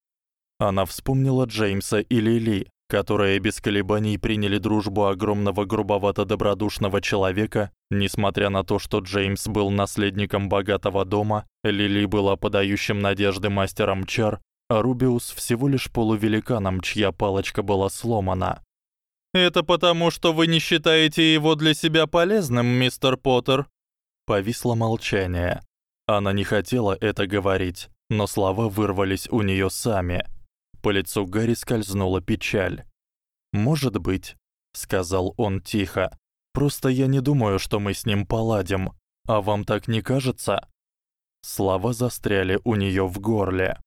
Она вспомнила Джеймса и Лили, которые без колебаний приняли дружбу огромного грубовато-добродушного человека, несмотря на то, что Джеймс был наследником богатого дома, Лили была подающим надежды мастером чар, а Рубиус всего лишь полувеликаном, чья палочка была сломана. Это потому, что вы не считаете его для себя полезным, мистер Поттер. Повисло молчание. Она не хотела это говорить, но слова вырвались у неё сами. По лицу Гарри скользнула печаль. "Может быть", сказал он тихо. "Просто я не думаю, что мы с ним поладим. А вам так не кажется?" Слова застряли у неё в горле.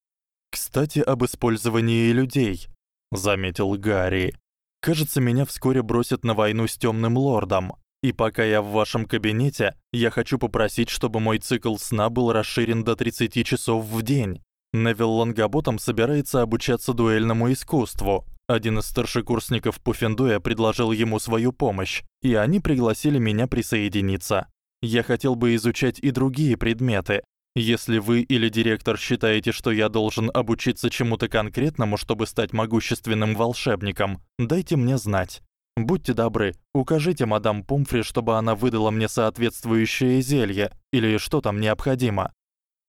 "Кстати, об использовании людей", заметил Гарри. "Кажется, меня вскоре бросят на войну с Тёмным лордом. И пока я в вашем кабинете, я хочу попросить, чтобы мой цикл сна был расширен до 30 часов в день. Невил Лонгаботом собирается обучаться дуэльному искусству. Один из старшекурсников Пуффендуя предложил ему свою помощь, и они пригласили меня присоединиться. Я хотел бы изучать и другие предметы. Если вы или директор считаете, что я должен обучиться чему-то конкретному, чтобы стать могущественным волшебником, дайте мне знать. Будьте добры, укажите мадам Пумфри, чтобы она выдала мне соответствующее зелье или что там необходимо.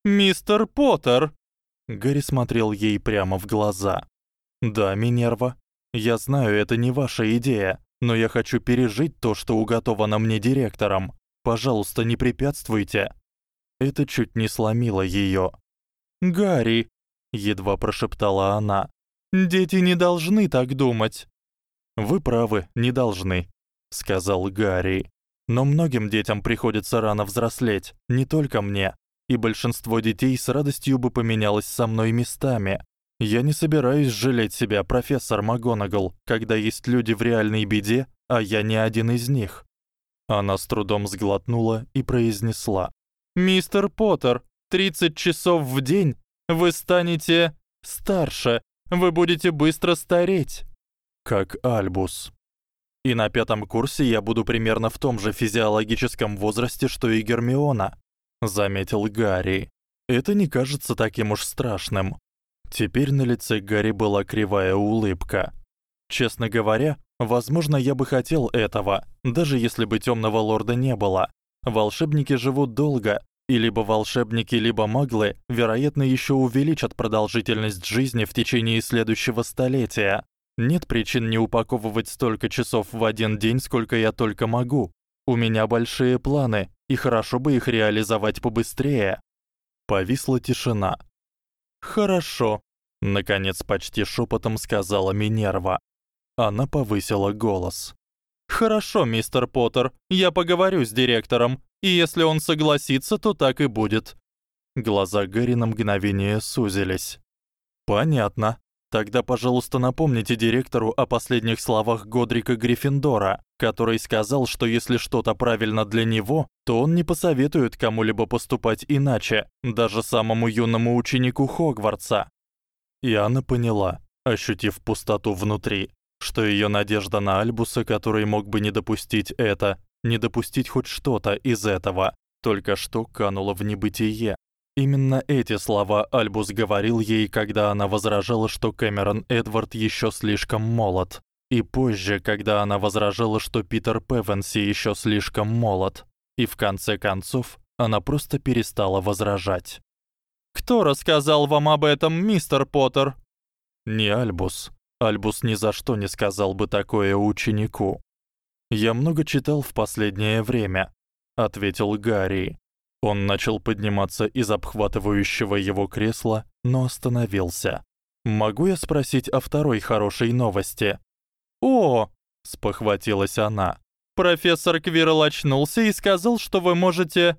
Мистер Поттер, Гарри смотрел ей прямо в глаза. "Да, Минерва, я знаю, это не ваша идея, но я хочу пережить то, что уготовано мне директором. Пожалуйста, не препятствуйте". Это чуть не сломило её. "Гарри", едва прошептала она. "Дети не должны так думать". "Вы правы, не должны", сказал Гарри. "Но многим детям приходится рано взрослеть, не только мне и большинство детей с радостью бы поменялось со мной местами. Я не собираюсь жалеть себя, профессор МакГонагал, когда есть люди в реальной беде, а я не один из них. Она с трудом сглотнула и произнесла: "Мистер Поттер, 30 часов в день вы станете старше. Вы будете быстро стареть, как Альбус. И на пятом курсе я буду примерно в том же физиологическом возрасте, что и Гермиона заметил Гарри. Это не кажется таким уж страшным. Теперь на лице Гарри была кривая улыбка. Честно говоря, возможно, я бы хотел этого, даже если бы Тёмного лорда не было. Волшебники живут долго, и либо волшебники, либо маглы, вероятно, ещё увеличат продолжительность жизни в течение следующего столетия. Нет причин не упаковывать столько часов в один день, сколько я только могу. У меня большие планы, и хорошо бы их реализовать побыстрее. Повисла тишина. Хорошо, наконец почти шёпотом сказала Минерва. Она повысила голос. Хорошо, мистер Поттер, я поговорю с директором, и если он согласится, то так и будет. Глаза Гарри на мгновение сузились. Понятно. Тогда, пожалуйста, напомните директору о последних словах Годрика Гриффиндора, который сказал, что если что-то правильно для него, то он не посоветует кому-либо поступать иначе, даже самому юному ученику Хогвартса. И она поняла, ощутив пустоту внутри, что её надежда на Альбуса, который мог бы не допустить это, не допустить хоть что-то из этого, только что канула в небытие. Именно эти слова Альбус говорил ей, когда она возражала, что Кэмерон Эдвард ещё слишком молод, и позже, когда она возражала, что Питер Певенси ещё слишком молод, и в конце концов она просто перестала возражать. Кто рассказал вам об этом, мистер Поттер? Не Альбус. Альбус ни за что не сказал бы такое ученику. Я много читал в последнее время, ответил Гарри. Он начал подниматься из обхватывающего его кресла, но остановился. Могу я спросить о второй хорошей новости? О, спохватилась она. Профессор Квирл очнулся и сказал, что вы можете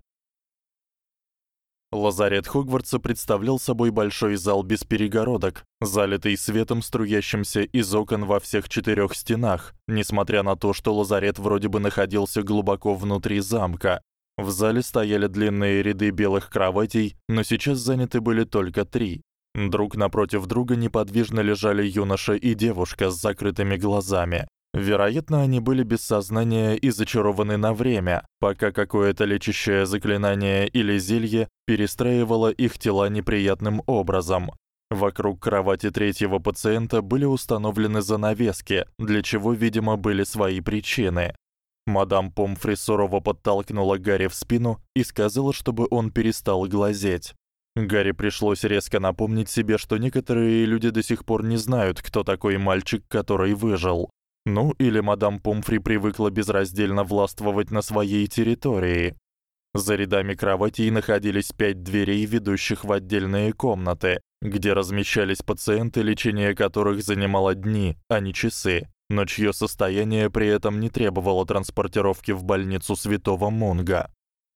Лазарет Хогвартса представлял собой большой зал без перегородок, залитый светом, струящимся из окон во всех четырёх стенах, несмотря на то, что лазарет вроде бы находился глубоко внутри замка. В зале стояли длинные ряды белых кроватей, но сейчас заняты были только три. Друг напротив друга неподвижно лежали юноша и девушка с закрытыми глазами. Вероятно, они были без сознания и зачарованы на время, пока какое-то лечащее заклинание или зелье перестраивало их тела неприятным образом. Вокруг кровати третьего пациента были установлены занавески, для чего, видимо, были свои причины. Мадам Помфри сурово подтолкнула Гарри в спину и сказала, чтобы он перестал глазеть. Гарри пришлось резко напомнить себе, что некоторые люди до сих пор не знают, кто такой мальчик, который выжил. Ну, или мадам Помфри привыкла безраздельно властвовать на своей территории. За рядами кроватей находились пять дверей, ведущих в отдельные комнаты, где размещались пациенты, лечение которых занимало дни, а не часы, но чьё состояние при этом не требовало транспортировки в больницу Святого Мунга.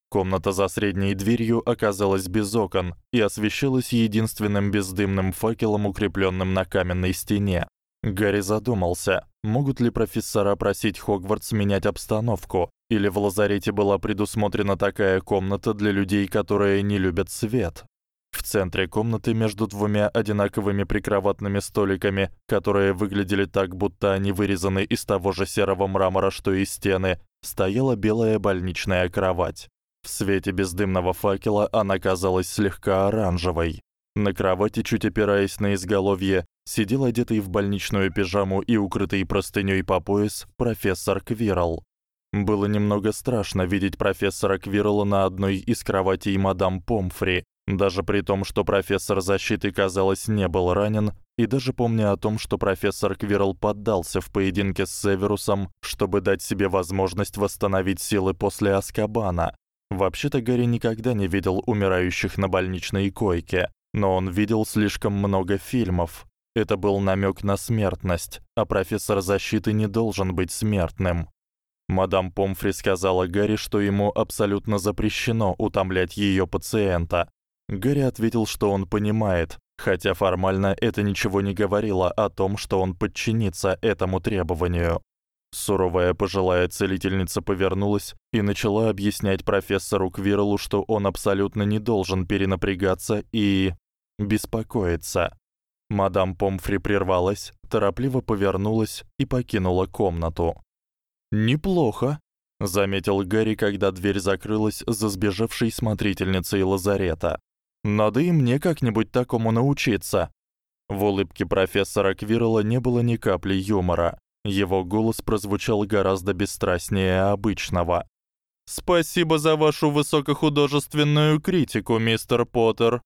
Комната за средней дверью оказалась без окон и освещалась единственным бездымным факелом, укреплённым на каменной стене. Гарри задумался, могут ли профессора просить Хогвартс менять обстановку, или в лазарете была предусмотрена такая комната для людей, которые не любят свет. В центре комнаты между двумя одинаковыми прикроватными столиками, которые выглядели так, будто они вырезаны из того же серого мрамора, что и стены, стояла белая больничная кровать. В свете бездымного факела она казалась слегка оранжевой. На кровати, чуть опираясь на изголовье, сидел одетый в больничную пижаму и укрытый простынёй по пояс профессор Квирл. Было немного страшно видеть профессора Квирла на одной из кроватей мадам Помфри, даже при том, что профессор защиты, казалось, не был ранен, и даже помня о том, что профессор Квирл поддался в поединке с Северусом, чтобы дать себе возможность восстановить силы после Аскабана. Вообще-то Гарри никогда не видел умирающих на больничной койке, но он видел слишком много фильмов. Это был намёк на смертность, а профессор защиты не должен быть смертным. Мадам Помфри сказала Гарри, что ему абсолютно запрещено утомлять её пациента. Гарри ответил, что он понимает, хотя формально это ничего не говорило о том, что он подчинится этому требованию. Суровая пожилая целительница повернулась и начала объяснять профессору Квирлу, что он абсолютно не должен перенапрягаться и беспокоиться. Мадам Помфри прервалась, торопливо повернулась и покинула комнату. Неплохо, заметил Гарри, когда дверь закрылась за сбежавшей смотрительницей лазарета. Надо и мне как-нибудь такому научиться. В улыбке профессора Квирла не было ни капли юмора. Его голос прозвучал гораздо бесстрастнее обычного. Спасибо за вашу высокохудожественную критику, мистер Поттер.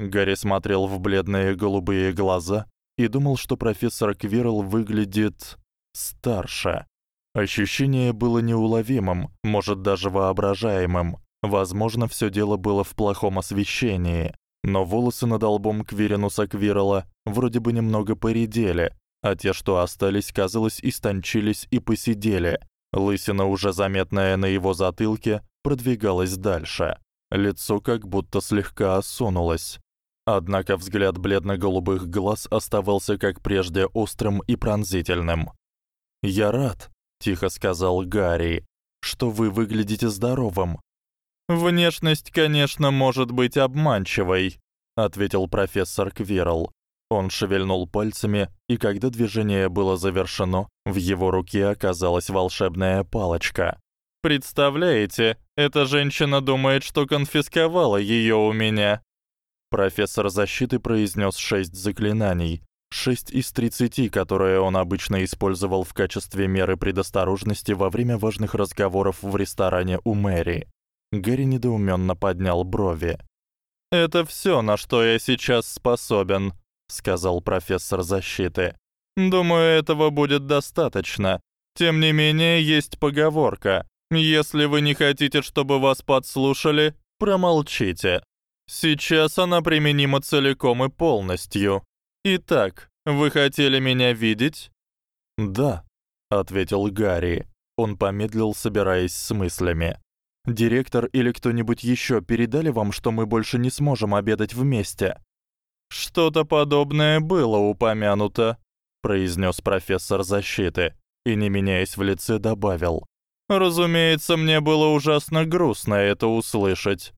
Гарри смотрел в бледные голубые глаза и думал, что профессор Квирл выглядит старше. Ощущение было неуловимым, может даже воображаемым. Возможно, всё дело было в плохом освещении, но волосы над лбом Квиринуса Квирла вроде бы немного поредели, а те, что остались, казалось, истончились и поседели. Лысина, уже заметная на его затылке, продвигалась дальше. Лицо как будто слегка осунулось. Однако взгляд бледно-голубых глаз оставался как прежде острым и пронзительным. "Я рад", тихо сказал Гарри, что вы выглядите здоровым. Внешность, конечно, может быть обманчивой, ответил профессор Квирл. Он шевельнул пальцами, и когда движение было завершено, в его руке оказалась волшебная палочка. Представляете, эта женщина думает, что конфисковала её у меня. Профессор защиты произнёс шесть заклинаний, шесть из тридцати, которые он обычно использовал в качестве меры предосторожности во время важных разговоров в ресторане у Мэри. Гэри недоумённо поднял брови. Это всё, на что я сейчас способен, сказал профессор защиты. Думаю, этого будет достаточно. Тем не менее, есть поговорка: если вы не хотите, чтобы вас подслушали, промолчите. Сейчас она применима целиком и полностью. Итак, вы хотели меня видеть? Да, ответил Гарри. Он помедлил, собираясь с мыслями. Директор или кто-нибудь ещё передали вам, что мы больше не сможем обедать вместе? Что-то подобное было упомянуто, произнёс профессор защиты и не меняясь в лице добавил: Разумеется, мне было ужасно грустно это услышать.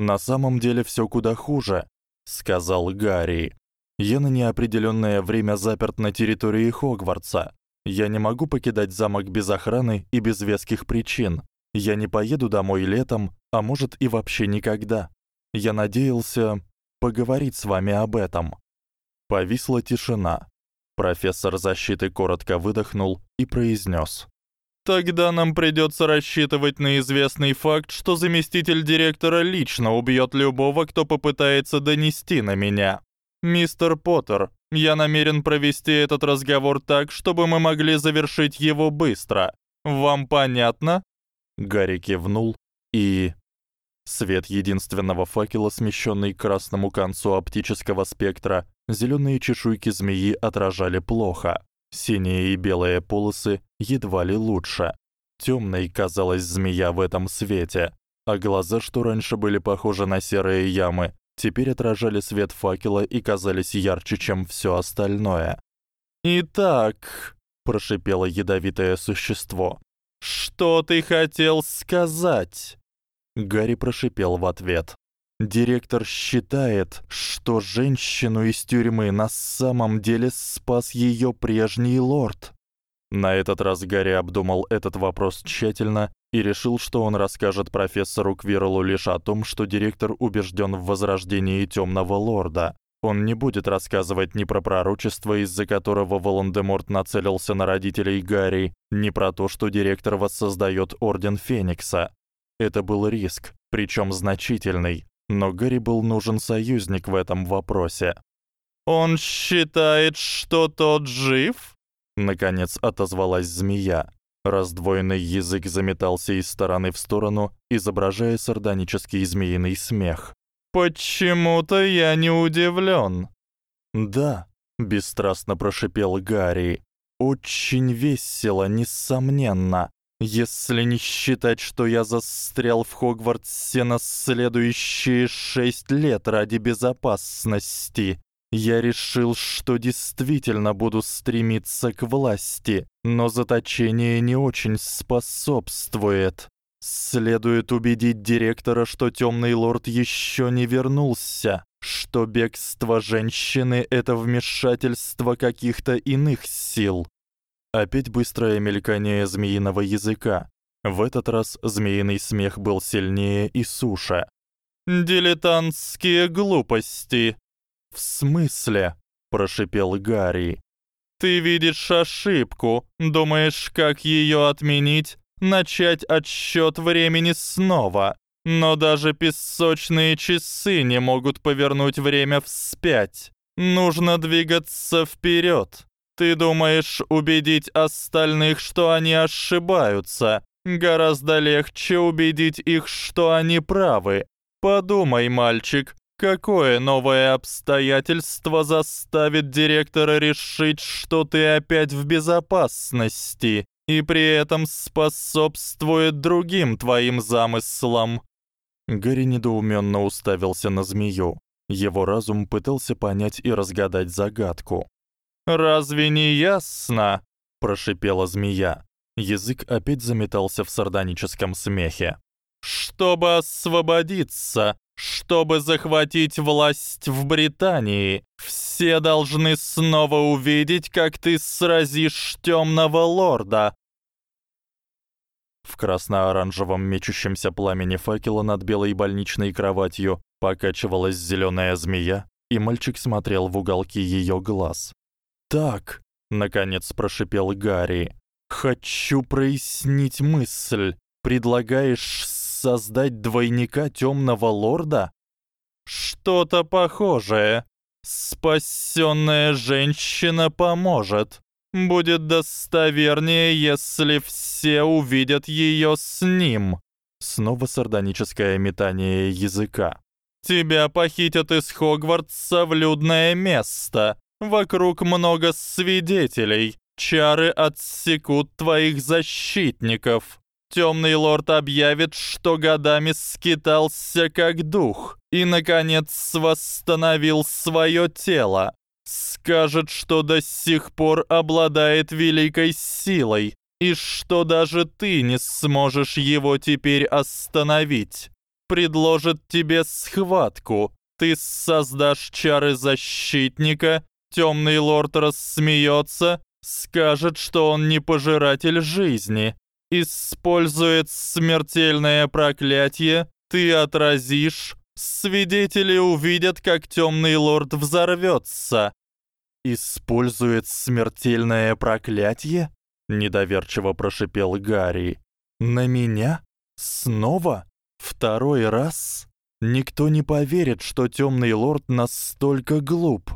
На самом деле всё куда хуже, сказал Гарри. Я на неопределённое время заперт на территории Хогвартса. Я не могу покидать замок без охраны и без веских причин. Я не поеду домой летом, а может и вообще никогда. Я надеялся, поговорить с вами об этом. Повисла тишина. Профессор защиты коротко выдохнул и произнёс: Тогда нам придётся рассчитывать на известный факт, что заместитель директора лично убьёт любого, кто попытается донести на меня. Мистер Поттер, я намерен провести этот разговор так, чтобы мы могли завершить его быстро. Вам понятно? Гарри кивнул и Свет единственного факела, смещённый к красному концу оптического спектра, зелёные чешуйки змеи отражали плохо. Синие и белые полосы едва ли лучше. Тёмной казалась змея в этом свете, а глаза, что раньше были похожи на серые ямы, теперь отражали свет факела и казались ярче, чем всё остальное. "Итак", прошипело ядовитое существо. "Что ты хотел сказать?" Гарри прошипел в ответ. Директор считает, что женщину из тюрьмы на самом деле спас её прежний лорд. На этот раз Гарри обдумал этот вопрос тщательно и решил, что он расскажет профессору Квирлу лишь о том, что директор убеждён в возрождении тёмного лорда. Он не будет рассказывать ни про пророчество, из-за которого Волан-де-Морт нацелился на родителей Гарри, ни про то, что директор воссоздаёт орден Феникса. Это был риск, причём значительный, но Гарри был нужен союзник в этом вопросе. Он считает, что тот жив? Наконец отозвалась змея. Раздвоенный язык заметался из стороны в сторону, изображая сардонический змеиный смех. Почему-то я не удивлён. Да, бесстрастно прошипел Гарри. Очень весело, несомненно. Если не считать, что я застрял в Хогвартсе на следующие шесть лет ради безопасности, я решил, что действительно буду стремиться к власти, но заточение не очень способствует. Следует убедить директора, что Тёмный лорд ещё не вернулся, что бегство женщины это вмешательство каких-то иных сил, Опять быстрое мелькание змеиного языка. В этот раз змеиный смех был сильнее и суше. Дилетантские глупости. В смысле? прошипел Гарри. Ты видишь ошибку, думаешь, как её отменить, начать отсчёт времени снова. Но даже песочные часы не могут повернуть время вспять. Нужно двигаться вперёд. Ты думаешь убедить остальных, что они ошибаются? Гораздо легче убедить их, что они правы. Подумай, мальчик, какое новое обстоятельство заставит директора решить, что ты опять в безопасности и при этом способствует другим твоим замыслам? Гарри недоумённо уставился на змею. Его разум пытался понять и разгадать загадку. Разве не ясно? прошипела змея. Язык опять заметался в сардоническом смехе. Чтобы освободиться, чтобы захватить власть в Британии, все должны снова увидеть, как ты сразишь тёмного лорда. В красно-оранжевом мечущемся пламени факела над белой больничной кроватью покачивалась зелёная змея, и мальчик смотрел в уголки её глаз. "Так", наконец прошипел Гарри. "Хочу прояснить мысль. Предлагаешь создать двойника Тёмного лорда? Что-то похожее. Спасённая женщина поможет. Будет достовернее, если все увидят её с ним. Снова сардоническое метание языка. Тебя похитят из Хогвартса в людное место. Вокруг много свидетелей. Чары отсекут твоих защитников. Тёмный лорд объявит, что годами скитался как дух и наконец восстановил своё тело. Скажет, что до сих пор обладает великой силой и что даже ты не сможешь его теперь остановить. Предложит тебе схватку. Ты создашь чары защитника, Тёмный лорд рассмеётся, скажет, что он не пожиратель жизни, использует смертельное проклятие, ты отразишь, свидетели увидят, как тёмный лорд взорвётся. Использует смертельное проклятие? недоверчиво прошипел Гарри. На меня? Снова? Второй раз? Никто не поверит, что тёмный лорд настолько глуп.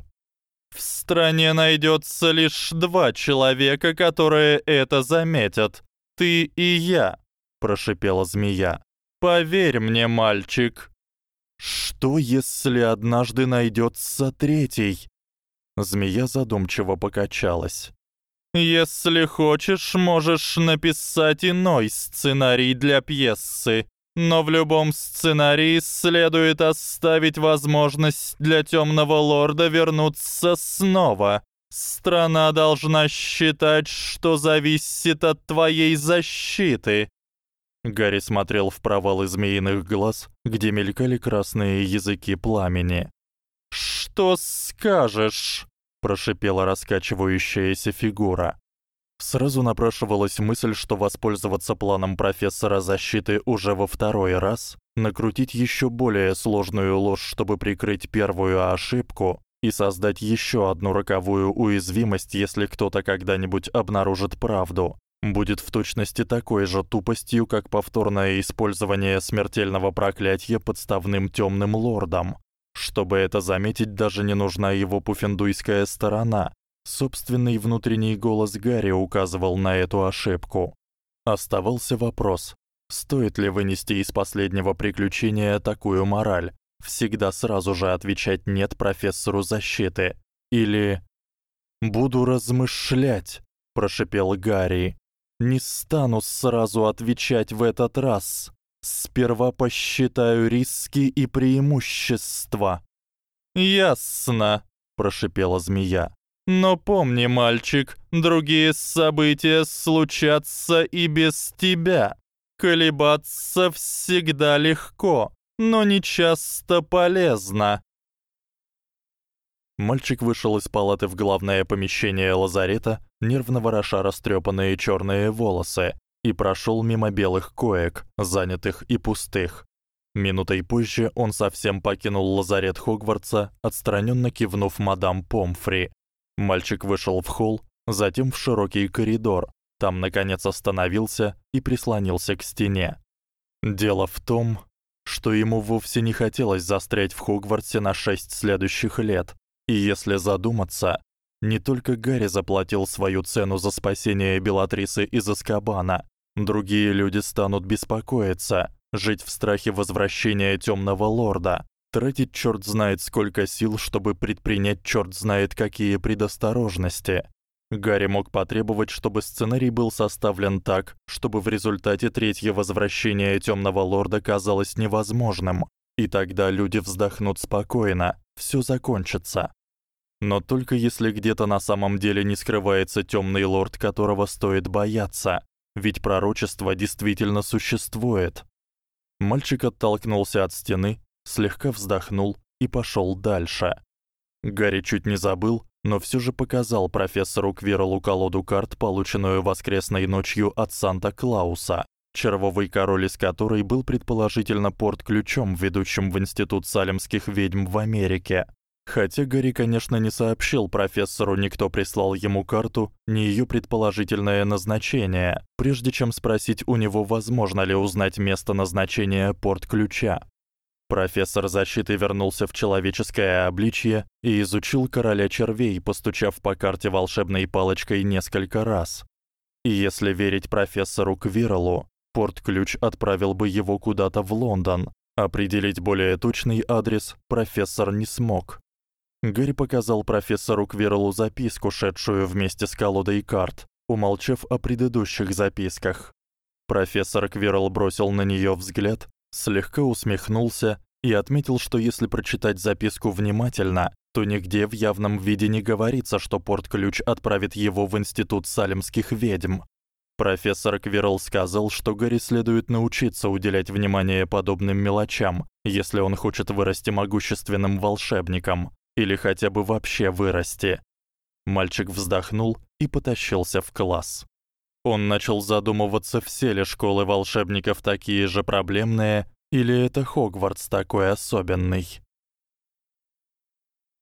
В стране найдётся лишь два человека, которые это заметят ты и я, прошипела змея. Поверь мне, мальчик. Что если однажды найдётся третий? Змея задумчиво покачалась. Если хочешь, можешь написать иной сценарий для пьесы, но в любом сценарии следует оставить возможность для Тёмного лорда вернуться снова. Страна должна считать, что зависит от твоей защиты. Гарри смотрел в провалы змеиных глаз, где мелькали красные языки пламени. Что скажешь? прошипела раскачивающаяся фигура. Сразу напрашивалась мысль, что воспользоваться планом профессора защиты уже во второй раз, накрутить ещё более сложную ложь, чтобы прикрыть первую ошибку, и создать ещё одну роковую уязвимость, если кто-то когда-нибудь обнаружит правду, будет в точности такой же тупостью, как повторное использование смертельного проклятия подставным тёмным лордом. Чтобы это заметить, даже не нужна его пуфендуйская сторона. Собственный внутренний голос Гарри указывал на эту ошибку. Оставался вопрос: стоит ли вынести из последнего приключения такую мораль? всегда сразу же отвечать нет профессору защиты или буду размышлять, прошептал Гарри. Не стану сразу отвечать в этот раз. Сперва посчитаю риски и преимущества. Ясно, прошептала змея. Но помни, мальчик, другие события случатся и без тебя. Колебаться всегда легко но не часто полезно. Мальчик вышел из палаты в главное помещение лазарета, нервно вороша растрёпанные чёрные волосы, и прошёл мимо белых коек, занятых и пустых. Минутой позже он совсем покинул лазарет Хогвартса, отстранённо кивнув мадам Помфри. Мальчик вышел в холл, затем в широкий коридор. Там наконец остановился и прислонился к стене. Дело в том, что ему вовсе не хотелось застрять в Хогвартсе на шесть следующих лет. И если задуматься, не только Гарри заплатил свою цену за спасение Белатрисы из Азкабана. Другие люди станут беспокоиться, жить в страхе возвращения Тёмного лорда, тратить чёрт знает сколько сил, чтобы предпринять чёрт знает какие предосторожности. Гарри мог потребовать, чтобы сценарий был составлен так, чтобы в результате третье возвращение Тёмного лорда казалось невозможным, и тогда люди вздохнут спокойно, всё закончится. Но только если где-то на самом деле не скрывается Тёмный лорд, которого стоит бояться. ведь пророчество действительно существует. Мальчик оттолкнулся от стены, слегка вздохнул и пошёл дальше. Гарри чуть не забыл, но всё же показал профессору Квирлу колоду карт, полученную воскресной ночью от Санта-Клауса, червовый король из которой был предположительно порт-ключом, ведущим в институт салемских ведьм в Америке. Хотя Гарри, конечно, не сообщил профессору, ни кто прислал ему карту, ни её предположительное назначение, прежде чем спросить у него, возможно ли узнать место назначения порт-ключа. Профессор защиты вернулся в человеческое обличье и изучил короля червей, постучав по карте волшебной палочкой несколько раз. И если верить профессору Квирлу, порт-ключ отправил бы его куда-то в Лондон. Определить более точный адрес профессор не смог. Гарри показал профессору Квирлу записку, шедшую вместе с колодой карт, умолчав о предыдущих записках. Профессор Квирл бросил на неё взгляд слегка усмехнулся и отметил, что если прочитать записку внимательно, то нигде в явном виде не говорится, что порт-ключ отправит его в институт салемских ведьм. Профессор Квирл сказал, что Гарри следует научиться уделять внимание подобным мелочам, если он хочет вырасти могущественным волшебником или хотя бы вообще вырасти. Мальчик вздохнул и потащился в класс. Он начал задумываться, все ли школы волшебников такие же проблемные, или это Хогвартс такой особенный.